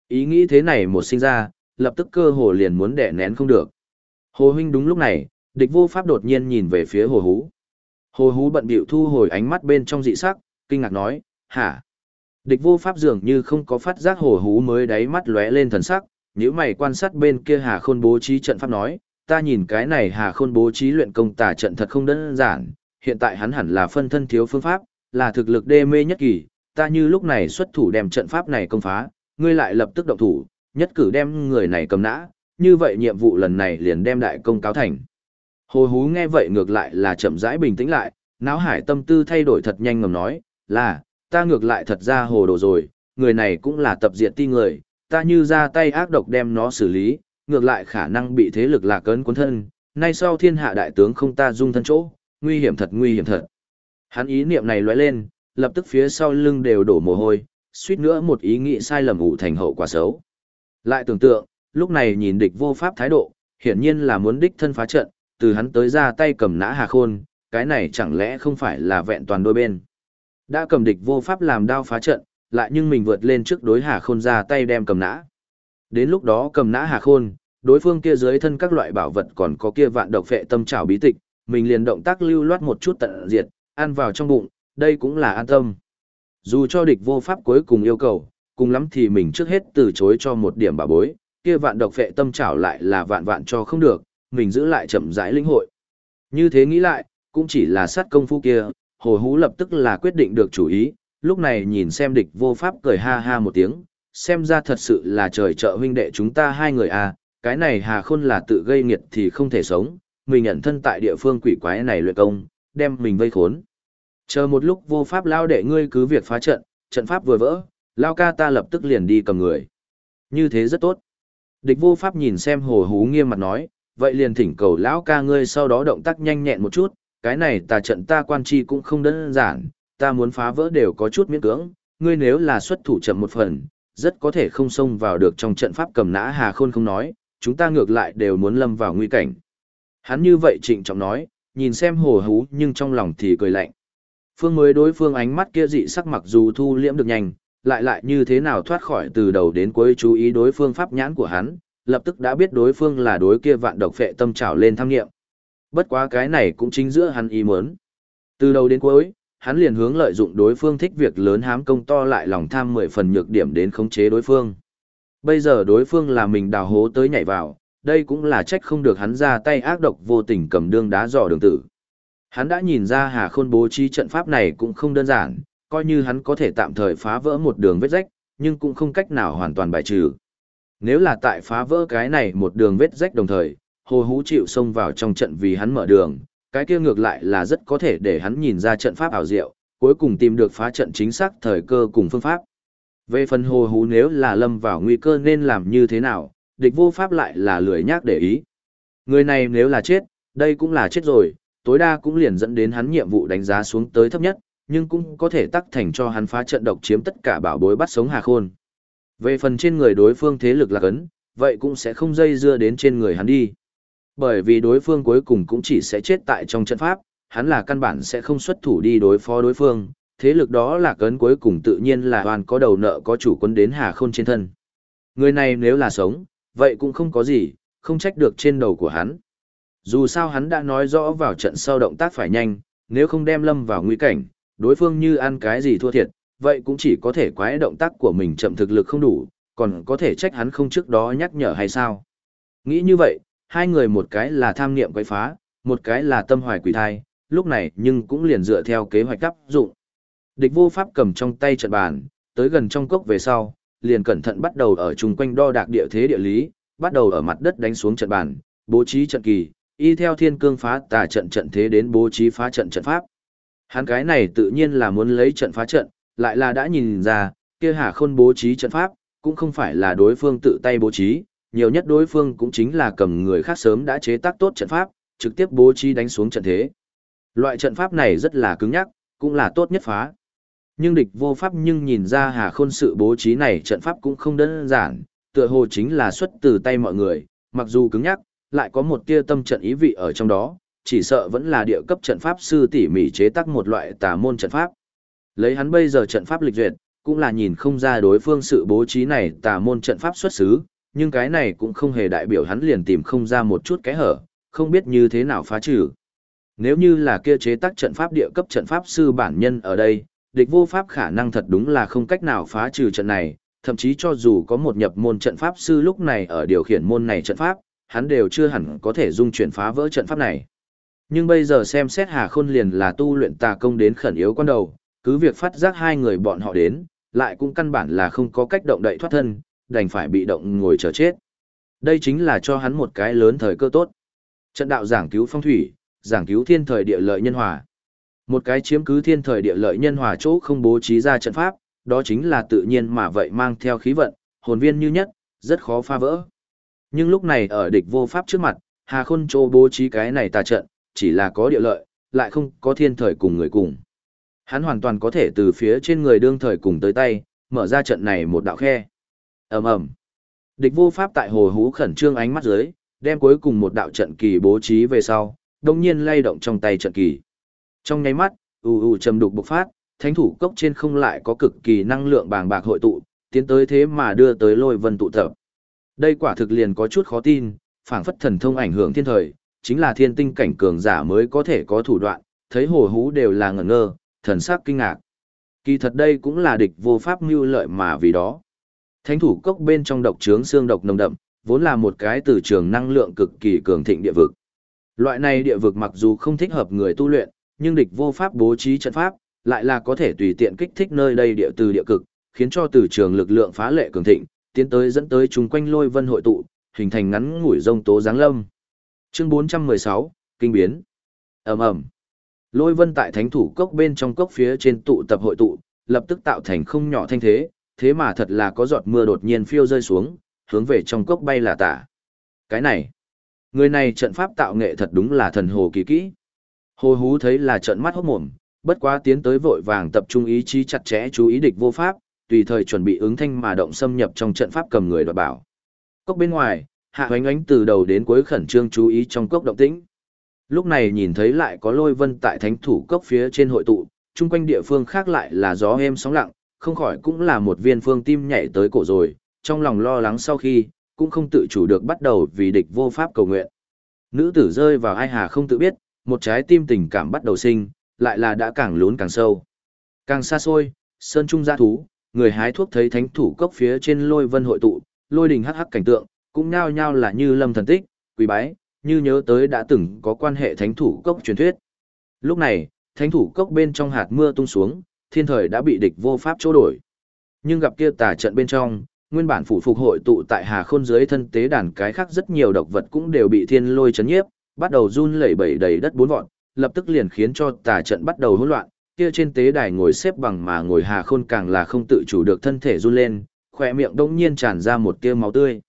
Ý nghĩ thế này một sinh ra, lập tức cơ hồ liền muốn đẻ nén không được. Hồ huynh đúng lúc này, địch vô pháp đột nhiên nhìn về phía hồ hú. Hồ hú bận bịu thu hồi ánh mắt bên trong dị sắc, kinh ngạc nói, hả? Địch vô pháp dường như không có phát giác hồ hú mới đáy mắt lóe lên thần sắc, nếu mày quan sát bên kia hà khôn bố trí trận pháp nói, ta nhìn cái này hà khôn bố trí luyện công tà trận thật không đơn giản, hiện tại hắn hẳn là phân thân thiếu phương pháp, là thực lực đê mê nhất kỳ, ta như lúc này xuất thủ đem trận pháp này công phá, ngươi lại lập tức động thủ, nhất cử đem người này cầm nã, như vậy nhiệm vụ lần này liền đem đại công cáo thành. Hồ hú nghe vậy ngược lại là chậm rãi bình tĩnh lại, náo hải tâm tư thay đổi thật nhanh ngầm nói, là, ta ngược lại thật ra hồ đồ rồi, người này cũng là tập diệt ti người, ta như ra tay ác độc đem nó xử lý, ngược lại khả năng bị thế lực lạc cấn cuốn thân, nay sau thiên hạ đại tướng không ta dung thân chỗ, nguy hiểm thật nguy hiểm thật. Hắn ý niệm này lóe lên, lập tức phía sau lưng đều đổ mồ hôi, suýt nữa một ý nghĩ sai lầm ủ thành hậu quả xấu. Lại tưởng tượng, lúc này nhìn địch vô pháp thái độ, hiển nhiên là muốn đích thân phá trận, từ hắn tới ra tay cầm nã Hà Khôn, cái này chẳng lẽ không phải là vẹn toàn đôi bên. Đã cầm địch vô pháp làm đao phá trận, lại nhưng mình vượt lên trước đối Hà Khôn ra tay đem cầm nã. Đến lúc đó cầm nã Hà Khôn, đối phương kia dưới thân các loại bảo vật còn có kia vạn độc phệ tâm trảo bí tịch, mình liền động tác lưu loát một chút tận diệt, ăn vào trong bụng, đây cũng là an tâm. Dù cho địch vô pháp cuối cùng yêu cầu, cùng lắm thì mình trước hết từ chối cho một điểm bà bối, kia vạn độc phệ tâm trảo lại là vạn vạn cho không được, mình giữ lại chậm rãi linh hội. Như thế nghĩ lại, cũng chỉ là sát công phu kia, hồ hú lập tức là quyết định được chủ ý, lúc này nhìn xem địch vô pháp cười ha ha một tiếng, xem ra thật sự là trời trợ huynh đệ chúng ta hai người à, cái này hà khôn là tự gây nghiệt thì không thể sống, mình nhận thân tại địa phương quỷ quái này luyện công, đem mình vây khốn. Chờ một lúc vô pháp lao đệ ngươi cứ việc phá trận, trận pháp vừa vỡ, lao ca ta lập tức liền đi cầm người. Như thế rất tốt. Địch vô pháp nhìn xem hồ hú nghiêm mặt nói, vậy liền thỉnh cầu lão ca ngươi sau đó động tác nhanh nhẹn một chút, cái này tà trận ta quan chi cũng không đơn giản, ta muốn phá vỡ đều có chút miễn cưỡng, ngươi nếu là xuất thủ chậm một phần, rất có thể không xông vào được trong trận pháp cầm nã hà khôn không nói, chúng ta ngược lại đều muốn lâm vào nguy cảnh. Hắn như vậy trịnh trọng nói, nhìn xem hồ hú nhưng trong lòng thì cười lạnh. Phương mới đối phương ánh mắt kia dị sắc mặc dù thu liễm được nhanh, lại lại như thế nào thoát khỏi từ đầu đến cuối chú ý đối phương pháp nhãn của hắn, lập tức đã biết đối phương là đối kia vạn độc phệ tâm trào lên tham nghiệm. Bất quá cái này cũng chính giữa hắn ý muốn. Từ đầu đến cuối, hắn liền hướng lợi dụng đối phương thích việc lớn hám công to lại lòng tham mười phần nhược điểm đến khống chế đối phương. Bây giờ đối phương là mình đào hố tới nhảy vào, đây cũng là trách không được hắn ra tay ác độc vô tình cầm đương đá dò đường tử. Hắn đã nhìn ra Hà Khôn bố trí trận pháp này cũng không đơn giản, coi như hắn có thể tạm thời phá vỡ một đường vết rách, nhưng cũng không cách nào hoàn toàn bài trừ. Nếu là tại phá vỡ cái này một đường vết rách đồng thời, hồ hú chịu xông vào trong trận vì hắn mở đường, cái kia ngược lại là rất có thể để hắn nhìn ra trận pháp ảo diệu, cuối cùng tìm được phá trận chính xác thời cơ cùng phương pháp. Về phần hồ hú nếu là lâm vào nguy cơ nên làm như thế nào, địch vô pháp lại là lười nhác để ý. Người này nếu là chết, đây cũng là chết rồi, tối đa cũng liền dẫn đến hắn nhiệm vụ đánh giá xuống tới thấp nhất, nhưng cũng có thể tắc thành cho hắn phá trận độc chiếm tất cả bảo bối bắt sống Hà Khôn. Về phần trên người đối phương thế lực lạc ấn, vậy cũng sẽ không dây dưa đến trên người hắn đi. Bởi vì đối phương cuối cùng cũng chỉ sẽ chết tại trong trận pháp, hắn là căn bản sẽ không xuất thủ đi đối phó đối phương, thế lực đó là cấn cuối cùng tự nhiên là hoàn có đầu nợ có chủ quân đến Hà Khôn trên thân. Người này nếu là sống, vậy cũng không có gì, không trách được trên đầu của hắn. Dù sao hắn đã nói rõ vào trận sau động tác phải nhanh, nếu không đem lâm vào nguy cảnh, đối phương như ăn cái gì thua thiệt, vậy cũng chỉ có thể quái động tác của mình chậm thực lực không đủ, còn có thể trách hắn không trước đó nhắc nhở hay sao. Nghĩ như vậy, hai người một cái là tham niệm quấy phá, một cái là tâm hoài quỷ thai, lúc này nhưng cũng liền dựa theo kế hoạch cấp dụng. Địch vô pháp cầm trong tay trận bàn, tới gần trong cốc về sau, liền cẩn thận bắt đầu ở chung quanh đo đạc địa thế địa lý, bắt đầu ở mặt đất đánh xuống trận bàn, bố trí trận kỳ, y theo thiên cương phá tà trận trận thế đến bố trí phá trận trận pháp. Hắn cái này tự nhiên là muốn lấy trận phá trận, lại là đã nhìn ra, kia Hà Khôn bố trí trận pháp, cũng không phải là đối phương tự tay bố trí, nhiều nhất đối phương cũng chính là cầm người khác sớm đã chế tác tốt trận pháp, trực tiếp bố trí đánh xuống trận thế. Loại trận pháp này rất là cứng nhắc, cũng là tốt nhất phá. Nhưng địch vô pháp nhưng nhìn ra Hà Khôn sự bố trí này trận pháp cũng không đơn giản, tựa hồ chính là xuất từ tay mọi người, mặc dù cứng nhắc, lại có một tia tâm trận ý vị ở trong đó, chỉ sợ vẫn là địa cấp trận pháp sư tỉ mỉ chế tác một loại tà môn trận pháp. Lấy hắn bây giờ trận pháp lịch duyệt, cũng là nhìn không ra đối phương sự bố trí này tà môn trận pháp xuất xứ, nhưng cái này cũng không hề đại biểu hắn liền tìm không ra một chút cái hở, không biết như thế nào phá trừ. Nếu như là kia chế tác trận pháp địa cấp trận pháp sư bản nhân ở đây, địch vô pháp khả năng thật đúng là không cách nào phá trừ trận này, thậm chí cho dù có một nhập môn trận pháp sư lúc này ở điều khiển môn này trận pháp, hắn đều chưa hẳn có thể dung chuyển phá vỡ trận pháp này. Nhưng bây giờ xem xét Hà Khôn liền là tu luyện tà công đến khẩn yếu quan đầu, cứ việc phát giác hai người bọn họ đến, lại cũng căn bản là không có cách động đậy thoát thân, đành phải bị động ngồi chờ chết. Đây chính là cho hắn một cái lớn thời cơ tốt. Trận đạo giảng cứu phong thủy, giảng cứu thiên thời địa lợi nhân hòa. Một cái chiếm cứ thiên thời địa lợi nhân hòa chỗ không bố trí ra trận pháp, đó chính là tự nhiên mà vậy mang theo khí vận, hồn viên như nhất, rất khó phá vỡ. Nhưng lúc này ở địch vô pháp trước mặt, Hà Khôn Châu bố trí cái này tà trận, chỉ là có địa lợi, lại không có thiên thời cùng người cùng. Hắn hoàn toàn có thể từ phía trên người đương thời cùng tới tay, mở ra trận này một đạo khe. ầm ầm Địch vô pháp tại hồ hú khẩn trương ánh mắt dưới, đem cuối cùng một đạo trận kỳ bố trí về sau, đồng nhiên lay động trong tay trận kỳ. Trong nháy mắt, ù ù trầm đục bộc phát, thánh thủ cốc trên không lại có cực kỳ năng lượng bàng bạc hội tụ, tiến tới thế mà đưa tới lôi vân tụ tập. Đây quả thực liền có chút khó tin, phảng phất thần thông ảnh hưởng thiên thời, chính là thiên tinh cảnh cường giả mới có thể có thủ đoạn, thấy hồ hú đều là ngẩn ngơ, thần sắc kinh ngạc. Kỳ thật đây cũng là địch vô pháp mưu lợi mà vì đó. Thánh thủ cốc bên trong độc trướng xương độc nồng đậm, vốn là một cái từ trường năng lượng cực kỳ cường thịnh địa vực. Loại này địa vực mặc dù không thích hợp người tu luyện, nhưng địch vô pháp bố trí trận pháp, lại là có thể tùy tiện kích thích nơi đây địa từ địa cực, khiến cho từ trường lực lượng phá lệ cường thịnh, tiến tới dẫn tới chúng quanh lôi vân hội tụ, hình thành ngắn ngủi rông tố giáng lâm. Chương 416, kinh biến. Ầm ầm. Lôi vân tại thánh thủ cốc bên trong cốc phía trên tụ tập hội tụ, lập tức tạo thành không nhỏ thanh thế, thế mà thật là có giọt mưa đột nhiên phiêu rơi xuống, hướng về trong cốc bay là tả. Cái này, người này trận pháp tạo nghệ thật đúng là thần hồ kỳ kỹ. Hồ hú thấy là trận mắt hốt mồm, bất quá tiến tới vội vàng tập trung ý chí chặt chẽ chú ý địch vô pháp, tùy thời chuẩn bị ứng thanh mà động xâm nhập trong trận pháp cầm người đoạt bảo. Cốc bên ngoài, hạ hoánh ánh từ đầu đến cuối khẩn trương chú ý trong cốc động tĩnh. Lúc này nhìn thấy lại có lôi vân tại thánh thủ cốc phía trên hội tụ, chung quanh địa phương khác lại là gió êm sóng lặng, không khỏi cũng là một viên phương tim nhảy tới cổ rồi, trong lòng lo lắng sau khi, cũng không tự chủ được bắt đầu vì địch vô pháp cầu nguyện. Nữ tử rơi vào ai hà không tự biết, một trái tim tình cảm bắt đầu sinh, lại là đã càng lún càng sâu. Càng xa xôi, sơn trung gia thú, người hái thuốc thấy thánh thủ cốc phía trên lôi vân hội tụ, lôi đình hắc hắc cảnh tượng, cũng nhao nhao là như lâm thần tích, quý bái, như nhớ tới đã từng có quan hệ thánh thủ cốc truyền thuyết. Lúc này, thánh thủ cốc bên trong hạt mưa tung xuống, thiên thời đã bị địch vô pháp chỗ đổi. Nhưng gặp kia tà trận bên trong, nguyên bản phủ phục hội tụ tại Hà Khôn dưới thân tế đàn cái khác rất nhiều độc vật cũng đều bị thiên lôi chấn nhiếp, bắt đầu run lẩy bẩy đầy đất bốn vọn, lập tức liền khiến cho tà trận bắt đầu hỗn loạn, kia trên tế đài ngồi xếp bằng mà ngồi Hà Khôn càng là không tự chủ được thân thể run lên, khỏe miệng đông nhiên tràn ra một tia máu tươi.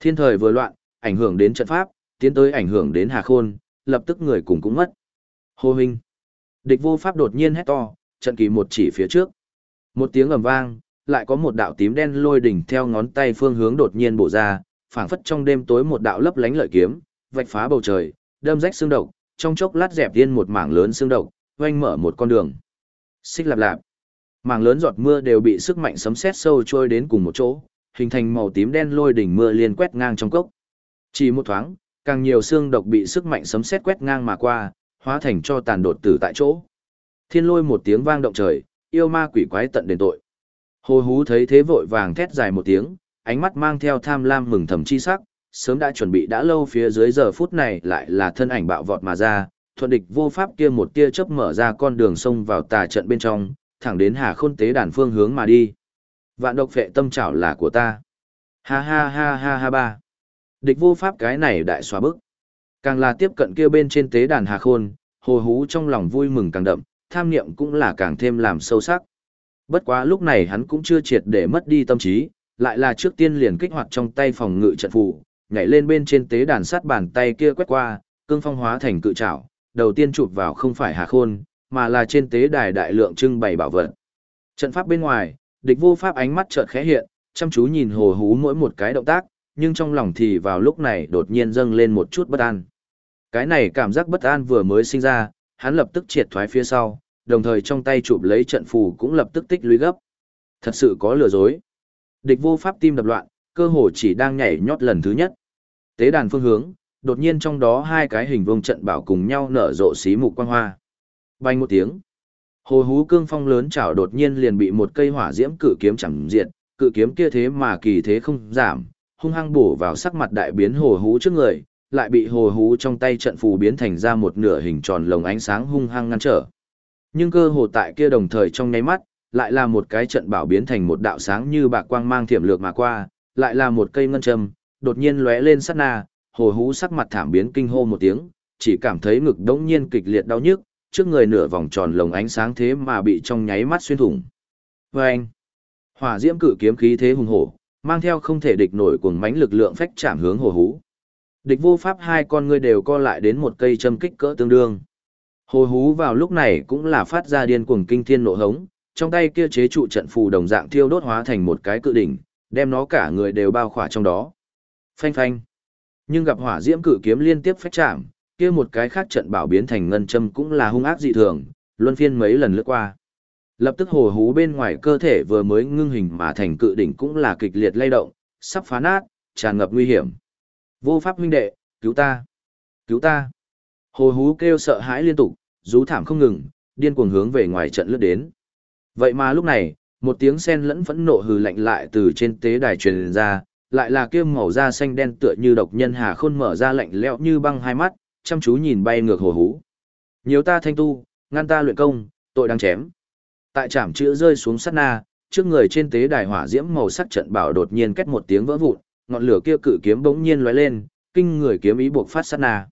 Thiên thời vừa loạn, ảnh hưởng đến trận pháp, tiến tới ảnh hưởng đến Hà Khôn, lập tức người cùng cũng mất. Hô huynh. Địch vô pháp đột nhiên hét to, trận kỳ một chỉ phía trước. Một tiếng ầm vang, lại có một đạo tím đen lôi đỉnh theo ngón tay phương hướng đột nhiên bổ ra, phảng phất trong đêm tối một đạo lấp lánh lợi kiếm, vạch phá bầu trời, đâm rách xương độc, trong chốc lát dẹp điên một mảng lớn xương độc, oanh mở một con đường. Xích lạp lạp. Mảng lớn giọt mưa đều bị sức mạnh sấm sét sâu trôi đến cùng một chỗ, hình thành màu tím đen lôi đỉnh mưa liên quét ngang trong cốc. Chỉ một thoáng, càng nhiều xương độc bị sức mạnh sấm sét quét ngang mà qua, hóa thành cho tàn đột tử tại chỗ. Thiên lôi một tiếng vang động trời, yêu ma quỷ quái tận đền tội. Hồ hú thấy thế vội vàng thét dài một tiếng, ánh mắt mang theo tham lam mừng thầm chi sắc, sớm đã chuẩn bị đã lâu phía dưới giờ phút này lại là thân ảnh bạo vọt mà ra, thuận địch vô pháp kia một tia chớp mở ra con đường sông vào tà trận bên trong, thẳng đến Hà Khôn tế đàn phương hướng mà đi. Vạn độc phệ tâm trảo là của ta. Ha ha ha ha ha ba. Địch vô pháp cái này đại xóa bức. Càng là tiếp cận kia bên trên tế đàn Hà Khôn, hồ hú trong lòng vui mừng càng đậm, tham niệm cũng là càng thêm làm sâu sắc. Bất quá lúc này hắn cũng chưa triệt để mất đi tâm trí, lại là trước tiên liền kích hoạt trong tay phòng ngự trận phù, nhảy lên bên trên tế đàn sát bàn tay kia quét qua, cương phong hóa thành cự trảo, đầu tiên chụp vào không phải Hà Khôn, mà là trên tế đài đại lượng trưng bày bảo vật. Trận pháp bên ngoài, địch vô pháp ánh mắt chợt khẽ hiện, chăm chú nhìn hồ hú mỗi một cái động tác, nhưng trong lòng thì vào lúc này đột nhiên dâng lên một chút bất an. Cái này cảm giác bất an vừa mới sinh ra, hắn lập tức triệt thoái phía sau, đồng thời trong tay chụp lấy trận phù cũng lập tức tích lũy gấp. Thật sự có lừa dối. Địch vô pháp tim đập loạn, cơ hồ chỉ đang nhảy nhót lần thứ nhất. Tế đàn phương hướng, đột nhiên trong đó hai cái hình vuông trận bảo cùng nhau nở rộ xí mục quang hoa. Bay một tiếng. Hồ hú cương phong lớn chảo đột nhiên liền bị một cây hỏa diễm cự kiếm chẳng diệt, cự kiếm kia thế mà kỳ thế không giảm, hung hăng bổ vào sắc mặt đại biến hồ hú trước người, lại bị hồ hú trong tay trận phù biến thành ra một nửa hình tròn lồng ánh sáng hung hăng ngăn trở. Nhưng cơ hồ tại kia đồng thời trong nháy mắt, lại là một cái trận bảo biến thành một đạo sáng như bạc quang mang thiểm lược mà qua, lại là một cây ngân châm, đột nhiên lóe lên sát na, hồ hú sắc mặt thảm biến kinh hô một tiếng, chỉ cảm thấy ngực đống nhiên kịch liệt đau nhức, trước người nửa vòng tròn lồng ánh sáng thế mà bị trong nháy mắt xuyên thủng. Vâng! Hỏa diễm cử kiếm khí thế hùng hổ, mang theo không thể địch nổi cuồng mãnh lực lượng phách chạm hướng hồ hú. Địch vô pháp hai con ngươi đều co lại đến một cây châm kích cỡ tương đương. Hồ hú vào lúc này cũng là phát ra điên cuồng kinh thiên nộ hống, trong tay kia chế trụ trận phù đồng dạng thiêu đốt hóa thành một cái cự đỉnh, đem nó cả người đều bao khỏa trong đó. Phanh phanh. Nhưng gặp hỏa diễm cự kiếm liên tiếp phách chạm, kia một cái khác trận bảo biến thành ngân châm cũng là hung ác dị thường, luân phiên mấy lần lướt qua. Lập tức hồ hú bên ngoài cơ thể vừa mới ngưng hình mà thành cự đỉnh cũng là kịch liệt lay động, sắp phá nát, tràn ngập nguy hiểm. Vô pháp huynh đệ, cứu ta, cứu ta. Hồ hú kêu sợ hãi liên tục, rú thảm không ngừng, điên cuồng hướng về ngoài trận lướt đến. Vậy mà lúc này, một tiếng sen lẫn phẫn nộ hừ lạnh lại từ trên tế đài truyền ra, lại là kia màu da xanh đen tựa như độc nhân hà khôn mở ra lạnh lẽo như băng hai mắt, chăm chú nhìn bay ngược hồ hú. Nhiều ta thanh tu, ngăn ta luyện công, tội đang chém. Tại trảm chữ rơi xuống sát na, trước người trên tế đài hỏa diễm màu sắc trận bảo đột nhiên kết một tiếng vỡ vụn, ngọn lửa kia cự kiếm bỗng nhiên lóe lên, kinh người kiếm ý buộc phát sát na.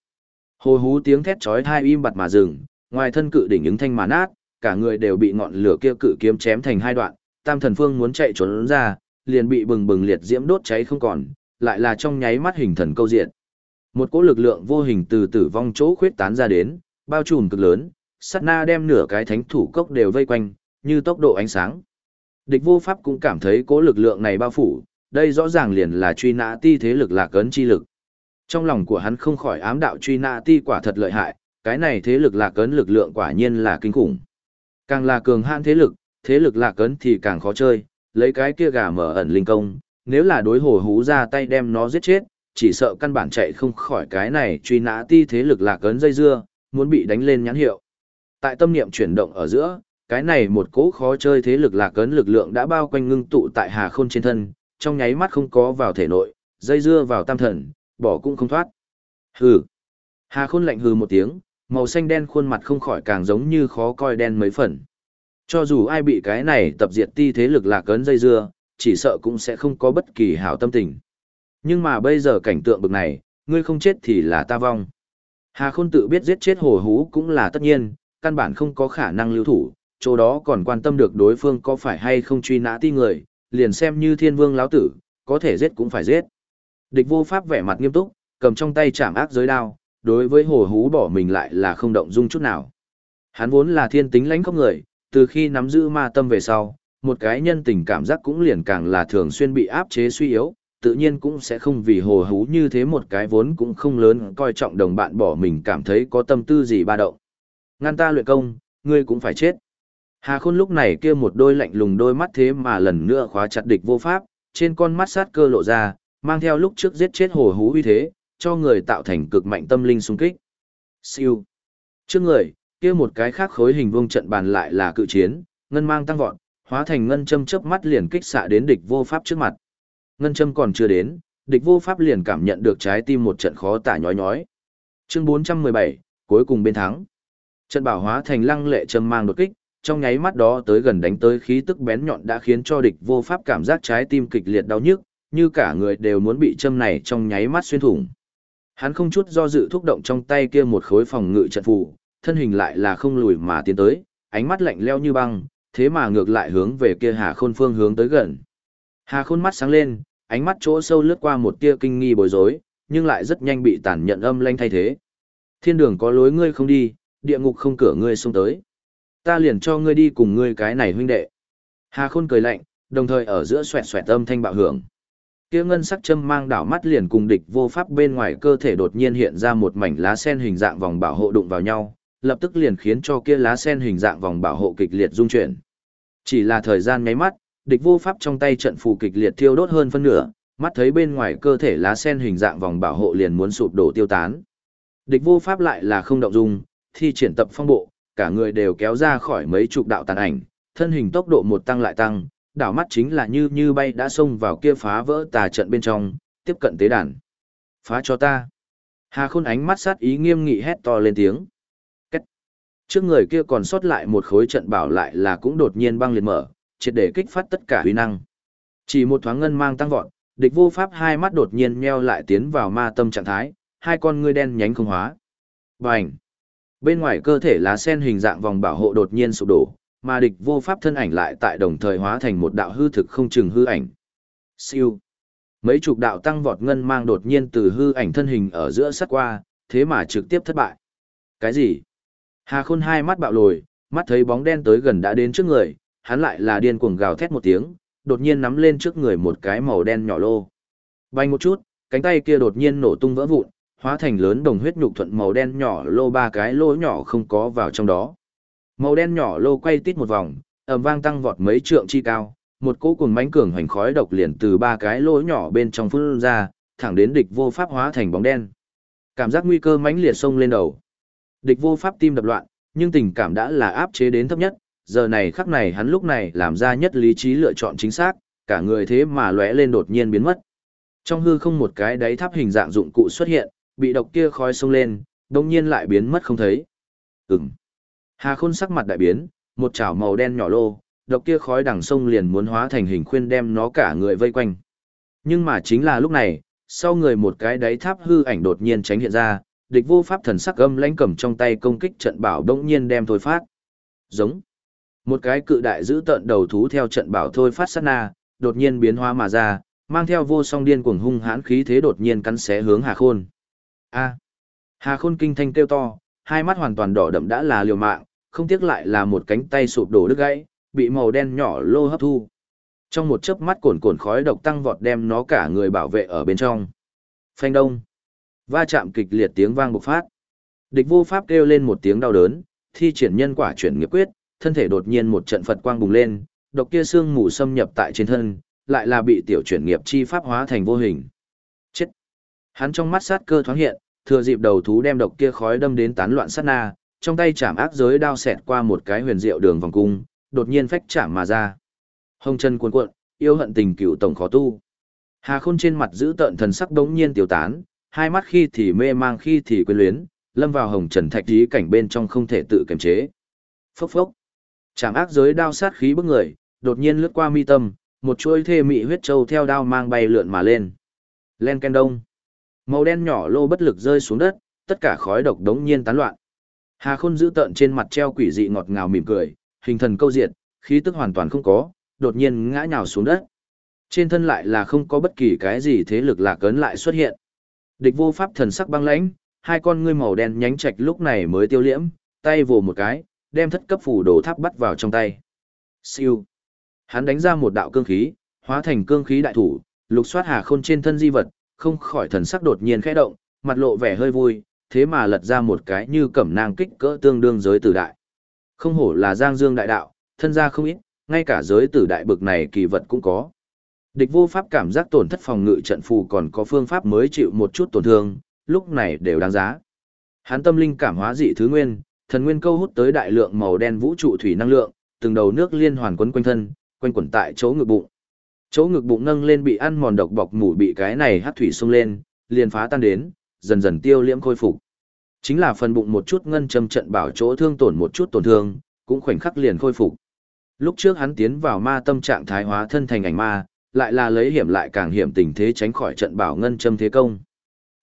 Hồ hú tiếng thét chói tai im bặt mà dừng, ngoài thân cự đỉnh ứng thanh mà nát, cả người đều bị ngọn lửa kia cự kiếm chém thành hai đoạn, Tam Thần Phương muốn chạy trốn ra, liền bị bừng bừng liệt diễm đốt cháy không còn, lại là trong nháy mắt hình thần câu diện. Một cỗ lực lượng vô hình từ tử vong chỗ khuyết tán ra đến, bao trùm cực lớn, sát na đem nửa cái thánh thủ cốc đều vây quanh, như tốc độ ánh sáng. Địch vô pháp cũng cảm thấy cỗ lực lượng này bao phủ, đây rõ ràng liền là truy nã ti thế lực lạc ấn chi lực. Trong lòng của hắn không khỏi ám đạo truy nã ti quả thật lợi hại, cái này thế lực lạc ấn lực lượng quả nhiên là kinh khủng. Càng là cường hãn thế lực, thế lực lạc ấn thì càng khó chơi, lấy cái kia gà mở ẩn linh công, nếu là đối hồ hú ra tay đem nó giết chết, chỉ sợ căn bản chạy không khỏi cái này truy nã ti thế lực lạc ấn dây dưa, muốn bị đánh lên nhãn hiệu. Tại tâm niệm chuyển động ở giữa, cái này một cỗ khó chơi thế lực lạc ấn lực lượng đã bao quanh ngưng tụ tại hà khôn trên thân, trong nháy mắt không có vào thể nội, dây dưa vào tam thần, bỏ cũng không thoát. Hừ. Hà khôn lạnh hừ một tiếng, màu xanh đen khuôn mặt không khỏi càng giống như khó coi đen mấy phần. Cho dù ai bị cái này tập diệt ti thế lực lạc cấn dây dưa, chỉ sợ cũng sẽ không có bất kỳ hảo tâm tình. Nhưng mà bây giờ cảnh tượng bực này, ngươi không chết thì là ta vong. Hà Khôn tự biết giết chết hồ hú cũng là tất nhiên, căn bản không có khả năng lưu thủ, chỗ đó còn quan tâm được đối phương có phải hay không truy nã ti người, liền xem như thiên vương lão tử, có thể giết cũng phải giết. Địch vô pháp vẻ mặt nghiêm túc, cầm trong tay chạm ác giới đao, đối với hồ hú bỏ mình lại là không động dung chút nào. Hắn vốn là thiên tính lãnh không người, từ khi nắm giữ ma tâm về sau, một cái nhân tình cảm giác cũng liền càng là thường xuyên bị áp chế suy yếu, tự nhiên cũng sẽ không vì hồ hú như thế một cái vốn cũng không lớn coi trọng đồng bạn bỏ mình cảm thấy có tâm tư gì ba động. Ngăn ta luyện công, ngươi cũng phải chết. Hà khôn lúc này kia một đôi lạnh lùng đôi mắt thế mà lần nữa khóa chặt địch vô pháp, trên con mắt sát cơ lộ ra, mang theo lúc trước giết chết hồ hú uy thế, cho người tạo thành cực mạnh tâm linh xung kích. Siêu. Trước người, kia một cái khác khối hình vuông trận bàn lại là cự chiến, ngân mang tăng vọt, hóa thành ngân châm chớp mắt liền kích xạ đến địch vô pháp trước mặt. Ngân châm còn chưa đến, địch vô pháp liền cảm nhận được trái tim một trận khó tả nhói nhói. Chương 417, cuối cùng bên thắng. Trận bảo hóa thành lăng lệ châm mang đột kích, trong nháy mắt đó tới gần đánh tới khí tức bén nhọn đã khiến cho địch vô pháp cảm giác trái tim kịch liệt đau nhức, như cả người đều muốn bị châm này trong nháy mắt xuyên thủng. Hắn không chút do dự thúc động trong tay kia một khối phòng ngự trận phù, thân hình lại là không lùi mà tiến tới, ánh mắt lạnh lẽo như băng, thế mà ngược lại hướng về kia Hà Khôn phương hướng tới gần. Hà Khôn mắt sáng lên, ánh mắt chỗ sâu lướt qua một tia kinh nghi bối rối, nhưng lại rất nhanh bị tàn nhận âm lanh thay thế. Thiên đường có lối ngươi không đi, địa ngục không cửa ngươi xông tới. Ta liền cho ngươi đi cùng ngươi cái này huynh đệ. Hà Khôn cười lạnh, đồng thời ở giữa xoẹt xoẹt âm thanh bạo hưởng. Kia ngân sắc châm mang đảo mắt liền cùng địch vô pháp bên ngoài cơ thể đột nhiên hiện ra một mảnh lá sen hình dạng vòng bảo hộ đụng vào nhau, lập tức liền khiến cho kia lá sen hình dạng vòng bảo hộ kịch liệt rung chuyển. Chỉ là thời gian nháy mắt, địch vô pháp trong tay trận phù kịch liệt thiêu đốt hơn phân nửa, mắt thấy bên ngoài cơ thể lá sen hình dạng vòng bảo hộ liền muốn sụp đổ tiêu tán. Địch vô pháp lại là không động dung, thi triển tập phong bộ, cả người đều kéo ra khỏi mấy chục đạo tàn ảnh, thân hình tốc độ một tăng lại tăng, đảo mắt chính là như như bay đã xông vào kia phá vỡ tà trận bên trong, tiếp cận tế đàn. Phá cho ta. Hà khôn ánh mắt sát ý nghiêm nghị hét to lên tiếng. Cách. Trước người kia còn sót lại một khối trận bảo lại là cũng đột nhiên băng liệt mở, triệt để kích phát tất cả uy năng. Chỉ một thoáng ngân mang tăng vọt, địch vô pháp hai mắt đột nhiên nheo lại tiến vào ma tâm trạng thái, hai con ngươi đen nhánh không hóa. Bành! Bên ngoài cơ thể lá sen hình dạng vòng bảo hộ đột nhiên sụp đổ, mà địch vô pháp thân ảnh lại tại đồng thời hóa thành một đạo hư thực không chừng hư ảnh. Siêu! Mấy chục đạo tăng vọt ngân mang đột nhiên từ hư ảnh thân hình ở giữa sắt qua, thế mà trực tiếp thất bại. Cái gì? Hà khôn hai mắt bạo lồi, mắt thấy bóng đen tới gần đã đến trước người, hắn lại là điên cuồng gào thét một tiếng, đột nhiên nắm lên trước người một cái màu đen nhỏ lô. Bay một chút, cánh tay kia đột nhiên nổ tung vỡ vụn, hóa thành lớn đồng huyết nhục thuận màu đen nhỏ lô ba cái lỗ nhỏ không có vào trong đó. Màu đen nhỏ lô quay tít một vòng, ầm vang tăng vọt mấy trượng chi cao, một cỗ cuồng mãnh cường hoành khói độc liền từ ba cái lỗ nhỏ bên trong phun ra, thẳng đến địch vô pháp hóa thành bóng đen. Cảm giác nguy cơ mãnh liệt xông lên đầu. Địch vô pháp tim đập loạn, nhưng tình cảm đã là áp chế đến thấp nhất, giờ này khắc này hắn lúc này làm ra nhất lý trí lựa chọn chính xác, cả người thế mà lóe lên đột nhiên biến mất. Trong hư không một cái đáy tháp hình dạng dụng cụ xuất hiện, bị độc kia khói xông lên, đồng nhiên lại biến mất không thấy. Ừm. Hà khôn sắc mặt đại biến, một chảo màu đen nhỏ lô, độc kia khói đằng sông liền muốn hóa thành hình khuyên đem nó cả người vây quanh. Nhưng mà chính là lúc này, sau người một cái đáy tháp hư ảnh đột nhiên tránh hiện ra, địch vô pháp thần sắc âm lãnh cầm trong tay công kích trận bảo đống nhiên đem thôi phát. Giống. Một cái cự đại giữ tận đầu thú theo trận bảo thôi phát sát na, đột nhiên biến hóa mà ra, mang theo vô song điên cuồng hung hãn khí thế đột nhiên cắn xé hướng Hà Khôn. A. Hà Khôn kinh thanh kêu to, hai mắt hoàn toàn đỏ đậm đã là liều mạng, không tiếc lại là một cánh tay sụp đổ đứt gãy, bị màu đen nhỏ lô hấp thu. Trong một chớp mắt cuồn cuộn khói độc tăng vọt đem nó cả người bảo vệ ở bên trong. Phanh đông. Va chạm kịch liệt tiếng vang bộc phát. Địch vô pháp kêu lên một tiếng đau đớn, thi triển nhân quả chuyển nghiệp quyết, thân thể đột nhiên một trận Phật quang bùng lên, độc kia xương mù xâm nhập tại trên thân, lại là bị tiểu chuyển nghiệp chi pháp hóa thành vô hình. Chết! Hắn trong mắt sát cơ thoáng hiện, thừa dịp đầu thú đem độc kia khói đâm đến tán loạn sát na, trong tay chạm ác giới đao xẹt qua một cái huyền diệu đường vòng cung, đột nhiên phách chạm mà ra. Hồng chân cuồn cuộn, yêu hận tình cựu tổng khó tu. Hà Khôn trên mặt giữ tợn thần sắc đống nhiên tiêu tán, hai mắt khi thì mê mang khi thì quyến luyến, lâm vào hồng trần thạch tí cảnh bên trong không thể tự kiềm chế. Phốc phốc. Trảm ác giới đao sát khí bức người, đột nhiên lướt qua mi tâm, một chuôi thê mị huyết châu theo đao mang bay lượn mà lên. Len ken đông. Màu đen nhỏ lô bất lực rơi xuống đất, tất cả khói độc đống nhiên tán loạn. Hà Khôn giữ tợn trên mặt treo quỷ dị ngọt ngào mỉm cười, hình thần câu diệt, khí tức hoàn toàn không có, đột nhiên ngã nhào xuống đất. Trên thân lại là không có bất kỳ cái gì thế lực lạ cấn lại xuất hiện. Địch vô pháp thần sắc băng lãnh, hai con ngươi màu đen nhánh trạch lúc này mới tiêu liễm, tay vồ một cái, đem thất cấp phủ đồ tháp bắt vào trong tay. Siêu. Hắn đánh ra một đạo cương khí, hóa thành cương khí đại thủ, lục soát hà khôn trên thân di vật, không khỏi thần sắc đột nhiên khẽ động, mặt lộ vẻ hơi vui, thế mà lật ra một cái như cẩm nang kích cỡ tương đương giới tử đại. Không hổ là Giang Dương đại đạo, thân gia không ít, ngay cả giới tử đại bực này kỳ vật cũng có. Địch vô pháp cảm giác tổn thất phòng ngự trận phù còn có phương pháp mới chịu một chút tổn thương, lúc này đều đáng giá. Hắn tâm linh cảm hóa dị thứ nguyên, thần nguyên câu hút tới đại lượng màu đen vũ trụ thủy năng lượng, từng đầu nước liên hoàn quấn quanh thân, quanh quẩn tại chỗ ngực bụng. Chỗ ngực bụng nâng lên bị ăn mòn độc bọc mủ bị cái này hắc thủy xông lên, liền phá tan đến, dần dần tiêu liễm khôi phục. Chính là phần bụng một chút ngân châm trận bảo chỗ thương tổn một chút tổn thương, cũng khoảnh khắc liền khôi phục. Lúc trước hắn tiến vào ma tâm trạng thái hóa thân thành ảnh ma, lại là lấy hiểm lại càng hiểm tình thế tránh khỏi trận bảo ngân châm thế công.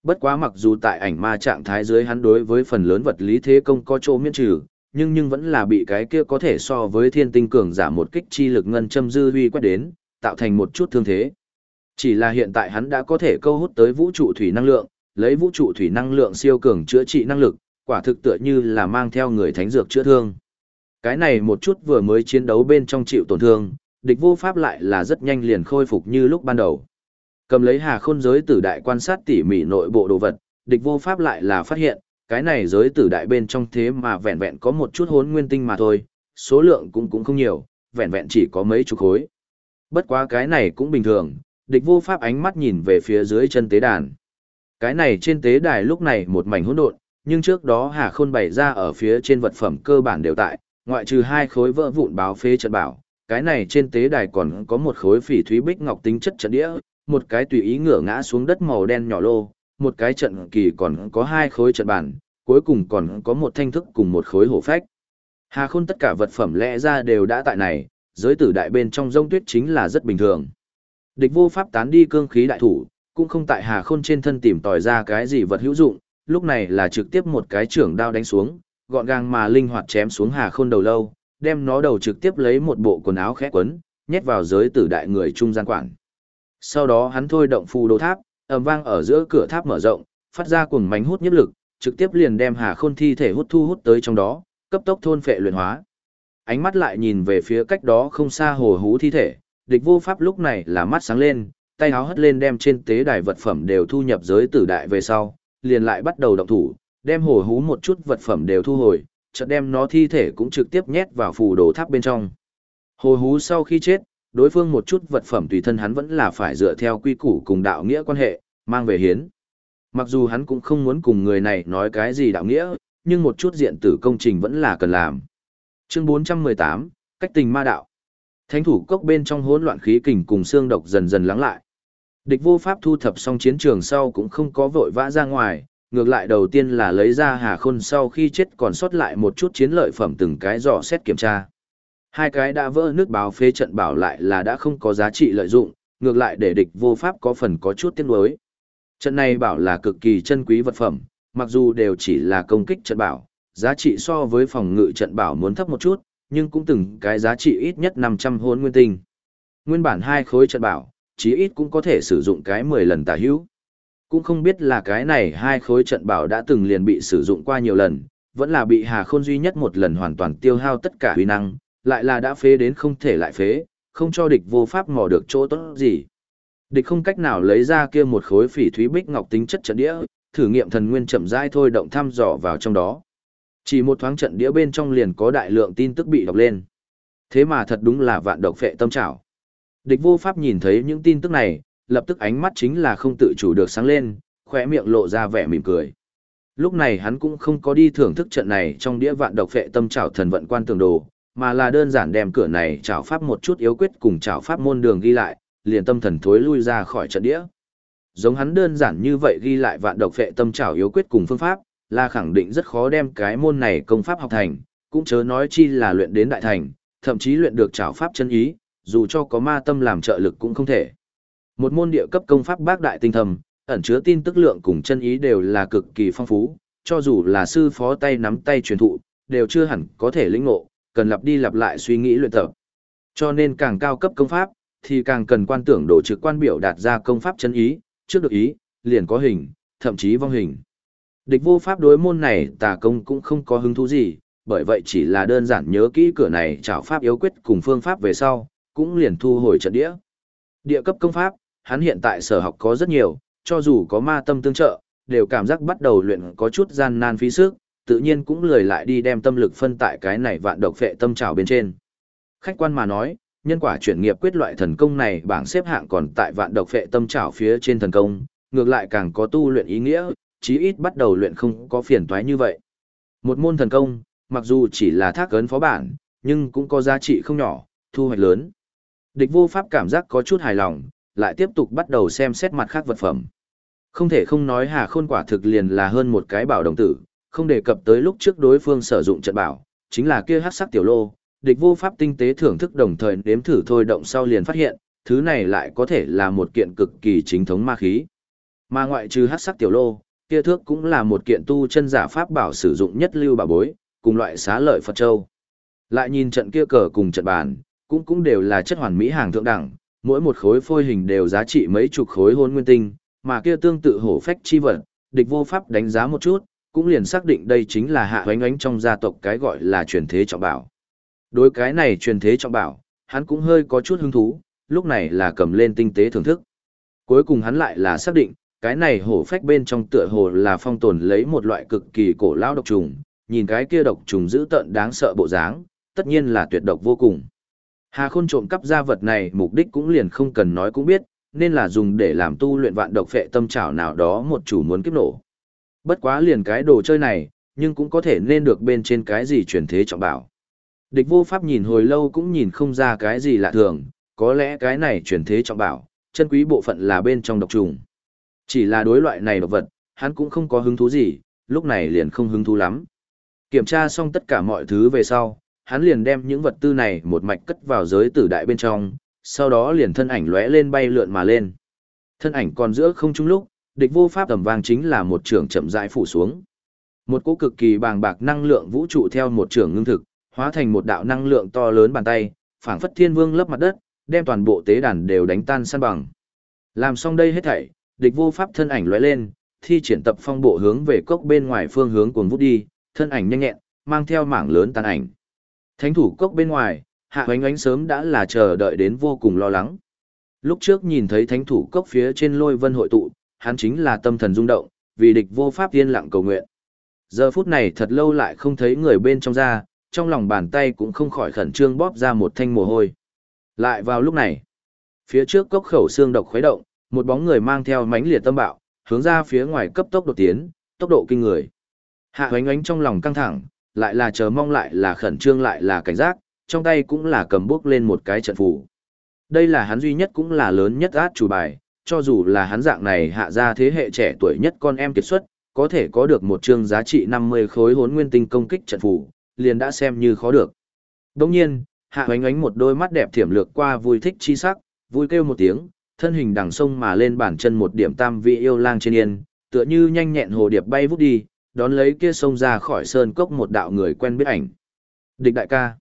Bất quá mặc dù tại ảnh ma trạng thái dưới hắn đối với phần lớn vật lý thế công có chỗ miễn trừ, nhưng nhưng vẫn là bị cái kia có thể so với thiên tinh cường giả một kích chi lực ngân châm dư huy quét đến, tạo thành một chút thương thế. Chỉ là hiện tại hắn đã có thể câu hút tới vũ trụ thủy năng lượng, lấy vũ trụ thủy năng lượng siêu cường chữa trị năng lực, quả thực tựa như là mang theo người thánh dược chữa thương. Cái này một chút vừa mới chiến đấu bên trong chịu tổn thương, địch vô pháp lại là rất nhanh liền khôi phục như lúc ban đầu. Cầm lấy hà khôn giới tử đại quan sát tỉ mỉ nội bộ đồ vật, địch vô pháp lại là phát hiện, cái này giới tử đại bên trong thế mà vẹn vẹn có một chút hốn nguyên tinh mà thôi, số lượng cũng cũng không nhiều, vẹn vẹn chỉ có mấy chục khối. Bất quá cái này cũng bình thường, địch vô pháp ánh mắt nhìn về phía dưới chân tế đàn. Cái này trên tế đài lúc này một mảnh hỗn độn, nhưng trước đó Hà Khôn bày ra ở phía trên vật phẩm cơ bản đều tại, ngoại trừ hai khối vỡ vụn báo phế trận bảo, cái này trên tế đài còn có một khối phỉ thúy bích ngọc tính chất trận đĩa, một cái tùy ý ngửa ngã xuống đất màu đen nhỏ lô, một cái trận kỳ còn có hai khối trận bản, cuối cùng còn có một thanh thức cùng một khối hổ phách. Hà Khôn tất cả vật phẩm lẽ ra đều đã tại này, giới tử đại bên trong rông tuyết chính là rất bình thường. Địch vô pháp tán đi cương khí đại thủ, cũng không tại Hà Khôn trên thân tìm tòi ra cái gì vật hữu dụng, lúc này là trực tiếp một cái trưởng đao đánh xuống, gọn gàng mà linh hoạt chém xuống Hà Khôn đầu lâu, đem nó đầu trực tiếp lấy một bộ quần áo khẽ quấn, nhét vào giới tử đại người trung gian quản. Sau đó hắn thôi động phù đồ tháp, ầm vang ở giữa cửa tháp mở rộng, phát ra cuồng mánh hút nhiếp lực, trực tiếp liền đem Hà Khôn thi thể hút thu hút tới trong đó, cấp tốc thôn phệ luyện hóa. Ánh mắt lại nhìn về phía cách đó không xa hồ hú thi thể, địch vô pháp lúc này là mắt sáng lên, tay háo hất lên đem trên tế đài vật phẩm đều thu nhập giới tử đại về sau, liền lại bắt đầu động thủ, đem hồ hú một chút vật phẩm đều thu hồi, chợt đem nó thi thể cũng trực tiếp nhét vào phù đồ tháp bên trong. Hồ hú sau khi chết, đối phương một chút vật phẩm tùy thân hắn vẫn là phải dựa theo quy củ cùng đạo nghĩa quan hệ, mang về hiến. Mặc dù hắn cũng không muốn cùng người này nói cái gì đạo nghĩa, nhưng một chút diện tử công trình vẫn là cần làm. Chương 418, cách tình ma đạo. Thánh thủ cốc bên trong hỗn loạn khí kình cùng xương độc dần dần lắng lại. Địch vô pháp thu thập xong chiến trường sau cũng không có vội vã ra ngoài, ngược lại đầu tiên là lấy ra hà khôn sau khi chết còn sót lại một chút chiến lợi phẩm từng cái dò xét kiểm tra. Hai cái đã vỡ nước báo phế trận bảo lại là đã không có giá trị lợi dụng, ngược lại để địch vô pháp có phần có chút tiếc nuối. Trận này bảo là cực kỳ chân quý vật phẩm, mặc dù đều chỉ là công kích trận bảo, giá trị so với phòng ngự trận bảo muốn thấp một chút, nhưng cũng từng cái giá trị ít nhất 500 hôn nguyên tinh. Nguyên bản hai khối trận bảo, chí ít cũng có thể sử dụng cái 10 lần tả hữu. Cũng không biết là cái này hai khối trận bảo đã từng liền bị sử dụng qua nhiều lần, vẫn là bị Hà Khôn duy nhất một lần hoàn toàn tiêu hao tất cả huy năng, lại là đã phế đến không thể lại phế, không cho địch vô pháp mò được chỗ tốt gì. Địch không cách nào lấy ra kia một khối phỉ thúy bích ngọc tính chất trận đĩa, thử nghiệm thần nguyên chậm rãi thôi động thăm dò vào trong đó. Chỉ một thoáng trận đĩa bên trong liền có đại lượng tin tức bị đọc lên. Thế mà thật đúng là vạn độc phệ tâm trảo. Địch vô pháp nhìn thấy những tin tức này, lập tức ánh mắt chính là không tự chủ được sáng lên, khỏe miệng lộ ra vẻ mỉm cười. Lúc này hắn cũng không có đi thưởng thức trận này trong đĩa vạn độc phệ tâm trảo thần vận quan tường đồ, mà là đơn giản đem cửa này trảo pháp một chút yếu quyết cùng trảo pháp môn đường ghi lại, liền tâm thần thối lui ra khỏi trận đĩa. Giống hắn đơn giản như vậy ghi lại vạn độc phệ tâm trảo yếu quyết cùng phương pháp, là khẳng định rất khó đem cái môn này công pháp học thành, cũng chớ nói chi là luyện đến đại thành, thậm chí luyện được trảo pháp chân ý, dù cho có ma tâm làm trợ lực cũng không thể. Một môn địa cấp công pháp bác đại tinh thầm, ẩn chứa tin tức lượng cùng chân ý đều là cực kỳ phong phú, cho dù là sư phó tay nắm tay truyền thụ, đều chưa hẳn có thể lĩnh ngộ, cần lặp đi lặp lại suy nghĩ luyện tập. Cho nên càng cao cấp công pháp, thì càng cần quan tưởng độ trực quan biểu đạt ra công pháp chân ý, trước được ý, liền có hình, thậm chí vong hình. Địch vô pháp đối môn này tà công cũng không có hứng thú gì, bởi vậy chỉ là đơn giản nhớ kỹ cửa này trảo pháp yếu quyết cùng phương pháp về sau, cũng liền thu hồi trận đĩa. Địa cấp công pháp, hắn hiện tại sở học có rất nhiều, cho dù có ma tâm tương trợ, đều cảm giác bắt đầu luyện có chút gian nan phí sức, tự nhiên cũng lười lại đi đem tâm lực phân tại cái này vạn độc phệ tâm trào bên trên. Khách quan mà nói, nhân quả chuyển nghiệp quyết loại thần công này bảng xếp hạng còn tại vạn độc phệ tâm trào phía trên thần công, ngược lại càng có tu luyện ý nghĩa, chí ít bắt đầu luyện không có phiền toái như vậy. Một môn thần công, mặc dù chỉ là thác ấn phó bản, nhưng cũng có giá trị không nhỏ, thu hoạch lớn. Địch vô pháp cảm giác có chút hài lòng, lại tiếp tục bắt đầu xem xét mặt khác vật phẩm. Không thể không nói Hà Khôn quả thực liền là hơn một cái bảo đồng tử, không đề cập tới lúc trước đối phương sử dụng trận bảo, chính là kia hắc sắc tiểu lô, địch vô pháp tinh tế thưởng thức đồng thời nếm thử thôi động sau liền phát hiện, thứ này lại có thể là một kiện cực kỳ chính thống ma khí. Mà ngoại trừ hắc sắc tiểu lô, kia thước cũng là một kiện tu chân giả pháp bảo sử dụng nhất lưu bảo bối, cùng loại xá lợi Phật Châu. Lại nhìn trận kia cờ cùng trận bàn, cũng cũng đều là chất hoàn mỹ hàng thượng đẳng, mỗi một khối phôi hình đều giá trị mấy chục khối hôn nguyên tinh, mà kia tương tự hổ phách chi vật, địch vô pháp đánh giá một chút, cũng liền xác định đây chính là hạ oánh oánh trong gia tộc cái gọi là truyền thế trọng bảo. Đối cái này truyền thế trọng bảo, hắn cũng hơi có chút hứng thú, lúc này là cầm lên tinh tế thưởng thức. Cuối cùng hắn lại là xác định, cái này hổ phách bên trong tựa hồ là phong tồn lấy một loại cực kỳ cổ lão độc trùng, nhìn cái kia độc trùng dữ tợn đáng sợ bộ dáng, tất nhiên là tuyệt độc vô cùng. Hà Khôn trộm cắp gia vật này mục đích cũng liền không cần nói cũng biết, nên là dùng để làm tu luyện vạn độc phệ tâm trảo nào đó một chủ muốn kiếp nổ. Bất quá liền cái đồ chơi này, nhưng cũng có thể nên được bên trên cái gì truyền thế trọng bảo. Địch vô pháp nhìn hồi lâu cũng nhìn không ra cái gì lạ thường, có lẽ cái này truyền thế trọng bảo, chân quý bộ phận là bên trong độc trùng. Chỉ là đối loại này độc vật, hắn cũng không có hứng thú gì, lúc này liền không hứng thú lắm. Kiểm tra xong tất cả mọi thứ về sau, hắn liền đem những vật tư này một mạch cất vào giới tử đại bên trong, sau đó liền thân ảnh lóe lên bay lượn mà lên. Thân ảnh còn giữa không trung lúc, địch vô pháp tầm vang chính là một trường chậm rãi phủ xuống. Một cỗ cực kỳ bàng bạc năng lượng vũ trụ theo một trường ngưng thực, hóa thành một đạo năng lượng to lớn bàn tay, phảng phất thiên vương lấp mặt đất, đem toàn bộ tế đàn đều đánh tan san bằng. Làm xong đây hết thảy, địch vô pháp thân ảnh lóe lên, thi triển tập phong bộ hướng về cốc bên ngoài phương hướng cuồng vút đi, thân ảnh nhanh nhẹn, mang theo mảng lớn tàn ảnh. Thánh thủ cốc bên ngoài, hạ hoánh ánh sớm đã là chờ đợi đến vô cùng lo lắng. Lúc trước nhìn thấy thánh thủ cốc phía trên lôi vân hội tụ, hắn chính là tâm thần rung động, vì địch vô pháp yên lặng cầu nguyện. Giờ phút này thật lâu lại không thấy người bên trong ra, trong lòng bàn tay cũng không khỏi khẩn trương bóp ra một thanh mồ hôi. Lại vào lúc này, phía trước cốc khẩu xương độc khuấy động, một bóng người mang theo mánh liệt tâm bạo, hướng ra phía ngoài cấp tốc đột tiến, tốc độ kinh người. Hạ hoánh ánh trong lòng căng thẳng, lại là chờ mong lại là khẩn trương lại là cảnh giác, trong tay cũng là cầm bước lên một cái trận phù. Đây là hắn duy nhất cũng là lớn nhất át chủ bài, cho dù là hắn dạng này hạ ra thế hệ trẻ tuổi nhất con em kiệt xuất, có thể có được một chương giá trị 50 khối hốn nguyên tinh công kích trận phù, liền đã xem như khó được. Đồng nhiên, hạ hoánh ánh một đôi mắt đẹp thiểm lược qua vui thích chi sắc, vui kêu một tiếng, thân hình đằng sông mà lên bản chân một điểm tam vị yêu lang trên yên, tựa như nhanh nhẹn hồ điệp bay vút đi, đón lấy kia sông ra khỏi sơn cốc một đạo người quen biết ảnh. Địch đại ca.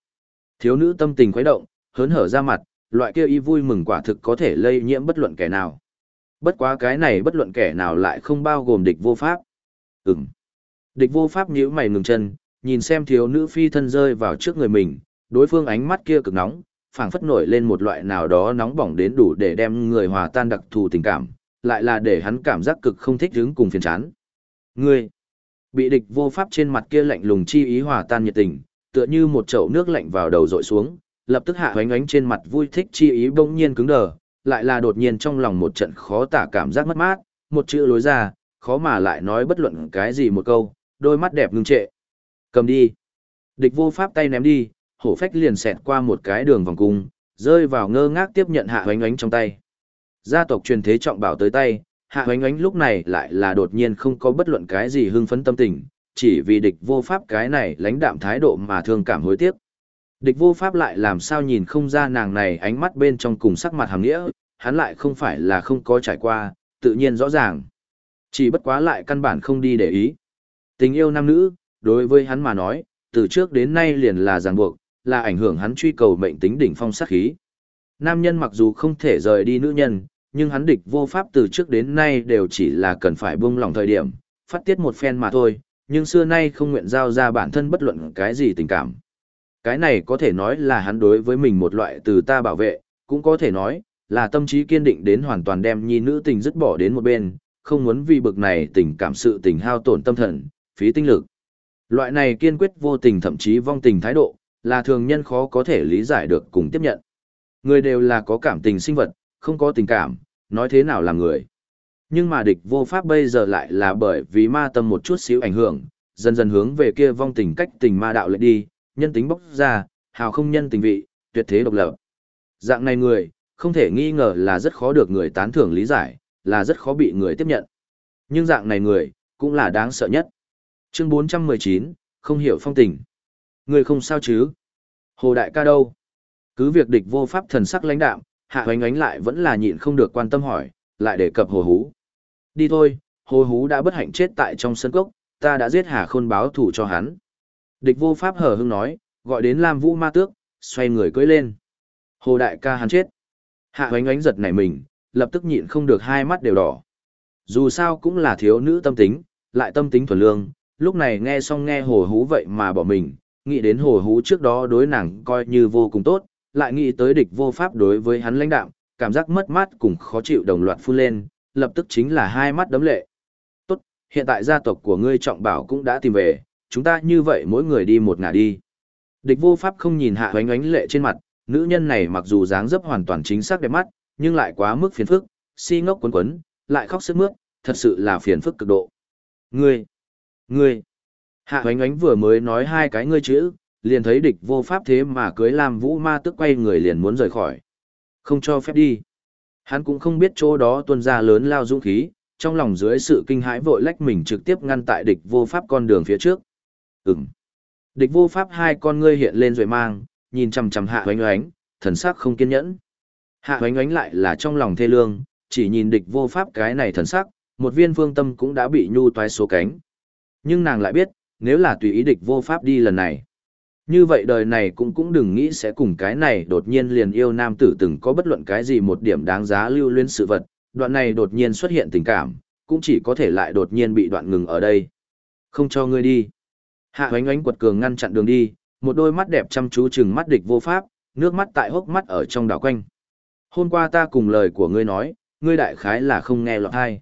Thiếu nữ tâm tình khuấy động, hớn hở ra mặt, loại kia y vui mừng quả thực có thể lây nhiễm bất luận kẻ nào. Bất quá cái này bất luận kẻ nào lại không bao gồm địch vô pháp. Ừm. Địch vô pháp nhíu mày ngừng chân, nhìn xem thiếu nữ phi thân rơi vào trước người mình, đối phương ánh mắt kia cực nóng, phảng phất nổi lên một loại nào đó nóng bỏng đến đủ để đem người hòa tan đặc thù tình cảm, lại là để hắn cảm giác cực không thích hứng cùng phiền chán. Ngươi, bị địch vô pháp trên mặt kia lạnh lùng chi ý hòa tan nhiệt tình, tựa như một chậu nước lạnh vào đầu dội xuống, lập tức hạ hoánh ánh trên mặt vui thích chi ý bỗng nhiên cứng đờ, lại là đột nhiên trong lòng một trận khó tả cảm giác mất mát, một chữ lối ra, khó mà lại nói bất luận cái gì một câu, đôi mắt đẹp ngưng trệ. Cầm đi. Địch vô pháp tay ném đi, hổ phách liền xẹt qua một cái đường vòng cung, rơi vào ngơ ngác tiếp nhận hạ hoánh ánh trong tay. Gia tộc truyền thế trọng bảo tới tay, hạ hoánh ánh lúc này lại là đột nhiên không có bất luận cái gì hưng phấn tâm tình, chỉ vì địch vô pháp cái này lãnh đạm thái độ mà thương cảm hối tiếc. Địch vô pháp lại làm sao nhìn không ra nàng này ánh mắt bên trong cùng sắc mặt hàng nghĩa, hắn lại không phải là không có trải qua, tự nhiên rõ ràng. Chỉ bất quá lại căn bản không đi để ý. Tình yêu nam nữ, đối với hắn mà nói, từ trước đến nay liền là ràng buộc, là ảnh hưởng hắn truy cầu mệnh tính đỉnh phong sát khí. Nam nhân mặc dù không thể rời đi nữ nhân, nhưng hắn địch vô pháp từ trước đến nay đều chỉ là cần phải buông lòng thời điểm, phát tiết một phen mà thôi, nhưng xưa nay không nguyện giao ra bản thân bất luận cái gì tình cảm. Cái này có thể nói là hắn đối với mình một loại từ ta bảo vệ, cũng có thể nói là tâm trí kiên định đến hoàn toàn đem nhi nữ tình dứt bỏ đến một bên, không muốn vì bực này tình cảm sự tình hao tổn tâm thần, phí tinh lực. Loại này kiên quyết vô tình thậm chí vong tình thái độ, là thường nhân khó có thể lý giải được cùng tiếp nhận. Người đều là có cảm tình sinh vật, không có tình cảm, nói thế nào là người. Nhưng mà địch vô pháp bây giờ lại là bởi vì ma tâm một chút xíu ảnh hưởng, dần dần hướng về kia vong tình cách tình ma đạo lệ đi, nhân tính bốc ra, hào không nhân tình vị, tuyệt thế độc lập. Dạng này người, không thể nghi ngờ là rất khó được người tán thưởng lý giải, là rất khó bị người tiếp nhận. Nhưng dạng này người, cũng là đáng sợ nhất. Chương 419, không hiểu phong tình. Người không sao chứ? Hồ đại ca đâu? Cứ việc địch vô pháp thần sắc lãnh đạm, hạ hoánh ánh lại vẫn là nhịn không được quan tâm hỏi, lại đề cập hồ hú. Đi thôi, hồ hú đã bất hạnh chết tại trong sân cốc, ta đã giết hà khôn báo thủ cho hắn. Địch vô pháp hở hưng nói, gọi đến Lam Vũ Ma Tước, xoay người cưỡi lên. Hồ đại ca hắn chết. Hạ hoánh ánh giật nảy mình, lập tức nhịn không được hai mắt đều đỏ. Dù sao cũng là thiếu nữ tâm tính, lại tâm tính thuần lương, lúc này nghe xong nghe hồ hú vậy mà bỏ mình, nghĩ đến hồ hú trước đó đối nàng coi như vô cùng tốt, lại nghĩ tới địch vô pháp đối với hắn lãnh đạo, cảm giác mất mát cùng khó chịu đồng loạt phun lên, lập tức chính là hai mắt đấm lệ. Tốt, hiện tại gia tộc của ngươi trọng bảo cũng đã tìm về, chúng ta như vậy mỗi người đi một ngả đi. Địch vô pháp không nhìn hạ oánh ánh lệ trên mặt, nữ nhân này mặc dù dáng dấp hoàn toàn chính xác đẹp mắt, nhưng lại quá mức phiền phức, si ngốc quấn quấn, lại khóc sức mướt, thật sự là phiền phức cực độ. Ngươi, ngươi, hạ oánh ánh vừa mới nói hai cái ngươi chữ, liền thấy địch vô pháp thế mà cưới làm vũ ma tức quay người liền muốn rời khỏi. Không cho phép đi. Hắn cũng không biết chỗ đó tuân ra lớn lao dũng khí, trong lòng dưới sự kinh hãi vội lách mình trực tiếp ngăn tại địch vô pháp con đường phía trước. Ừm. Địch vô pháp hai con ngươi hiện lên rồi mang, nhìn chằm chằm hạ oánh oánh, thần sắc không kiên nhẫn. Hạ oánh oánh lại là trong lòng thê lương, chỉ nhìn địch vô pháp cái này thần sắc, một viên phương tâm cũng đã bị nhu toái số cánh. Nhưng nàng lại biết, nếu là tùy ý địch vô pháp đi lần này. Như vậy đời này cũng cũng đừng nghĩ sẽ cùng cái này đột nhiên liền yêu nam tử từng có bất luận cái gì một điểm đáng giá lưu luyến sự vật, đoạn này đột nhiên xuất hiện tình cảm, cũng chỉ có thể lại đột nhiên bị đoạn ngừng ở đây. Không cho ngươi đi. Hạ hoánh oánh quật cường ngăn chặn đường đi, một đôi mắt đẹp chăm chú chừng mắt địch vô pháp, nước mắt tại hốc mắt ở trong đảo quanh. Hôm qua ta cùng lời của ngươi nói, ngươi đại khái là không nghe lọt hay.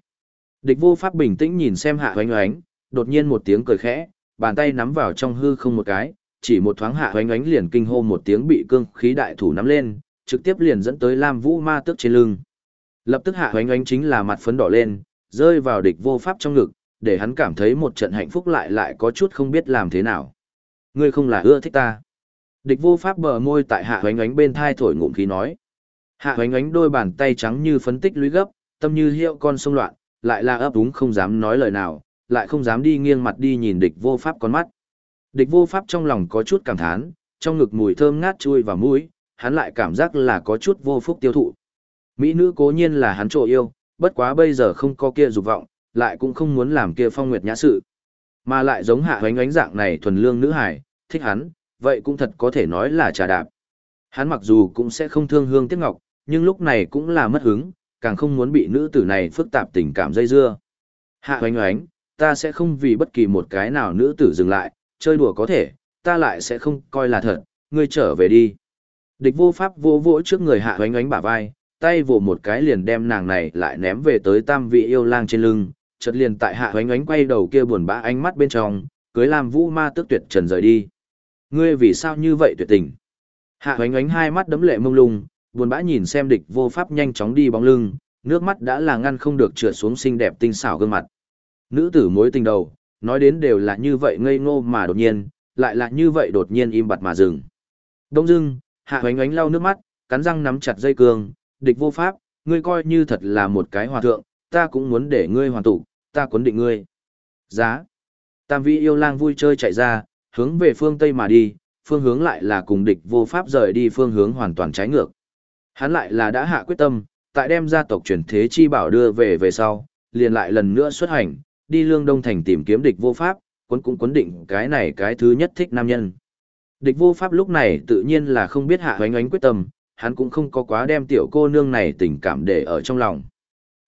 Địch vô pháp bình tĩnh nhìn xem hạ hoánh oánh, đột nhiên một tiếng cười khẽ, bàn tay nắm vào trong hư không một cái, chỉ một thoáng hạ hoánh oánh liền kinh hô một tiếng bị cương khí đại thủ nắm lên, trực tiếp liền dẫn tới Lam Vũ ma tức trên lưng. Lập tức hạ hoánh oánh chính là mặt phấn đỏ lên, rơi vào địch vô pháp trong ngực, để hắn cảm thấy một trận hạnh phúc lại lại có chút không biết làm thế nào. Ngươi không là ưa thích ta. Địch vô pháp bờ môi tại hạ hoánh ánh bên thai thổi ngụm khí nói. Hạ hoánh ánh đôi bàn tay trắng như phấn tích lũy gấp, tâm như hiệu con sông loạn, lại là ấp úng không dám nói lời nào, lại không dám đi nghiêng mặt đi nhìn địch vô pháp con mắt. Địch vô pháp trong lòng có chút cảm thán, trong ngực mùi thơm ngát chui vào mũi, hắn lại cảm giác là có chút vô phúc tiêu thụ. Mỹ nữ cố nhiên là hắn trộ yêu, bất quá bây giờ không có kia dục vọng, lại cũng không muốn làm kia phong nguyệt nhã sự. Mà lại giống hạ hoánh ánh dạng này thuần lương nữ hải, thích hắn, vậy cũng thật có thể nói là trà đạp. Hắn mặc dù cũng sẽ không thương hương tiếc ngọc, nhưng lúc này cũng là mất hứng, càng không muốn bị nữ tử này phức tạp tình cảm dây dưa. Hạ hoánh ánh, ta sẽ không vì bất kỳ một cái nào nữ tử dừng lại, chơi đùa có thể, ta lại sẽ không coi là thật, ngươi trở về đi. Địch vô pháp vô vỗ trước người hạ hoánh ánh bả vai, tay vỗ một cái liền đem nàng này lại ném về tới tam vị yêu lang trên lưng, chợt liền tại hạ oánh oánh quay đầu kia buồn bã ánh mắt bên trong, cưới làm vũ ma tức tuyệt trần rời đi. Ngươi vì sao như vậy tuyệt tình? Hạ oánh oánh hai mắt đấm lệ mông lung, buồn bã nhìn xem địch vô pháp nhanh chóng đi bóng lưng, nước mắt đã là ngăn không được trượt xuống xinh đẹp tinh xảo gương mặt. Nữ tử mối tình đầu, nói đến đều là như vậy ngây ngô mà đột nhiên, lại là như vậy đột nhiên im bặt mà dừng. Đông dưng, hạ hoánh ánh lau nước mắt, cắn răng nắm chặt dây cương, địch vô pháp, ngươi coi như thật là một cái hòa thượng, ta cũng muốn để ngươi hoàn tụ, ta quấn định ngươi. Giá. Tam vị yêu lang vui chơi chạy ra, hướng về phương Tây mà đi, phương hướng lại là cùng địch vô pháp rời đi phương hướng hoàn toàn trái ngược. Hắn lại là đã hạ quyết tâm, tại đem gia tộc truyền thế chi bảo đưa về về sau, liền lại lần nữa xuất hành, đi lương đông thành tìm kiếm địch vô pháp, quấn cũng quấn định cái này cái thứ nhất thích nam nhân. Địch vô pháp lúc này tự nhiên là không biết hạ hoánh ánh quyết tâm, hắn cũng không có quá đem tiểu cô nương này tình cảm để ở trong lòng.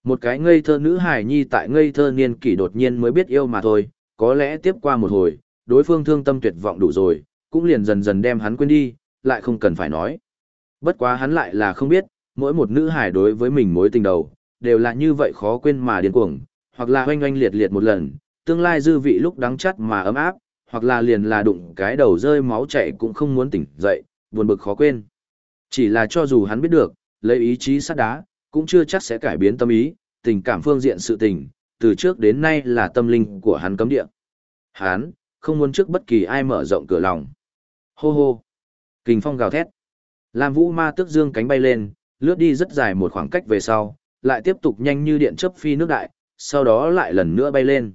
Một cái ngây thơ nữ hài nhi tại ngây thơ niên kỷ đột nhiên mới biết yêu mà thôi, có lẽ tiếp qua một hồi, đối phương thương tâm tuyệt vọng đủ rồi, cũng liền dần dần đem hắn quên đi, lại không cần phải nói. Bất quá hắn lại là không biết, mỗi một nữ hài đối với mình mối tình đầu, đều là như vậy khó quên mà điên cuồng, hoặc là oanh oanh liệt liệt một lần, tương lai dư vị lúc đắng chắt mà ấm áp, hoặc là liền là đụng cái đầu rơi máu chảy cũng không muốn tỉnh dậy, buồn bực khó quên. Chỉ là cho dù hắn biết được, lấy ý chí sắt đá, cũng chưa chắc sẽ cải biến tâm ý, tình cảm phương diện sự tình, từ trước đến nay là tâm linh của hắn cấm địa. Hắn, không muốn trước bất kỳ ai mở rộng cửa lòng. Hô hô. Kình phong gào thét. Lam Vũ Ma tức dương cánh bay lên, lướt đi rất dài một khoảng cách về sau, lại tiếp tục nhanh như điện chớp phi nước đại, sau đó lại lần nữa bay lên.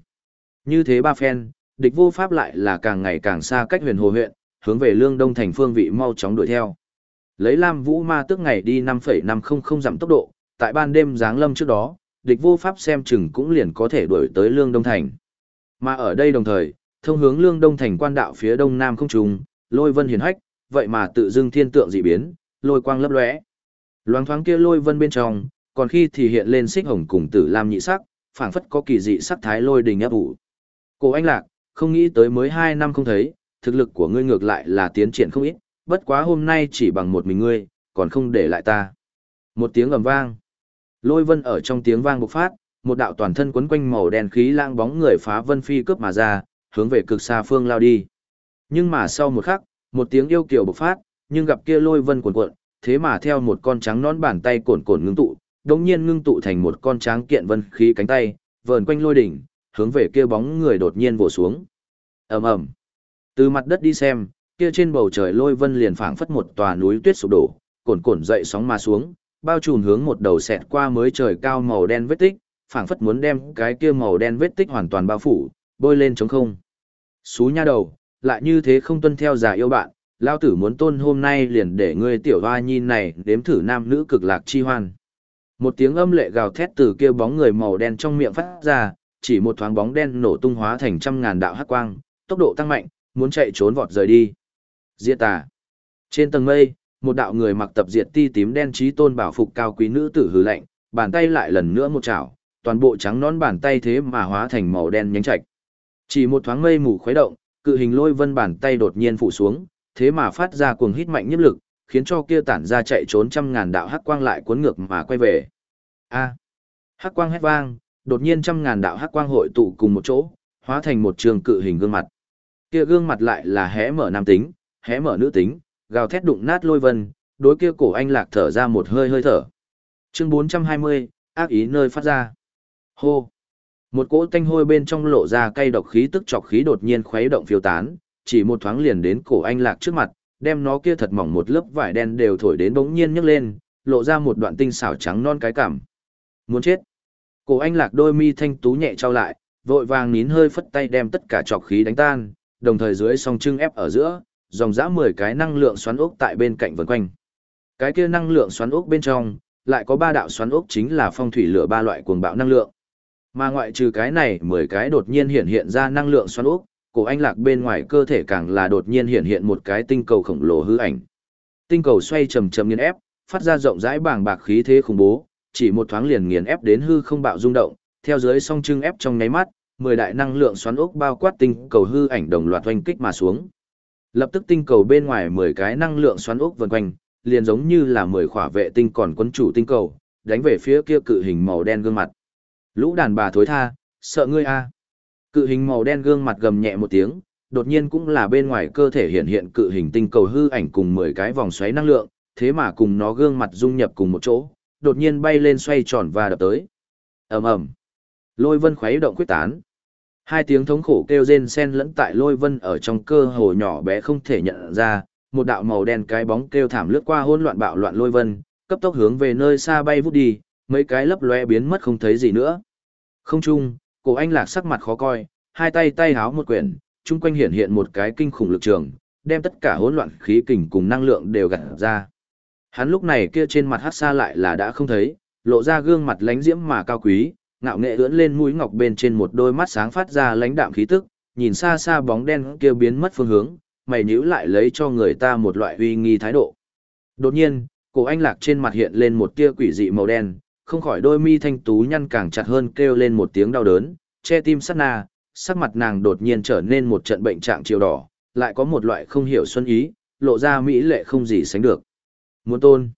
Như thế ba phen, địch vô pháp lại là càng ngày càng xa cách huyền hồ huyện, hướng về lương đông thành phương vị mau chóng đuổi theo. Lấy Lam Vũ Ma tức ngày đi 5,500 giảm tốc độ, tại ban đêm giáng lâm trước đó, địch vô pháp xem chừng cũng liền có thể đuổi tới lương đông thành. Mà ở đây đồng thời, thông hướng lương đông thành quan đạo phía đông nam không trùng, lôi vân hiển hách, vậy mà tự dưng thiên tượng dị biến, lôi quang lấp lóe. Loáng thoáng kia lôi vân bên trong, còn khi thì hiện lên xích hồng cùng tử lam nhị sắc, phảng phất có kỳ dị sắc thái lôi đình áp ủ. Cổ Anh Lạc, không nghĩ tới mới 2 năm không thấy, thực lực của ngươi ngược lại là tiến triển không ít, bất quá hôm nay chỉ bằng một mình ngươi, còn không để lại ta. Một tiếng ầm vang. Lôi vân ở trong tiếng vang bộc phát, một đạo toàn thân quấn quanh màu đen khí lang bóng người phá vân phi cướp mà ra, hướng về cực xa phương lao đi. Nhưng mà sau một khắc, một tiếng yêu kiều bộc phát, nhưng gặp kia lôi vân cuộn cuộn, thế mà theo một con trắng nón bàn tay cuộn cuộn ngưng tụ, đột nhiên ngưng tụ thành một con tráng kiện vân khí cánh tay, vờn quanh lôi đỉnh, hướng về kia bóng người đột nhiên vồ xuống. Ầm ầm. Từ mặt đất đi xem, kia trên bầu trời lôi vân liền phảng phất một tòa núi tuyết sụp đổ, cuộn cuộn dậy sóng mà xuống, bao trùm hướng một đầu xẹt qua mới trời cao màu đen vết tích, phảng phất muốn đem cái kia màu đen vết tích hoàn toàn bao phủ, bôi lên trống không. Xú nha đầu, lại như thế không tuân theo giả yêu bạn, lao tử muốn tôn hôm nay liền để ngươi tiểu hoa nhi này đếm thử nam nữ cực lạc chi hoan. Một tiếng âm lệ gào thét từ kia bóng người màu đen trong miệng phát ra, chỉ một thoáng bóng đen nổ tung hóa thành trăm ngàn đạo hắc quang, tốc độ tăng mạnh, muốn chạy trốn vọt rời đi. Diệt tà. Trên tầng mây, một đạo người mặc tập diệt ti tím đen trí tôn bảo phục cao quý nữ tử hư lạnh, bàn tay lại lần nữa một chảo, toàn bộ trắng nón bàn tay thế mà hóa thành màu đen nhánh trạch. Chỉ một thoáng mây mù khuấy động, cự hình lôi vân bàn tay đột nhiên phủ xuống, thế mà phát ra cuồng hít mạnh nhất lực, khiến cho kia tản ra chạy trốn trăm ngàn đạo hắc quang lại cuốn ngược mà quay về. A! Hắc quang hét vang, đột nhiên trăm ngàn đạo hắc quang hội tụ cùng một chỗ, hóa thành một trường cự hình gương mặt. Kia gương mặt lại là hé mở nam tính, hé mở nữ tính, gào thét đụng nát lôi vân, đối kia cổ anh lạc thở ra một hơi hơi thở. Chương 420, ác ý nơi phát ra. Hô! Một cỗ tanh hôi bên trong lộ ra cây độc khí tức chọc khí đột nhiên khuấy động phiêu tán, chỉ một thoáng liền đến cổ anh lạc trước mặt, đem nó kia thật mỏng một lớp vải đen đều thổi đến bỗng nhiên nhấc lên, lộ ra một đoạn tinh xảo trắng non cái cảm. Muốn chết. Cổ anh lạc đôi mi thanh tú nhẹ trao lại, vội vàng nín hơi phất tay đem tất cả chọc khí đánh tan, đồng thời dưới song trưng ép ở giữa, dòng dã 10 cái năng lượng xoắn ốc tại bên cạnh vần quanh. Cái kia năng lượng xoắn ốc bên trong, lại có ba đạo xoắn ốc chính là phong thủy lửa ba loại cuồng bạo năng lượng. Mà ngoại trừ cái này, 10 cái đột nhiên hiện hiện ra năng lượng xoắn ốc, cổ anh lạc bên ngoài cơ thể càng là đột nhiên hiện hiện một cái tinh cầu khổng lồ hư ảnh. Tinh cầu xoay chầm chầm nghiền ép, phát ra rộng rãi bàng bạc khí thế khủng bố, chỉ một thoáng liền nghiền ép đến hư không bạo rung động, theo dưới song trưng ép trong nháy mắt, mười đại năng lượng xoắn ốc bao quát tinh cầu hư ảnh đồng loạt oanh kích mà xuống. Lập tức tinh cầu bên ngoài mười cái năng lượng xoắn ốc vần quanh, liền giống như là mười khỏa vệ tinh còn quân chủ tinh cầu, đánh về phía kia cự hình màu đen gương mặt. Lũ đàn bà thối tha, sợ ngươi a. Cự hình màu đen gương mặt gầm nhẹ một tiếng, đột nhiên cũng là bên ngoài cơ thể hiện hiện cự hình tinh cầu hư ảnh cùng 10 cái vòng xoáy năng lượng, thế mà cùng nó gương mặt dung nhập cùng một chỗ, đột nhiên bay lên xoay tròn và đập tới. Ầm ầm. Lôi vân khuấy động quyết tán. Hai tiếng thống khổ kêu rên xen lẫn tại lôi vân ở trong cơ hồ nhỏ bé không thể nhận ra, một đạo màu đen cái bóng kêu thảm lướt qua hỗn loạn bạo loạn lôi vân, cấp tốc hướng về nơi xa bay vút đi, mấy cái lấp lóe biến mất không thấy gì nữa. Không trung, cổ anh lạc sắc mặt khó coi, hai tay tay háo một quyển, chung quanh hiện hiện một cái kinh khủng lực trường, đem tất cả hỗn loạn khí kình cùng năng lượng đều gạt ra. Hắn lúc này kia trên mặt hát xa lại là đã không thấy, lộ ra gương mặt lánh diễm mà cao quý, ngạo nghệ ưỡn lên mũi ngọc bên trên một đôi mắt sáng phát ra lánh đạm khí tức, nhìn xa xa bóng đen kia biến mất phương hướng, mày nhíu lại lấy cho người ta một loại uy nghi thái độ. Đột nhiên, cổ anh lạc trên mặt hiện lên một tia quỷ dị màu đen, không khỏi đôi mi thanh tú nhăn càng chặt hơn kêu lên một tiếng đau đớn, che tim sát na, sắc mặt nàng đột nhiên trở nên một trận bệnh trạng chiều đỏ, lại có một loại không hiểu xuân ý, lộ ra mỹ lệ không gì sánh được. Muốn tôn,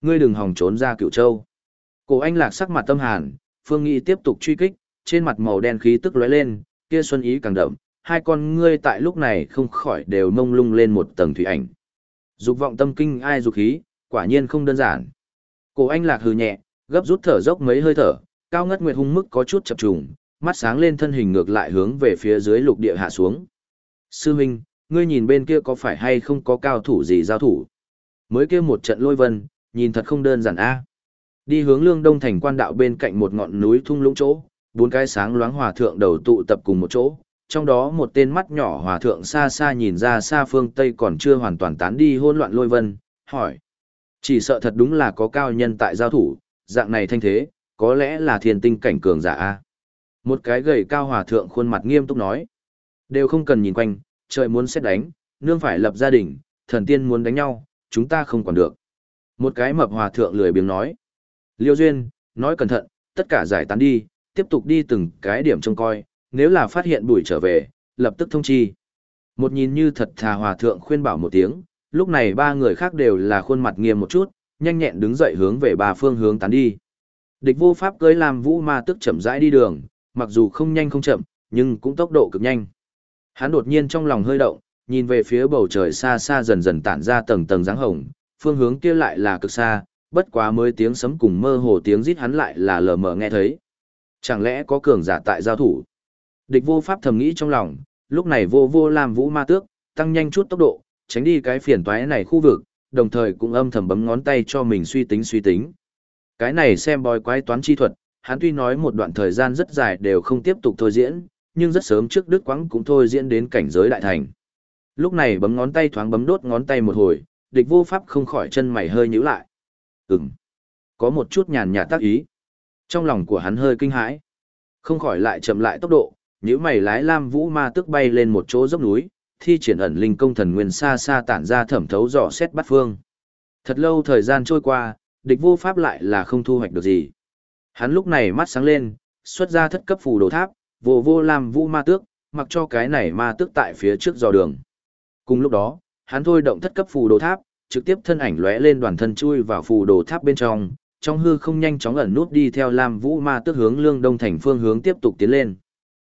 ngươi đừng hòng trốn ra cửu châu. Cổ anh lạc sắc mặt tâm hàn, phương nghị tiếp tục truy kích, trên mặt màu đen khí tức lóe lên, kia xuân ý càng đậm, hai con ngươi tại lúc này không khỏi đều mông lung lên một tầng thủy ảnh. Dục vọng tâm kinh ai dục khí, quả nhiên không đơn giản. Cổ anh lạc hừ nhẹ, gấp rút thở dốc mấy hơi thở, cao ngất nguyệt hung mức có chút chập trùng, mắt sáng lên thân hình ngược lại hướng về phía dưới lục địa hạ xuống. Sư huynh, ngươi nhìn bên kia có phải hay không có cao thủ gì giao thủ? Mới kia một trận lôi vân, nhìn thật không đơn giản a. Đi hướng lương đông thành quan đạo bên cạnh một ngọn núi thung lũng chỗ, bốn cái sáng loáng hòa thượng đầu tụ tập cùng một chỗ, trong đó một tên mắt nhỏ hòa thượng xa xa nhìn ra xa phương Tây còn chưa hoàn toàn tán đi hỗn loạn lôi vân, hỏi. Chỉ sợ thật đúng là có cao nhân tại giao thủ, dạng này thanh thế, có lẽ là thiên tinh cảnh cường giả a. Một cái gầy cao hòa thượng khuôn mặt nghiêm túc nói. Đều không cần nhìn quanh, trời muốn xét đánh, nương phải lập gia đình, thần tiên muốn đánh nhau, chúng ta không còn được. Một cái mập hòa thượng lười biếng nói. Liêu Duyên, nói cẩn thận, tất cả giải tán đi, tiếp tục đi từng cái điểm trông coi, nếu là phát hiện bụi trở về, lập tức thông chi. Một nhìn như thật thà hòa thượng khuyên bảo một tiếng, lúc này ba người khác đều là khuôn mặt nghiêm một chút, nhanh nhẹn đứng dậy hướng về ba phương hướng tán đi. Địch vô pháp cưới làm vũ ma tức chậm rãi đi đường, mặc dù không nhanh không chậm, nhưng cũng tốc độ cực nhanh. Hắn đột nhiên trong lòng hơi động, nhìn về phía bầu trời xa xa dần dần tản ra tầng tầng dáng hồng, phương hướng kia lại là cực xa, bất quá mới tiếng sấm cùng mơ hồ tiếng rít hắn lại là lờ mờ nghe thấy. Chẳng lẽ có cường giả tại giao thủ? Địch vô pháp thầm nghĩ trong lòng, lúc này vô vô làm vũ ma tước, tăng nhanh chút tốc độ, tránh đi cái phiền toái này khu vực, đồng thời cũng âm thầm bấm ngón tay cho mình suy tính suy tính. Cái này xem bói quái toán chi thuật, hắn tuy nói một đoạn thời gian rất dài đều không tiếp tục thôi diễn, nhưng rất sớm trước Đức Quãng cũng thôi diễn đến cảnh giới đại thành. Lúc này bấm ngón tay thoáng bấm đốt ngón tay một hồi, địch vô pháp không khỏi chân mày hơi nhíu lại. Ừm, có một chút nhàn nhạt tác ý. Trong lòng của hắn hơi kinh hãi, không khỏi lại chậm lại tốc độ, nhíu mày lái lam vũ ma tức bay lên một chỗ dốc núi, thi triển ẩn linh công thần nguyên xa xa tản ra thẩm thấu dò xét bắt phương. Thật lâu thời gian trôi qua, địch vô pháp lại là không thu hoạch được gì. Hắn lúc này mắt sáng lên, xuất ra thất cấp phù đồ tháp, vô vô lam vũ ma tước, mặc cho cái này ma tước tại phía trước dò đường. Cùng lúc đó, hắn thôi động thất cấp phù đồ tháp, trực tiếp thân ảnh lóe lên đoàn thân chui vào phù đồ tháp bên trong, trong hư không nhanh chóng ẩn nút đi theo Lam Vũ Ma Tước hướng Lương Đông thành phương hướng tiếp tục tiến lên.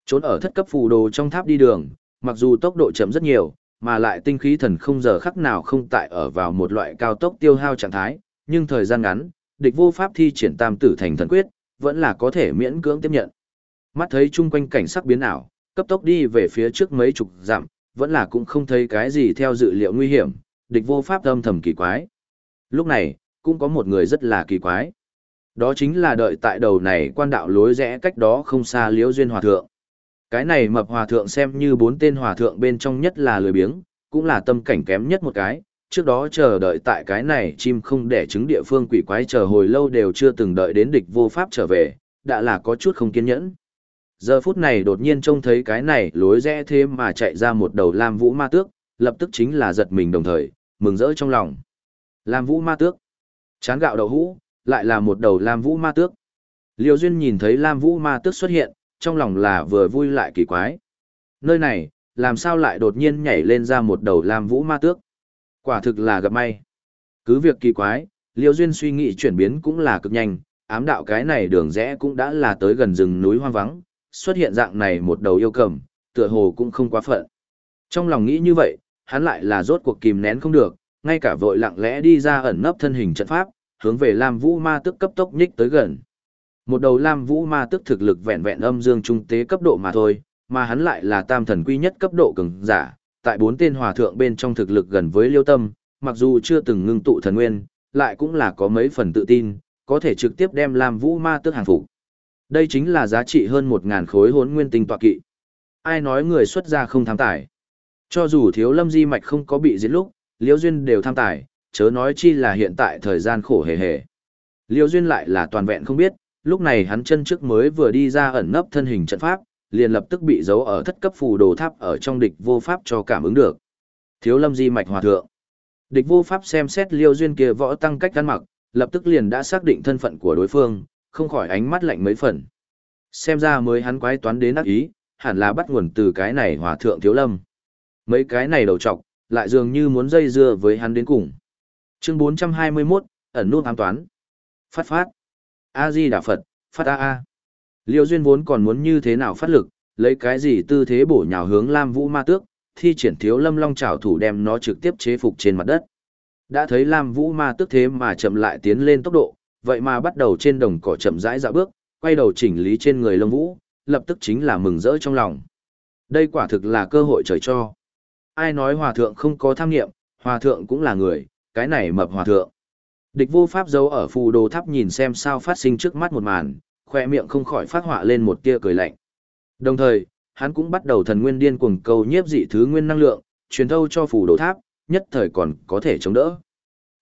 Trốn ở thất cấp phù đồ trong tháp đi đường, mặc dù tốc độ chậm rất nhiều, mà lại tinh khí thần không giờ khắc nào không tại ở vào một loại cao tốc tiêu hao trạng thái, nhưng thời gian ngắn, địch vô pháp thi triển tam tử thành thần quyết, vẫn là có thể miễn cưỡng tiếp nhận. Mắt thấy chung quanh cảnh sắc biến ảo, cấp tốc đi về phía trước mấy chục dặm, vẫn là cũng không thấy cái gì theo dự liệu nguy hiểm, địch vô pháp âm thầm kỳ quái. Lúc này, cũng có một người rất là kỳ quái. Đó chính là đợi tại đầu này quan đạo lối rẽ cách đó không xa liễu duyên hòa thượng. Cái này mập hòa thượng xem như bốn tên hòa thượng bên trong nhất là lười biếng, cũng là tâm cảnh kém nhất một cái, trước đó chờ đợi tại cái này chim không đẻ trứng địa phương quỷ quái chờ hồi lâu đều chưa từng đợi đến địch vô pháp trở về, đã là có chút không kiên nhẫn. Giờ phút này đột nhiên trông thấy cái này lối rẽ thế mà chạy ra một đầu lam vũ ma tước, lập tức chính là giật mình đồng thời, mừng rỡ trong lòng. Lam vũ ma tước, chán gạo đậu hũ, lại là một đầu lam vũ ma tước. Liêu Duyên nhìn thấy lam vũ ma tước xuất hiện, trong lòng là vừa vui lại kỳ quái. Nơi này, làm sao lại đột nhiên nhảy lên ra một đầu lam vũ ma tước? Quả thực là gặp may. Cứ việc kỳ quái, Liêu Duyên suy nghĩ chuyển biến cũng là cực nhanh, ám đạo cái này đường rẽ cũng đã là tới gần rừng núi hoang vắng, xuất hiện dạng này một đầu yêu cầm, tựa hồ cũng không quá phận. Trong lòng nghĩ như vậy, hắn lại là rốt cuộc kìm nén không được, ngay cả vội lặng lẽ đi ra ẩn nấp thân hình trận pháp, hướng về Lam Vũ Ma tức cấp tốc nhích tới gần. Một đầu Lam Vũ Ma tức thực lực vẹn vẹn âm dương trung tế cấp độ mà thôi, mà hắn lại là tam thần quy nhất cấp độ cường giả, tại bốn tên hòa thượng bên trong thực lực gần với Liêu Tâm, mặc dù chưa từng ngưng tụ thần nguyên, lại cũng là có mấy phần tự tin, có thể trực tiếp đem Lam Vũ Ma tức hàng phục. Đây chính là giá trị hơn một ngàn khối Hỗn nguyên tinh tọa kỵ. Ai nói người xuất gia không tham tài. Cho dù thiếu lâm di mạch không có bị diệt lúc, Liễu Duyên đều tham tài, chớ nói chi là hiện tại thời gian khổ hề hề. Liễu Duyên lại là toàn vẹn không biết, lúc này hắn chân trước mới vừa đi ra ẩn nấp thân hình trận pháp, liền lập tức bị giấu ở thất cấp phù đồ tháp ở trong địch vô pháp cho cảm ứng được. Thiếu lâm di mạch hòa thượng. Địch vô pháp xem xét Liễu Duyên kia võ tăng cách ăn mặc, lập tức liền đã xác định thân phận của đối phương, không khỏi ánh mắt lạnh mấy phần. Xem ra mới hắn quái toán đến ác ý, hẳn là bắt nguồn từ cái này hòa thượng thiếu lâm. Mấy cái này đầu trọc, lại dường như muốn dây dưa với hắn đến cùng. Chương 421, ẩn nút ám toán. Phát phát. A-di Đà Phật, phát A-A. Liêu Duyên vốn còn muốn như thế nào phát lực, lấy cái gì tư thế bổ nhào hướng Lam Vũ Ma Tước, thi triển thiếu lâm long trảo thủ đem nó trực tiếp chế phục trên mặt đất. Đã thấy Lam Vũ Ma Tước thế mà chậm lại tiến lên tốc độ, vậy mà bắt đầu trên đồng cỏ chậm rãi dạo bước, quay đầu chỉnh lý trên người lông vũ, lập tức chính là mừng rỡ trong lòng. Đây quả thực là cơ hội trời cho. Ai nói hòa thượng không có tham nghiệm, hòa thượng cũng là người, cái này mập hòa thượng. Địch vô pháp giấu ở phù đồ tháp nhìn xem sao phát sinh trước mắt một màn, khoe miệng không khỏi phát họa lên một tia cười lạnh. Đồng thời, hắn cũng bắt đầu thần nguyên điên cuồng cầu nhiếp dị thứ nguyên năng lượng, truyền thâu cho phù đồ tháp, nhất thời còn có thể chống đỡ.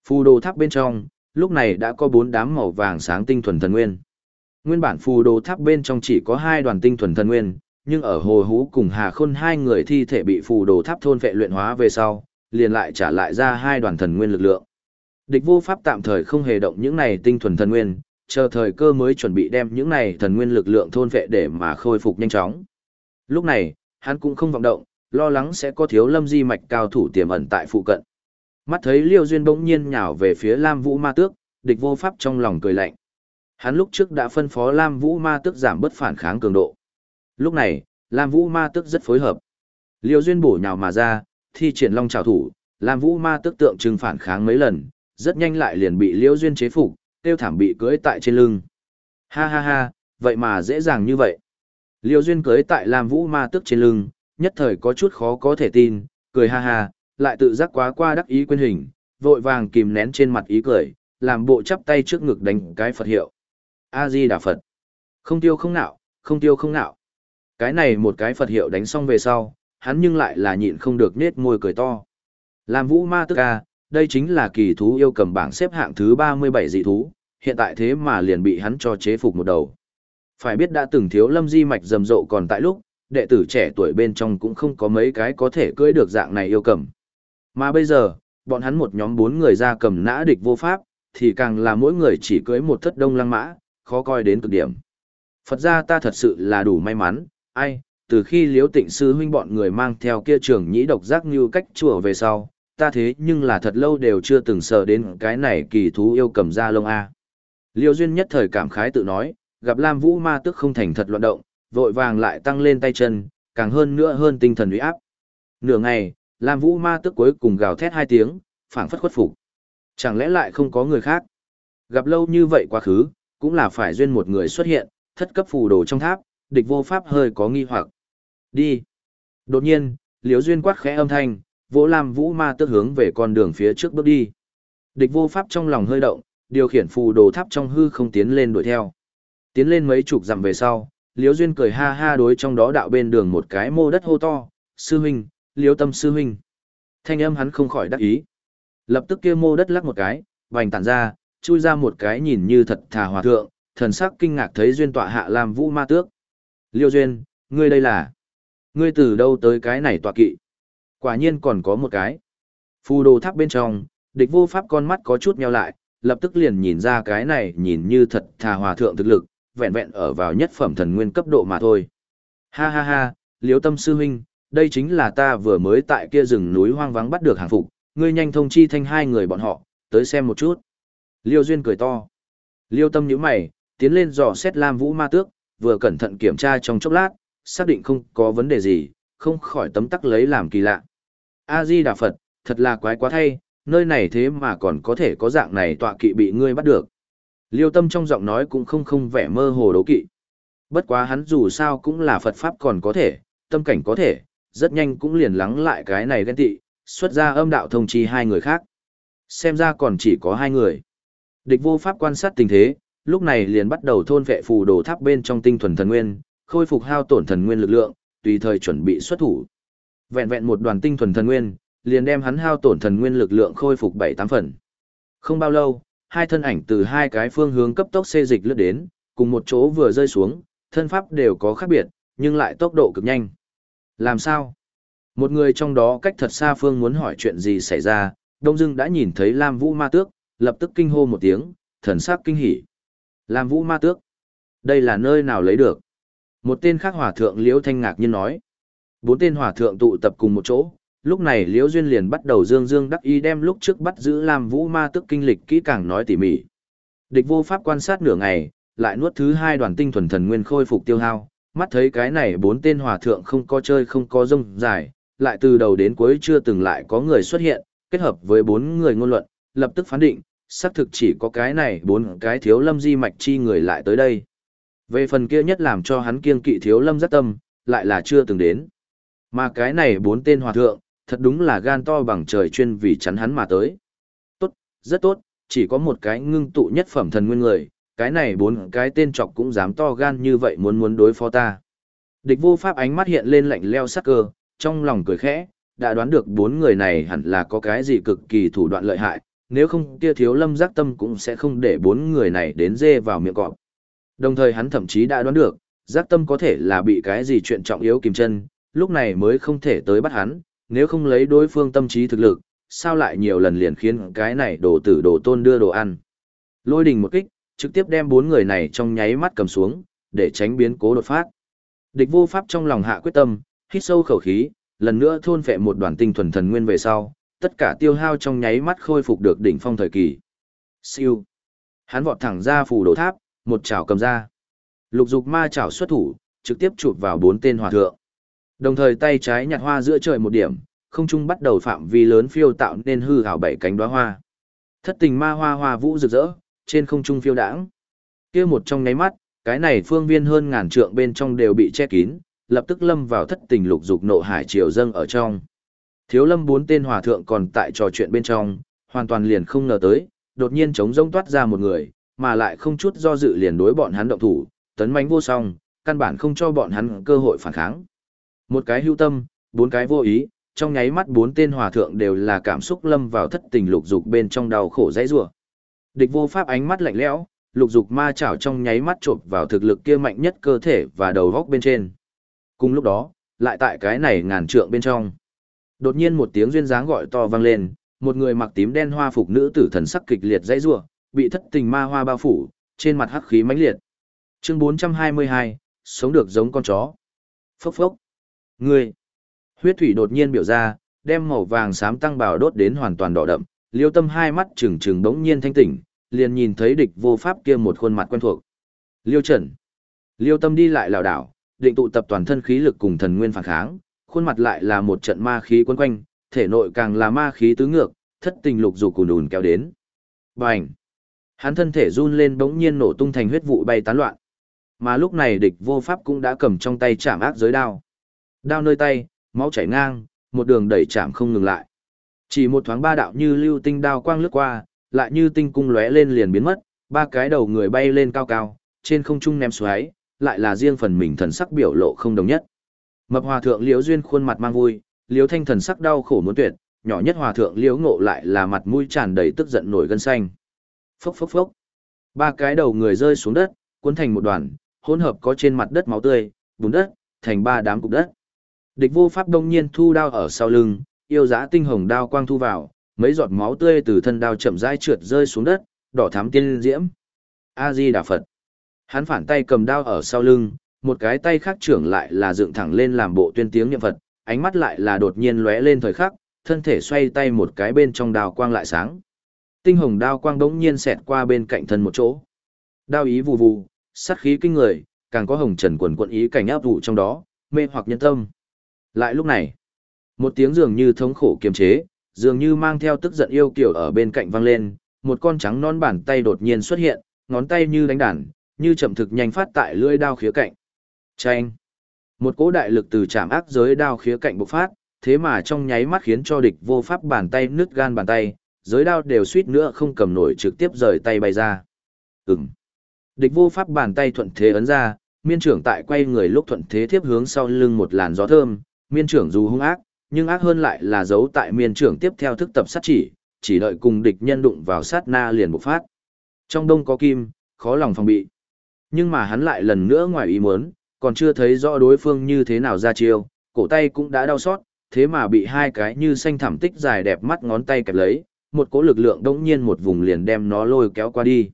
Phù đồ tháp bên trong, lúc này đã có bốn đám màu vàng sáng tinh thuần thần nguyên. Nguyên bản phù đồ tháp bên trong chỉ có hai đoàn tinh thuần thần nguyên, nhưng ở hồ hú cùng hà khôn hai người thi thể bị phù đồ tháp thôn vệ luyện hóa về sau, liền lại trả lại ra hai đoàn thần nguyên lực lượng. Địch vô pháp tạm thời không hề động những này tinh thuần thần nguyên, chờ thời cơ mới chuẩn bị đem những này thần nguyên lực lượng thôn vệ để mà khôi phục nhanh chóng. Lúc này, hắn cũng không vọng động, lo lắng sẽ có thiếu lâm di mạch cao thủ tiềm ẩn tại phụ cận. Mắt thấy Liêu Duyên bỗng nhiên nhào về phía Lam Vũ Ma Tước, địch vô pháp trong lòng cười lạnh. Hắn lúc trước đã phân phó Lam Vũ Ma Tước giảm bớt phản kháng cường độ. Lúc này, Lam Vũ Ma Tước rất phối hợp. Liêu Duyên bổ nhào mà ra, thi triển long trào thủ, Lam Vũ Ma Tước tượng trưng phản kháng mấy lần, rất nhanh lại liền bị Liêu Duyên chế phục, tiêu thảm bị cưỡi tại trên lưng. Ha ha ha, vậy mà dễ dàng như vậy. Liêu Duyên cưỡi tại Lam Vũ Ma Tước trên lưng, nhất thời có chút khó có thể tin, cười ha ha, lại tự giác quá qua đắc ý quên hình, vội vàng kìm nén trên mặt ý cười, làm bộ chắp tay trước ngực đánh cái Phật hiệu. A-di Đà Phật. Không tiêu không nạo, không tiêu không nạo. Cái này một cái Phật hiệu đánh xong về sau, hắn nhưng lại là nhịn không được nết môi cười to. Làm vũ ma tức ca, đây chính là kỳ thú yêu cầm bảng xếp hạng thứ 37 dị thú, hiện tại thế mà liền bị hắn cho chế phục một đầu. Phải biết đã từng thiếu lâm di mạch rầm rộ còn tại lúc, đệ tử trẻ tuổi bên trong cũng không có mấy cái có thể cưỡi được dạng này yêu cầm. Mà bây giờ, bọn hắn một nhóm bốn người ra cầm nã địch vô pháp, thì càng là mỗi người chỉ cưỡi một thất đông lăng mã, khó coi đến cực điểm. Phật ra ta thật sự là đủ may mắn, ai, từ khi liếu tịnh sư huynh bọn người mang theo kia trường nhĩ độc giác như cách chùa về sau, ta thế nhưng là thật lâu đều chưa từng sợ đến cái này kỳ thú yêu cầm ra lông A. Liêu duyên nhất thời cảm khái tự nói, gặp Lam Vũ ma tức không thành thật loạn động, vội vàng lại tăng lên tay chân, càng hơn nữa hơn tinh thần uy áp. Nửa ngày, Lam Vũ ma tức cuối cùng gào thét hai tiếng, phảng phất khuất phục. Chẳng lẽ lại không có người khác? Gặp lâu như vậy quá khứ, cũng là phải duyên một người xuất hiện, thất cấp phù đồ trong tháp, địch vô pháp hơi có nghi hoặc. Đi. Đột nhiên, liếu duyên quát khẽ âm thanh, vỗ làm Vũ ma tức hướng về con đường phía trước bước đi. Địch vô pháp trong lòng hơi động, điều khiển phù đồ tháp trong hư không tiến lên đuổi theo. Tiến lên mấy chục dặm về sau, liếu duyên cười ha ha đối trong đó đạo bên đường một cái mô đất hô to, sư huynh, liếu tâm sư huynh. Thanh âm hắn không khỏi đắc ý. Lập tức kia mô đất lắc một cái, vành tản ra, chui ra một cái nhìn như thật thà hòa thượng, thần sắc kinh ngạc thấy duyên tọa hạ làm vũ ma tước. Liêu duyên, ngươi đây là? Ngươi từ đâu tới cái này tọa kỵ? Quả nhiên còn có một cái. Phù đồ tháp bên trong, địch vô pháp con mắt có chút nheo lại, lập tức liền nhìn ra cái này nhìn như thật thà hòa thượng thực lực, vẹn vẹn ở vào nhất phẩm thần nguyên cấp độ mà thôi. Ha ha ha, liếu tâm sư huynh, đây chính là ta vừa mới tại kia rừng núi hoang vắng bắt được hàng phục, ngươi nhanh thông chi thanh hai người bọn họ, tới xem một chút. Liêu Duyên cười to. Liêu tâm nhíu mày, tiến lên dò xét Lam Vũ Ma Tước, vừa cẩn thận kiểm tra trong chốc lát, xác định không có vấn đề gì, không khỏi tấm tắc lấy làm kỳ lạ. A-di Đà Phật, thật là quái quá thay, nơi này thế mà còn có thể có dạng này tọa kỵ bị ngươi bắt được. Liêu tâm trong giọng nói cũng không không vẻ mơ hồ đấu kỵ. Bất quá hắn dù sao cũng là Phật Pháp còn có thể, tâm cảnh có thể, rất nhanh cũng liền lắng lại cái này ghen tị, xuất ra âm đạo thông chi hai người khác. Xem ra còn chỉ có hai người. Địch vô pháp quan sát tình thế, lúc này liền bắt đầu thôn vệ phù đồ tháp bên trong tinh thuần thần nguyên, khôi phục hao tổn thần nguyên lực lượng, tùy thời chuẩn bị xuất thủ. Vẹn vẹn một đoàn tinh thuần thần nguyên, liền đem hắn hao tổn thần nguyên lực lượng khôi phục 7-8 phần. Không bao lâu, hai thân ảnh từ hai cái phương hướng cấp tốc xê dịch lướt đến, cùng một chỗ vừa rơi xuống, thân pháp đều có khác biệt, nhưng lại tốc độ cực nhanh. Làm sao? Một người trong đó cách thật xa phương muốn hỏi chuyện gì xảy ra, Đông Dương đã nhìn thấy Lam Vũ Ma Tước, lập tức kinh hô một tiếng, thần sắc kinh hỉ. Lam Vũ Ma Tước? Đây là nơi nào lấy được? Một tên khác hòa thượng Liễu Thanh ngạc nhiên nói. Bốn tên hòa thượng tụ tập cùng một chỗ, lúc này Liễu Duyên liền bắt đầu dương dương đắc ý đem lúc trước bắt giữ Lam Vũ Ma Tước kinh lịch kỹ càng nói tỉ mỉ. Địch vô pháp quan sát nửa ngày, lại nuốt thứ hai đoàn tinh thuần thần nguyên khôi phục tiêu hao, mắt thấy cái này bốn tên hòa thượng không có chơi không có rông dài, lại từ đầu đến cuối chưa từng lại có người xuất hiện, kết hợp với bốn người ngôn luận, lập tức phán định, xác thực chỉ có cái này bốn cái thiếu lâm di mạch chi người lại tới đây. Về phần kia nhất làm cho hắn kiêng kỵ thiếu lâm rất tâm, lại là chưa từng đến. Mà cái này bốn tên hòa thượng, thật đúng là gan to bằng trời chuyên vì chắn hắn mà tới. Tốt, rất tốt, chỉ có một cái ngưng tụ nhất phẩm thần nguyên người, cái này bốn cái tên trọc cũng dám to gan như vậy muốn muốn đối phó ta. Địch vô pháp ánh mắt hiện lên lạnh leo sắc cơ, trong lòng cười khẽ, đã đoán được bốn người này hẳn là có cái gì cực kỳ thủ đoạn lợi hại, nếu không kia thiếu lâm giác tâm cũng sẽ không để bốn người này đến dê vào miệng cọp. Đồng thời hắn thậm chí đã đoán được, giác tâm có thể là bị cái gì chuyện trọng yếu kìm chân, lúc này mới không thể tới bắt hắn, nếu không lấy đối phương tâm trí thực lực, sao lại nhiều lần liền khiến cái này đồ tử đồ tôn đưa đồ ăn. Lôi đình một kích, trực tiếp đem bốn người này trong nháy mắt cầm xuống, để tránh biến cố đột phát. Địch vô pháp trong lòng hạ quyết tâm, hít sâu khẩu khí, lần nữa thôn phệ một đoàn tinh thuần thần nguyên về sau, tất cả tiêu hao trong nháy mắt khôi phục được đỉnh phong thời kỳ. Siêu. Hắn vọt thẳng ra phủ đồ tháp, một chảo cầm ra. Lục dục ma chảo xuất thủ, trực tiếp chụp vào bốn tên hòa thượng. Đồng thời tay trái nhặt hoa giữa trời một điểm, không trung bắt đầu phạm vi lớn phiêu tạo nên hư hảo bảy cánh đóa hoa. Thất tình ma hoa hoa vũ rực rỡ, trên không trung phiêu đãng. Kia một trong nháy mắt, cái này phương viên hơn ngàn trượng bên trong đều bị che kín, lập tức lâm vào thất tình lục dục nộ hải triều dâng ở trong. Thiếu lâm bốn tên hòa thượng còn tại trò chuyện bên trong, hoàn toàn liền không ngờ tới, đột nhiên trống rông toát ra một người, mà lại không chút do dự liền đối bọn hắn động thủ, tấn mãnh vô song, căn bản không cho bọn hắn cơ hội phản kháng. Một cái hưu tâm, bốn cái vô ý, trong nháy mắt bốn tên hòa thượng đều là cảm xúc lâm vào thất tình lục dục bên trong đau khổ dãy rủa. Địch vô pháp ánh mắt lạnh lẽo, lục dục ma chảo trong nháy mắt chộp vào thực lực kia mạnh nhất cơ thể và đầu góc bên trên. Cùng lúc đó, lại tại cái này ngàn trượng bên trong. Đột nhiên một tiếng duyên dáng gọi to vang lên, một người mặc tím đen hoa phục nữ tử thần sắc kịch liệt dãy rủa, bị thất tình ma hoa bao phủ, trên mặt hắc khí mãnh liệt. Chương 422, sống được giống con chó. Phốc phốc. Ngươi. Huyết thủy đột nhiên biểu ra, đem màu vàng xám tăng bào đốt đến hoàn toàn đỏ đậm, Liêu Tâm hai mắt trừng trừng bỗng nhiên thanh tỉnh, liền nhìn thấy địch vô pháp kia một khuôn mặt quen thuộc. Liêu Trần. Liêu Tâm đi lại lảo đảo, định tụ tập toàn thân khí lực cùng thần nguyên phản kháng, khuôn mặt lại là một trận ma khí quấn quanh, thể nội càng là ma khí tứ ngược, thất tình lục dục cùn đùn kéo đến. Bành! Hắn thân thể run lên bỗng nhiên nổ tung thành huyết vụ bay tán loạn. Mà lúc này địch vô pháp cũng đã cầm trong tay chạm ác giới đao. Đao nơi tay, máu chảy ngang, một đường đẩy chạm không ngừng lại. Chỉ một thoáng ba đạo như lưu tinh đao quang lướt qua, lại như tinh cung lóe lên liền biến mất, ba cái đầu người bay lên cao cao, trên không trung ném xoáy, lại là riêng phần mình thần sắc biểu lộ không đồng nhất. Mập hòa thượng Liễu Duyên khuôn mặt mang vui, Liễu Thanh thần sắc đau khổ muốn tuyệt, nhỏ nhất hòa thượng Liễu Ngộ lại là mặt mũi tràn đầy tức giận nổi gân xanh. Phốc phốc phốc. Ba cái đầu người rơi xuống đất, cuốn thành một đoàn, hỗn hợp có trên mặt đất máu tươi, bùn đất, thành ba đám cục đất. Địch vô pháp đông nhiên thu đao ở sau lưng, yêu giá tinh hồng đao quang thu vào, mấy giọt máu tươi từ thân đao chậm rãi trượt rơi xuống đất, đỏ thắm tiên diễm. A Di Đà Phật. Hắn phản tay cầm đao ở sau lưng, một cái tay khác trưởng lại là dựng thẳng lên làm bộ tuyên tiếng niệm Phật, ánh mắt lại là đột nhiên lóe lên thời khắc, thân thể xoay tay một cái bên trong đào quang lại sáng. Tinh hồng đao quang đống nhiên xẹt qua bên cạnh thân một chỗ. Đao ý vù vù, sát khí kinh người, càng có hồng trần quần quận ý cảnh áp vụ trong đó, mê hoặc nhân tâm. Lại lúc này, một tiếng dường như thống khổ kiềm chế, dường như mang theo tức giận yêu kiểu ở bên cạnh vang lên, một con trắng non bàn tay đột nhiên xuất hiện, ngón tay như đánh đàn, như chậm thực nhanh phát tại lưỡi đao khía cạnh. Chanh! Một cỗ đại lực từ chạm ác giới đao khía cạnh bộc phát, thế mà trong nháy mắt khiến cho địch vô pháp bàn tay nứt gan bàn tay, giới đao đều suýt nữa không cầm nổi trực tiếp rời tay bay ra. Ừm! Địch vô pháp bàn tay thuận thế ấn ra, miên trưởng tại quay người lúc thuận thế tiếp hướng sau lưng một làn gió thơm, miên trưởng dù hung ác, nhưng ác hơn lại là giấu tại miên trưởng tiếp theo thức tập sát chỉ, chỉ đợi cùng địch nhân đụng vào sát na liền bộc phát. Trong đông có kim, khó lòng phòng bị. Nhưng mà hắn lại lần nữa ngoài ý muốn, còn chưa thấy rõ đối phương như thế nào ra chiêu, cổ tay cũng đã đau xót, thế mà bị hai cái như xanh thảm tích dài đẹp mắt ngón tay kẹp lấy, một cỗ lực lượng đống nhiên một vùng liền đem nó lôi kéo qua đi.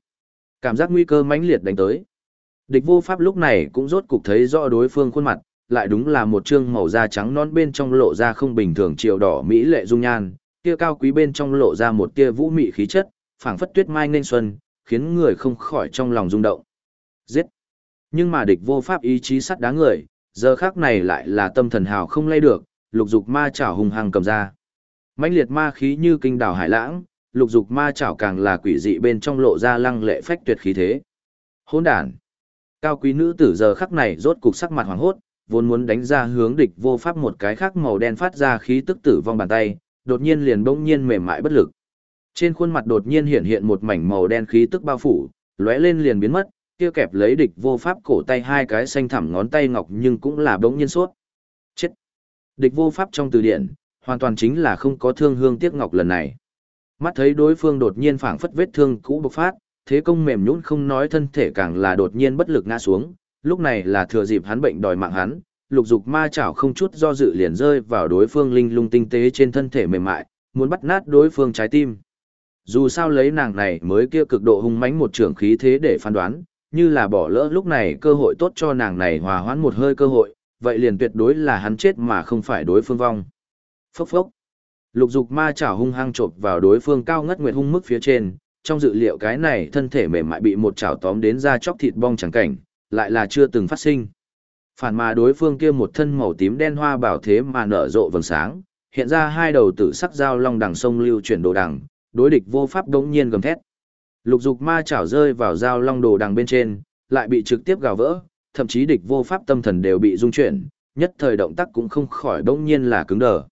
Cảm giác nguy cơ mãnh liệt đánh tới. Địch vô pháp lúc này cũng rốt cục thấy rõ đối phương khuôn mặt, lại đúng là một trương màu da trắng non bên trong lộ ra không bình thường chiều đỏ mỹ lệ dung nhan, kia cao quý bên trong lộ ra một tia vũ mị khí chất, phảng phất tuyết mai nên xuân, khiến người không khỏi trong lòng rung động. Giết! Nhưng mà địch vô pháp ý chí sắt đá người, giờ khác này lại là tâm thần hào không lay được, lục dục ma chảo hùng hăng cầm ra. mãnh liệt ma khí như kinh đảo hải lãng, lục dục ma chảo càng là quỷ dị bên trong lộ ra lăng lệ phách tuyệt khí thế. Hỗn đản! Cao quý nữ tử giờ khắc này rốt cục sắc mặt hoàng hốt, vốn muốn đánh ra hướng địch vô pháp một cái khác màu đen phát ra khí tức tử vong bàn tay, đột nhiên liền bỗng nhiên mềm mại bất lực. Trên khuôn mặt đột nhiên hiện hiện một mảnh màu đen khí tức bao phủ, lóe lên liền biến mất, kia kẹp lấy địch vô pháp cổ tay hai cái xanh thẳm ngón tay ngọc nhưng cũng là bỗng nhiên suốt. Chết! Địch vô pháp trong từ điển, hoàn toàn chính là không có thương hương tiếc ngọc lần này. Mắt thấy đối phương đột nhiên phảng phất vết thương cũ bộc phát, thế công mềm nhũn không nói thân thể càng là đột nhiên bất lực ngã xuống, lúc này là thừa dịp hắn bệnh đòi mạng hắn, lục dục ma chảo không chút do dự liền rơi vào đối phương linh lung tinh tế trên thân thể mềm mại, muốn bắt nát đối phương trái tim. Dù sao lấy nàng này mới kia cực độ hung mãnh một trưởng khí thế để phán đoán, như là bỏ lỡ lúc này cơ hội tốt cho nàng này hòa hoãn một hơi cơ hội, vậy liền tuyệt đối là hắn chết mà không phải đối phương vong. Phốc phốc. Lục dục ma chảo hung hăng chộp vào đối phương cao ngất nguyệt hung mức phía trên, trong dự liệu cái này thân thể mềm mại bị một chảo tóm đến ra chóc thịt bong chẳng cảnh, lại là chưa từng phát sinh. Phản mà đối phương kia một thân màu tím đen hoa bảo thế mà nở rộ vầng sáng, hiện ra hai đầu tử sắc dao long đằng sông lưu chuyển đồ đằng, đối địch vô pháp đống nhiên gầm thét. Lục dục ma chảo rơi vào dao long đồ đằng bên trên, lại bị trực tiếp gào vỡ, thậm chí địch vô pháp tâm thần đều bị rung chuyển, nhất thời động tác cũng không khỏi đống nhiên là cứng đờ.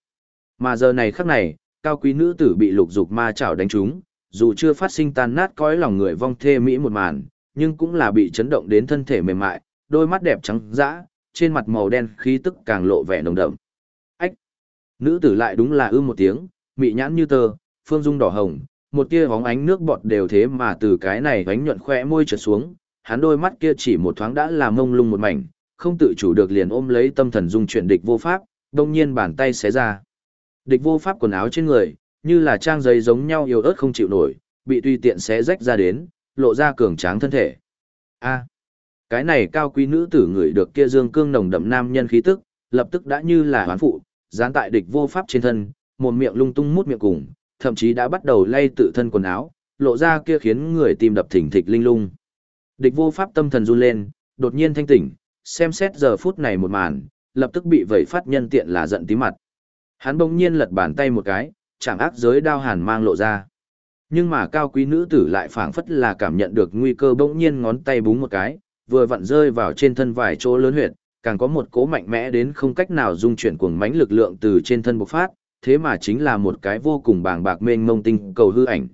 Mà giờ này khắc này, cao quý nữ tử bị lục dục ma chảo đánh trúng, dù chưa phát sinh tan nát cõi lòng người vong thê mỹ một màn, nhưng cũng là bị chấn động đến thân thể mềm mại, đôi mắt đẹp trắng dã, trên mặt màu đen khí tức càng lộ vẻ nồng đậm. Ách! Nữ tử lại đúng là ư một tiếng, mị nhãn như tơ, phương dung đỏ hồng, một tia hóng ánh nước bọt đều thế mà từ cái này ánh nhuận khỏe môi trượt xuống, hắn đôi mắt kia chỉ một thoáng đã làm mông lung một mảnh, không tự chủ được liền ôm lấy tâm thần dung chuyển địch vô pháp, đông nhiên bàn tay xé ra. Địch vô pháp quần áo trên người, như là trang giấy giống nhau yếu ớt không chịu nổi, bị tùy tiện xé rách ra đến, lộ ra cường tráng thân thể. A, cái này cao quý nữ tử người được kia dương cương nồng đậm nam nhân khí tức, lập tức đã như là hoán phụ, dán tại địch vô pháp trên thân, một miệng lung tung mút miệng cùng, thậm chí đã bắt đầu lay tự thân quần áo, lộ ra kia khiến người tim đập thỉnh thịch linh lung. Địch vô pháp tâm thần run lên, đột nhiên thanh tỉnh, xem xét giờ phút này một màn, lập tức bị vẩy phát nhân tiện là giận tí mặt. Hắn bỗng nhiên lật bàn tay một cái, chẳng ác giới đao hàn mang lộ ra. Nhưng mà cao quý nữ tử lại phảng phất là cảm nhận được nguy cơ bỗng nhiên ngón tay búng một cái, vừa vặn rơi vào trên thân vài chỗ lớn huyệt, càng có một cố mạnh mẽ đến không cách nào dung chuyển cuồng mãnh lực lượng từ trên thân bộc phát, thế mà chính là một cái vô cùng bàng bạc mênh mông tinh cầu hư ảnh.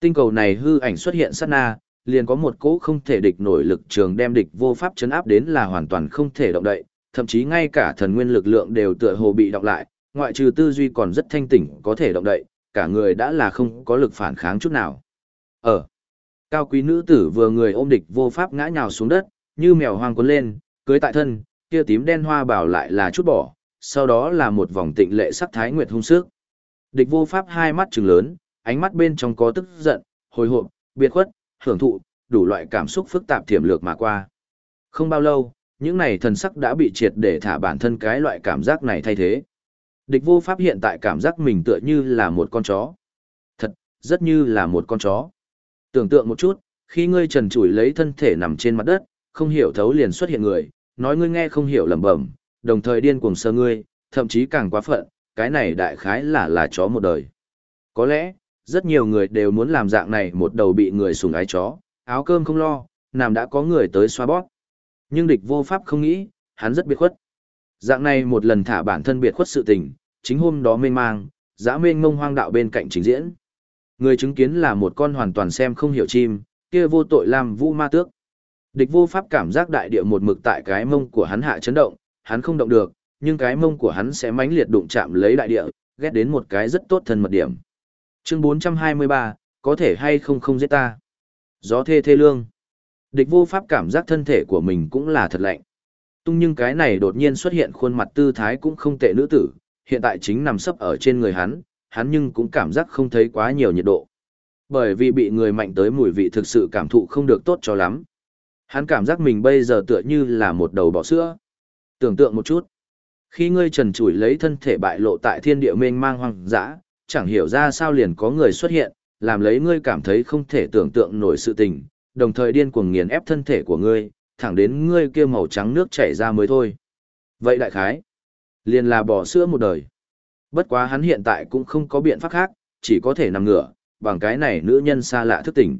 Tinh cầu này hư ảnh xuất hiện sát na, liền có một cỗ không thể địch nổi lực trường đem địch vô pháp chấn áp đến là hoàn toàn không thể động đậy, thậm chí ngay cả thần nguyên lực lượng đều tựa hồ bị động lại, ngoại trừ tư duy còn rất thanh tỉnh có thể động đậy, cả người đã là không có lực phản kháng chút nào. Ở, cao quý nữ tử vừa người ôm địch vô pháp ngã nhào xuống đất, như mèo hoang cuốn lên, cưới tại thân, kia tím đen hoa bảo lại là chút bỏ, sau đó là một vòng tịnh lệ sắc thái nguyệt hung sức. Địch vô pháp hai mắt trừng lớn, ánh mắt bên trong có tức giận, hồi hộp, biệt khuất, hưởng thụ, đủ loại cảm xúc phức tạp thiểm lược mà qua. Không bao lâu, những này thần sắc đã bị triệt để thả bản thân cái loại cảm giác này thay thế. Địch vô pháp hiện tại cảm giác mình tựa như là một con chó. Thật, rất như là một con chó. Tưởng tượng một chút, khi ngươi trần trụi lấy thân thể nằm trên mặt đất, không hiểu thấu liền xuất hiện người, nói ngươi nghe không hiểu lẩm bẩm, đồng thời điên cuồng sơ ngươi, thậm chí càng quá phận, cái này đại khái là là chó một đời. Có lẽ, rất nhiều người đều muốn làm dạng này một đầu bị người sùng ái chó, áo cơm không lo, nằm đã có người tới xoa bóp. Nhưng địch vô pháp không nghĩ, hắn rất biệt khuất. Dạng này một lần thả bản thân biệt khuất sự tình, chính hôm đó mênh mang, dã mênh ngông hoang đạo bên cạnh trình diễn. Người chứng kiến là một con hoàn toàn xem không hiểu chim, kia vô tội làm vu ma tước. Địch vô pháp cảm giác đại địa một mực tại cái mông của hắn hạ chấn động, hắn không động được, nhưng cái mông của hắn sẽ mãnh liệt đụng chạm lấy đại địa, ghét đến một cái rất tốt thân mật điểm. Chương 423, có thể hay không không giết ta. Gió thê thê lương. Địch vô pháp cảm giác thân thể của mình cũng là thật lạnh. Tung nhưng cái này đột nhiên xuất hiện khuôn mặt tư thái cũng không tệ nữ tử, hiện tại chính nằm sấp ở trên người hắn, hắn nhưng cũng cảm giác không thấy quá nhiều nhiệt độ. Bởi vì bị người mạnh tới mùi vị thực sự cảm thụ không được tốt cho lắm. Hắn cảm giác mình bây giờ tựa như là một đầu bọ sữa. Tưởng tượng một chút. Khi ngươi trần trụi lấy thân thể bại lộ tại thiên địa mênh mang hoang dã, chẳng hiểu ra sao liền có người xuất hiện, làm lấy ngươi cảm thấy không thể tưởng tượng nổi sự tình, đồng thời điên cuồng nghiền ép thân thể của ngươi, thẳng đến ngươi kia màu trắng nước chảy ra mới thôi. Vậy đại khái, liền là bỏ sữa một đời. Bất quá hắn hiện tại cũng không có biện pháp khác, chỉ có thể nằm ngửa, bằng cái này nữ nhân xa lạ thức tỉnh.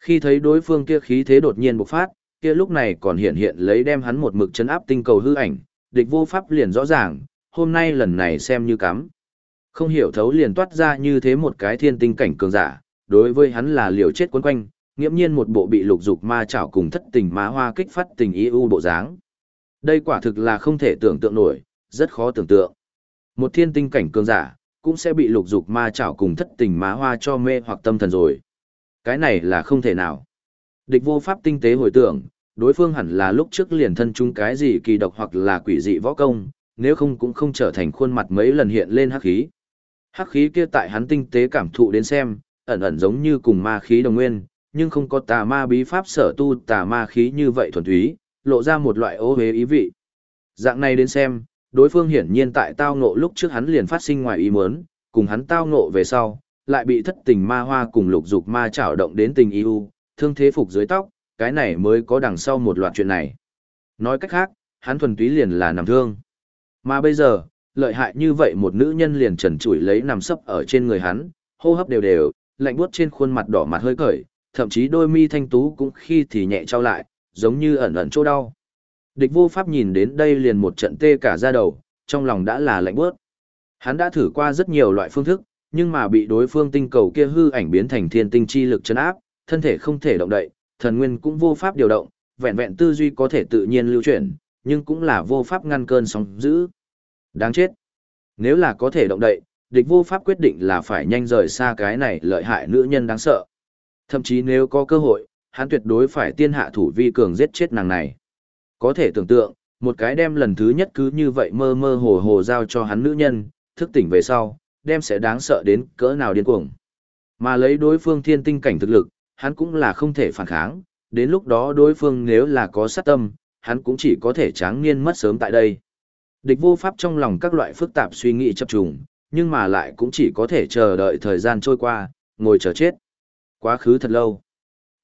Khi thấy đối phương kia khí thế đột nhiên bộc phát, kia lúc này còn hiện hiện lấy đem hắn một mực chấn áp tinh cầu hư ảnh, địch vô pháp liền rõ ràng, hôm nay lần này xem như cắm. Không hiểu thấu liền toát ra như thế một cái thiên tinh cảnh cường giả, đối với hắn là liều chết quấn quanh, nghiễm nhiên một bộ bị lục dục ma chảo cùng thất tình má hoa kích phát tình ý u bộ dáng. Đây quả thực là không thể tưởng tượng nổi, rất khó tưởng tượng. Một thiên tinh cảnh cường giả, cũng sẽ bị lục dục ma chảo cùng thất tình má hoa cho mê hoặc tâm thần rồi. Cái này là không thể nào. Địch vô pháp tinh tế hồi tưởng, đối phương hẳn là lúc trước liền thân chung cái gì kỳ độc hoặc là quỷ dị võ công, nếu không cũng không trở thành khuôn mặt mấy lần hiện lên hắc khí. Hắc khí kia tại hắn tinh tế cảm thụ đến xem, ẩn ẩn giống như cùng ma khí đồng nguyên, nhưng không có tà ma bí pháp sở tu tà ma khí như vậy thuần túy, lộ ra một loại ô hế ý vị. Dạng này đến xem, đối phương hiển nhiên tại tao ngộ lúc trước hắn liền phát sinh ngoài ý muốn, cùng hắn tao ngộ về sau, lại bị thất tình ma hoa cùng lục dục ma trảo động đến tình yêu, thương thế phục dưới tóc, cái này mới có đằng sau một loạt chuyện này. Nói cách khác, hắn thuần túy liền là nằm thương. Mà bây giờ, lợi hại như vậy một nữ nhân liền trần trụi lấy nằm sấp ở trên người hắn, hô hấp đều đều, lạnh buốt trên khuôn mặt đỏ mặt hơi cởi, thậm chí đôi mi thanh tú cũng khi thì nhẹ trao lại, giống như ẩn ẩn chỗ đau. Địch vô pháp nhìn đến đây liền một trận tê cả da đầu, trong lòng đã là lạnh buốt. Hắn đã thử qua rất nhiều loại phương thức, nhưng mà bị đối phương tinh cầu kia hư ảnh biến thành thiên tinh chi lực chấn áp, thân thể không thể động đậy, thần nguyên cũng vô pháp điều động, vẹn vẹn tư duy có thể tự nhiên lưu chuyển, nhưng cũng là vô pháp ngăn cơn sóng dữ. Đáng chết. Nếu là có thể động đậy, địch vô pháp quyết định là phải nhanh rời xa cái này lợi hại nữ nhân đáng sợ. Thậm chí nếu có cơ hội, hắn tuyệt đối phải tiên hạ thủ vi cường giết chết nàng này. Có thể tưởng tượng, một cái đem lần thứ nhất cứ như vậy mơ mơ hồ hồ giao cho hắn nữ nhân, thức tỉnh về sau, đem sẽ đáng sợ đến cỡ nào điên cuồng. Mà lấy đối phương thiên tinh cảnh thực lực, hắn cũng là không thể phản kháng, đến lúc đó đối phương nếu là có sát tâm, hắn cũng chỉ có thể tráng niên mất sớm tại đây. Địch vô pháp trong lòng các loại phức tạp suy nghĩ chập trùng, nhưng mà lại cũng chỉ có thể chờ đợi thời gian trôi qua, ngồi chờ chết. Quá khứ thật lâu.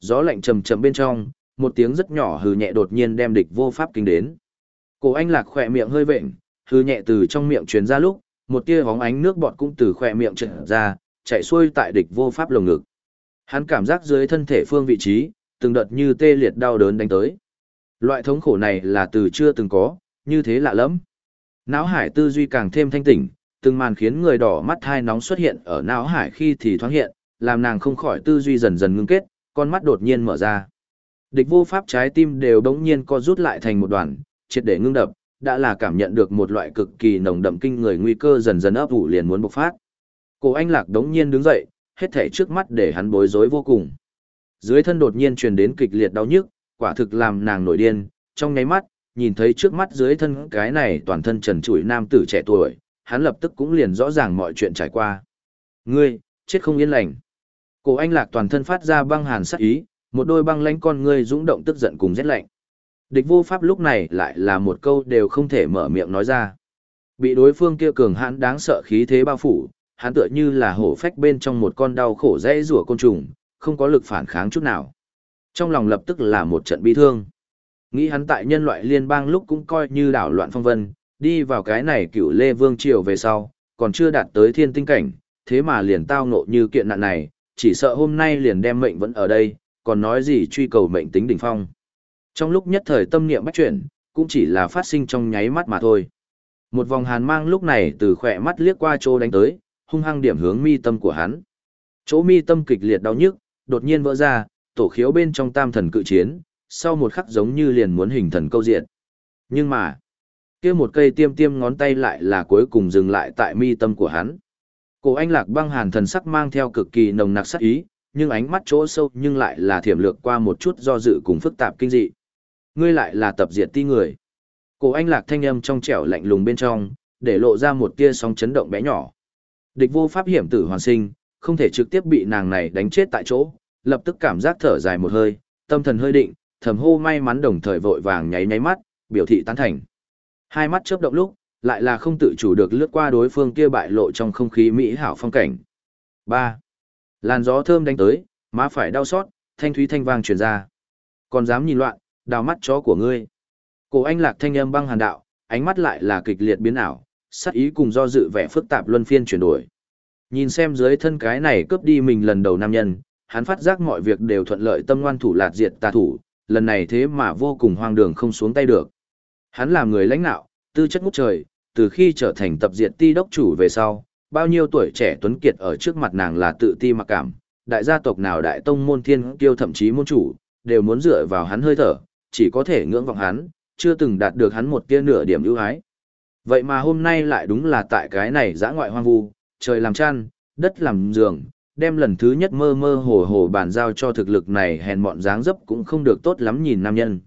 Gió lạnh trầm trầm bên trong, một tiếng rất nhỏ hừ nhẹ đột nhiên đem địch vô pháp kinh đến. Cổ anh lạc khỏe miệng hơi vệnh, hừ nhẹ từ trong miệng truyền ra lúc, một tia hóng ánh nước bọt cũng từ khỏe miệng trượt ra, chạy xuôi tại địch vô pháp lồng ngực. Hắn cảm giác dưới thân thể phương vị trí, từng đợt như tê liệt đau đớn đánh tới. Loại thống khổ này là từ chưa từng có, như thế lạ lắm. Não hải tư duy càng thêm thanh tỉnh, từng màn khiến người đỏ mắt hai nóng xuất hiện ở não hải khi thì thoáng hiện, làm nàng không khỏi tư duy dần dần ngưng kết, con mắt đột nhiên mở ra. Địch vô pháp trái tim đều đống nhiên co rút lại thành một đoàn, triệt để ngưng đập, đã là cảm nhận được một loại cực kỳ nồng đậm kinh người nguy cơ dần dần ấp ủ liền muốn bộc phát. Cổ anh lạc đống nhiên đứng dậy, hết thảy trước mắt để hắn bối rối vô cùng. Dưới thân đột nhiên truyền đến kịch liệt đau nhức, quả thực làm nàng nổi điên, trong nháy mắt, nhìn thấy trước mắt dưới thân cái này toàn thân trần trụi nam tử trẻ tuổi, hắn lập tức cũng liền rõ ràng mọi chuyện trải qua. Ngươi, chết không yên lành. Cổ anh lạc toàn thân phát ra băng hàn sắc ý, một đôi băng lãnh con ngươi dũng động tức giận cùng rét lạnh. Địch vô pháp lúc này lại là một câu đều không thể mở miệng nói ra. Bị đối phương kia cường hãn đáng sợ khí thế bao phủ, hắn tựa như là hổ phách bên trong một con đau khổ dễ rủa côn trùng, không có lực phản kháng chút nào. Trong lòng lập tức là một trận bi thương. Nghĩ hắn tại nhân loại liên bang lúc cũng coi như đảo loạn phong vân, đi vào cái này cựu lê vương triều về sau, còn chưa đạt tới thiên tinh cảnh, thế mà liền tao ngộ như kiện nạn này, chỉ sợ hôm nay liền đem mệnh vẫn ở đây, còn nói gì truy cầu mệnh tính đỉnh phong. Trong lúc nhất thời tâm niệm bách chuyển, cũng chỉ là phát sinh trong nháy mắt mà thôi. Một vòng hàn mang lúc này từ khỏe mắt liếc qua chỗ đánh tới, hung hăng điểm hướng mi tâm của hắn. Chỗ mi tâm kịch liệt đau nhức, đột nhiên vỡ ra, tổ khiếu bên trong tam thần cự chiến, sau một khắc giống như liền muốn hình thần câu diện. Nhưng mà, kia một cây tiêm tiêm ngón tay lại là cuối cùng dừng lại tại mi tâm của hắn. Cổ anh lạc băng hàn thần sắc mang theo cực kỳ nồng nặc sắc ý, nhưng ánh mắt chỗ sâu nhưng lại là thiểm lược qua một chút do dự cùng phức tạp kinh dị. Ngươi lại là tập diệt ti người. Cổ anh lạc thanh âm trong trẻo lạnh lùng bên trong, để lộ ra một tia sóng chấn động bé nhỏ. Địch vô pháp hiểm tử hoàn sinh, không thể trực tiếp bị nàng này đánh chết tại chỗ, lập tức cảm giác thở dài một hơi, tâm thần hơi định, thầm hô may mắn đồng thời vội vàng nháy nháy mắt, biểu thị tán thành. Hai mắt chớp động lúc, lại là không tự chủ được lướt qua đối phương kia bại lộ trong không khí mỹ hảo phong cảnh. 3. Làn gió thơm đánh tới, má phải đau xót, thanh thúy thanh vang truyền ra. Còn dám nhìn loạn, đào mắt chó của ngươi. Cổ anh lạc thanh âm băng hàn đạo, ánh mắt lại là kịch liệt biến ảo, Sát ý cùng do dự vẻ phức tạp luân phiên chuyển đổi. Nhìn xem dưới thân cái này cướp đi mình lần đầu nam nhân, hắn phát giác mọi việc đều thuận lợi tâm ngoan thủ lạt diệt tà thủ, lần này thế mà vô cùng hoang đường không xuống tay được. Hắn là người lãnh đạo, tư chất ngút trời, từ khi trở thành tập diệt ti đốc chủ về sau, bao nhiêu tuổi trẻ tuấn kiệt ở trước mặt nàng là tự ti mặc cảm, đại gia tộc nào đại tông môn thiên kiêu thậm chí môn chủ, đều muốn dựa vào hắn hơi thở, chỉ có thể ngưỡng vọng hắn, chưa từng đạt được hắn một tia nửa điểm ưu ái. Vậy mà hôm nay lại đúng là tại cái này dã ngoại hoang vu, trời làm chăn, đất làm giường, đem lần thứ nhất mơ mơ hồ hồ bàn giao cho thực lực này hèn mọn dáng dấp cũng không được tốt lắm nhìn nam nhân.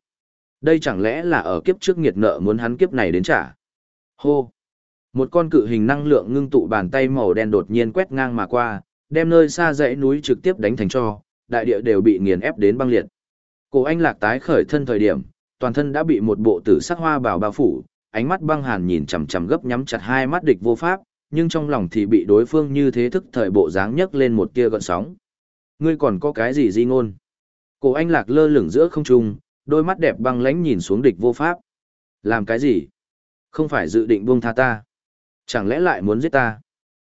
Đây chẳng lẽ là ở kiếp trước nghiệt nợ muốn hắn kiếp này đến trả? Hô! Một con cự hình năng lượng ngưng tụ bàn tay màu đen đột nhiên quét ngang mà qua, đem nơi xa dãy núi trực tiếp đánh thành cho, đại địa đều bị nghiền ép đến băng liệt. Cổ anh lạc tái khởi thân thời điểm, toàn thân đã bị một bộ tử sắc hoa bào bao phủ, ánh mắt băng hàn nhìn chằm chằm gấp nhắm chặt hai mắt địch vô pháp, nhưng trong lòng thì bị đối phương như thế thức thời bộ dáng nhấc lên một tia gợn sóng. Ngươi còn có cái gì di ngôn? Cổ anh lạc lơ lửng giữa không trung, đôi mắt đẹp băng lãnh nhìn xuống địch vô pháp. Làm cái gì? Không phải dự định buông tha ta. Chẳng lẽ lại muốn giết ta?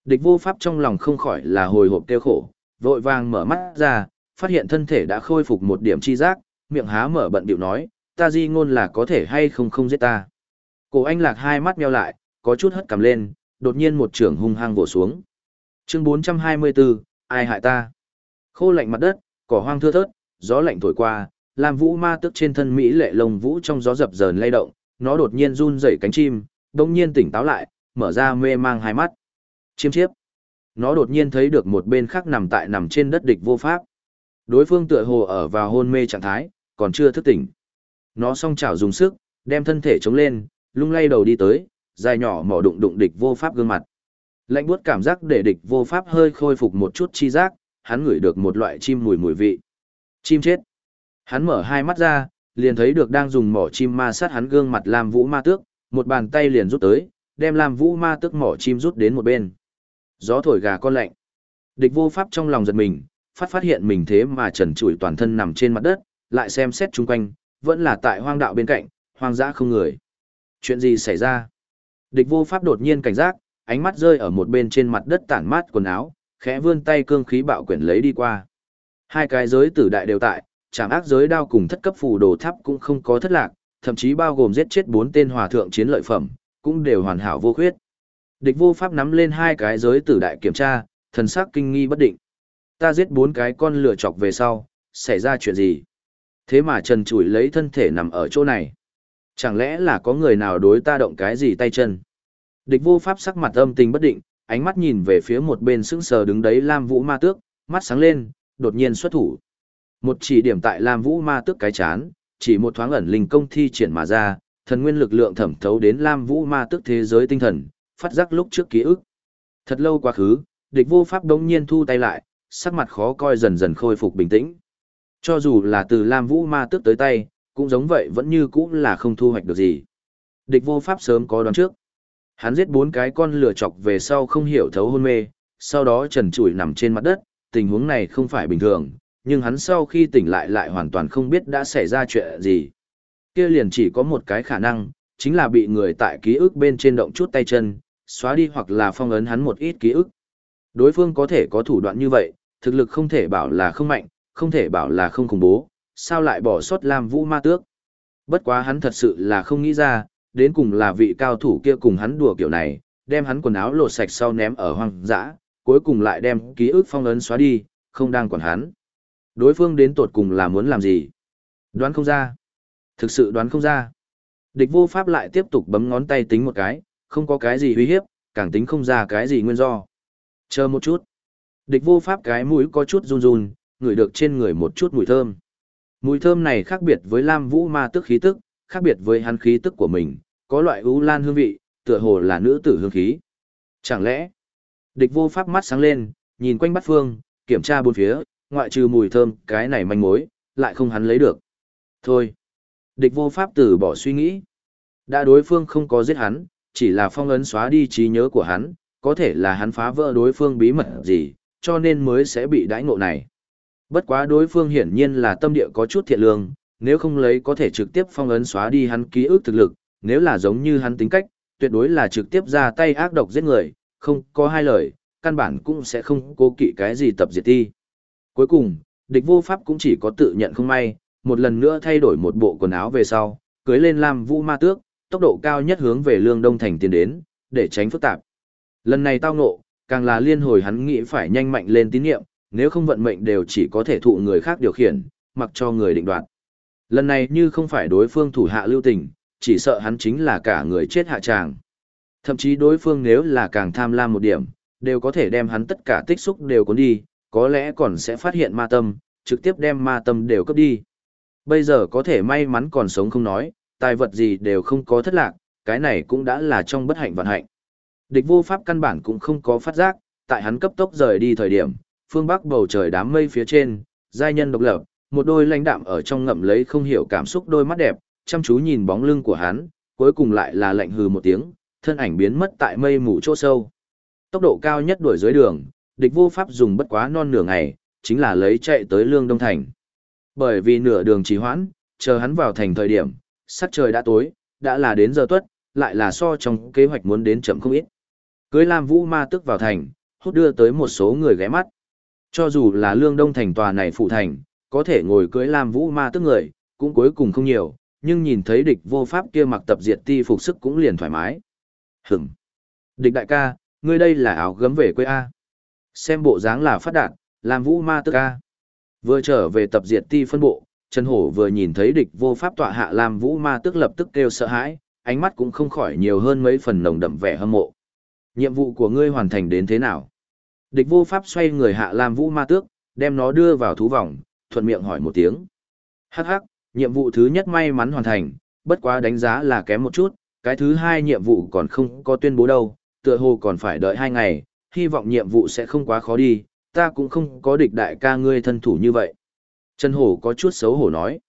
Địch vô pháp trong lòng không khỏi là hồi hộp tiêu khổ, vội vàng mở mắt ra, phát hiện thân thể đã khôi phục một điểm chi giác, miệng há mở bận điệu nói, ta di ngôn là có thể hay không không giết ta. Cổ anh lạc hai mắt meo lại, có chút hất cầm lên, đột nhiên một trường hung hăng vỗ xuống. Chương 424, ai hại ta? Khô lạnh mặt đất, cỏ hoang thưa thớt, gió lạnh thổi qua, làm vũ ma tức trên thân Mỹ lệ lông vũ trong gió dập dờn lay động, nó đột nhiên run rẩy cánh chim, đồng nhiên tỉnh táo lại, mở ra mê mang hai mắt. Chiêm chiếp. Nó đột nhiên thấy được một bên khác nằm tại nằm trên đất địch vô pháp. Đối phương tựa hồ ở vào hôn mê trạng thái, còn chưa thức tỉnh. Nó song chảo dùng sức, đem thân thể chống lên, lung lay đầu đi tới, dài nhỏ mỏ đụng đụng địch vô pháp gương mặt. Lạnh buốt cảm giác để địch vô pháp hơi khôi phục một chút chi giác, hắn ngửi được một loại chim mùi mùi vị. Chim chết. Hắn mở hai mắt ra, liền thấy được đang dùng mỏ chim ma sát hắn gương mặt Lam Vũ Ma Tước, một bàn tay liền rút tới, đem Lam Vũ Ma Tước mỏ chim rút đến một bên. Gió thổi gà con lạnh. Địch vô pháp trong lòng giật mình, phát phát hiện mình thế mà trần trụi toàn thân nằm trên mặt đất, lại xem xét chung quanh, vẫn là tại hoang đạo bên cạnh, hoang dã không người. Chuyện gì xảy ra? Địch vô pháp đột nhiên cảnh giác, ánh mắt rơi ở một bên trên mặt đất tản mát quần áo, khẽ vươn tay cương khí bạo quyển lấy đi qua. Hai cái giới tử đại đều tại, chạm ác giới đao cùng thất cấp phù đồ tháp cũng không có thất lạc, thậm chí bao gồm giết chết bốn tên hòa thượng chiến lợi phẩm, cũng đều hoàn hảo vô khuyết. Địch vô pháp nắm lên hai cái giới tử đại kiểm tra, thần sắc kinh nghi bất định. Ta giết bốn cái con lửa chọc về sau, xảy ra chuyện gì? Thế mà trần chủi lấy thân thể nằm ở chỗ này. Chẳng lẽ là có người nào đối ta động cái gì tay chân? Địch vô pháp sắc mặt âm tình bất định, ánh mắt nhìn về phía một bên sững sờ đứng đấy Lam Vũ Ma Tước, mắt sáng lên, đột nhiên xuất thủ. Một chỉ điểm tại Lam Vũ Ma Tước cái chán, chỉ một thoáng ẩn linh công thi triển mà ra, thần nguyên lực lượng thẩm thấu đến Lam Vũ Ma Tước thế giới tinh thần, phát giác lúc trước ký ức. Thật lâu quá khứ, địch vô pháp đống nhiên thu tay lại, sắc mặt khó coi dần dần khôi phục bình tĩnh. Cho dù là từ Lam Vũ Ma Tước tới tay, cũng giống vậy vẫn như cũng là không thu hoạch được gì. Địch vô pháp sớm có đoán trước. Hắn giết bốn cái con lửa chọc về sau không hiểu thấu hôn mê, sau đó trần trụi nằm trên mặt đất, tình huống này không phải bình thường, nhưng hắn sau khi tỉnh lại lại hoàn toàn không biết đã xảy ra chuyện gì. Kia liền chỉ có một cái khả năng, chính là bị người tại ký ức bên trên động chút tay chân, xóa đi hoặc là phong ấn hắn một ít ký ức. Đối phương có thể có thủ đoạn như vậy, thực lực không thể bảo là không mạnh, không thể bảo là không khủng bố, sao lại bỏ sót Lam Vũ Ma Tước. Bất quá hắn thật sự là không nghĩ ra, đến cùng là vị cao thủ kia cùng hắn đùa kiểu này, đem hắn quần áo lột sạch sau ném ở hoang dã, cuối cùng lại đem ký ức phong ấn xóa đi, không đang quản hắn. Đối phương đến tột cùng là muốn làm gì? Đoán không ra. Thực sự đoán không ra. Địch vô pháp lại tiếp tục bấm ngón tay tính một cái, không có cái gì uy hiếp, càng tính không ra cái gì nguyên do. Chờ một chút. Địch vô pháp cái mũi có chút run run, ngửi được trên người một chút mùi thơm. Mùi thơm này khác biệt với Lam Vũ ma tức khí tức, khác biệt với hắn khí tức của mình, có loại ưu lan hương vị, tựa hồ là nữ tử hương khí. Chẳng lẽ, địch vô pháp mắt sáng lên, nhìn quanh bắt phương, kiểm tra bốn phía, ngoại trừ mùi thơm, cái này manh mối, lại không hắn lấy được. Thôi, địch vô pháp từ bỏ suy nghĩ. Đã đối phương không có giết hắn, chỉ là phong ấn xóa đi trí nhớ của hắn, có thể là hắn phá vỡ đối phương bí mật gì, cho nên mới sẽ bị đãi ngộ này. Bất quá đối phương hiển nhiên là tâm địa có chút thiện lương, nếu không lấy có thể trực tiếp phong ấn xóa đi hắn ký ức thực lực, nếu là giống như hắn tính cách, tuyệt đối là trực tiếp ra tay ác độc giết người, không có hai lời, căn bản cũng sẽ không cố kỵ cái gì tập diệt thi. Cuối cùng, địch vô pháp cũng chỉ có tự nhận không may, một lần nữa thay đổi một bộ quần áo về sau, cưới lên Lam Vũ Ma Tước, tốc độ cao nhất hướng về Lương Đông Thành tiến đến, để tránh phức tạp. Lần này tao ngộ, càng là liên hồi hắn nghĩ phải nhanh mạnh lên tín nhiệm, nếu không vận mệnh đều chỉ có thể thụ người khác điều khiển, mặc cho người định đoạt. Lần này như không phải đối phương thủ hạ lưu tình, chỉ sợ hắn chính là cả người chết hạ tràng. Thậm chí đối phương nếu là càng tham lam một điểm, đều có thể đem hắn tất cả tích xúc đều cuốn đi, có lẽ còn sẽ phát hiện ma tâm, trực tiếp đem ma tâm đều cấp đi. Bây giờ có thể may mắn còn sống không nói, tài vật gì đều không có thất lạc, cái này cũng đã là trong bất hạnh vận hạnh. Địch vô pháp căn bản cũng không có phát giác, tại hắn cấp tốc rời đi thời điểm, phương bắc bầu trời đám mây phía trên, giai nhân độc lập, một đôi lãnh đạm ở trong ngậm lấy không hiểu cảm xúc đôi mắt đẹp, chăm chú nhìn bóng lưng của hắn, cuối cùng lại là lạnh hừ một tiếng, thân ảnh biến mất tại mây mù chỗ sâu. Tốc độ cao nhất đuổi dưới đường, địch vô pháp dùng bất quá non nửa ngày, chính là lấy chạy tới lương đông thành. Bởi vì nửa đường trì hoãn, chờ hắn vào thành thời điểm, sắc trời đã tối, đã là đến giờ tuất, lại là so trong kế hoạch muốn đến chậm không ít. Cưới Lam Vũ Ma tức vào thành, hút đưa tới một số người ghé mắt. Cho dù là lương đông thành tòa này phụ thành, có thể ngồi cưới Lam Vũ Ma tức người, cũng cuối cùng không nhiều, nhưng nhìn thấy địch vô pháp kia mặc tập diệt ti phục sức cũng liền thoải mái. Hửm. Địch đại ca, ngươi đây là áo gấm về quê A. Xem bộ dáng là phát đạt, Lam Vũ Ma tức A. Vừa trở về tập diệt ti phân bộ, Trần Hổ vừa nhìn thấy địch vô pháp tọa hạ Lam Vũ Ma tức lập tức kêu sợ hãi, ánh mắt cũng không khỏi nhiều hơn mấy phần nồng đậm vẻ hâm mộ. Nhiệm vụ của ngươi hoàn thành đến thế nào? Địch vô pháp xoay người hạ làm Vũ Ma Tước, đem nó đưa vào thú vòng, thuận miệng hỏi một tiếng. Hắc hắc, nhiệm vụ thứ nhất may mắn hoàn thành, bất quá đánh giá là kém một chút, cái thứ hai nhiệm vụ còn không có tuyên bố đâu, tựa hồ còn phải đợi hai ngày, hy vọng nhiệm vụ sẽ không quá khó đi, ta cũng không có địch đại ca ngươi thân thủ như vậy. Trần Hổ có chút xấu hổ nói.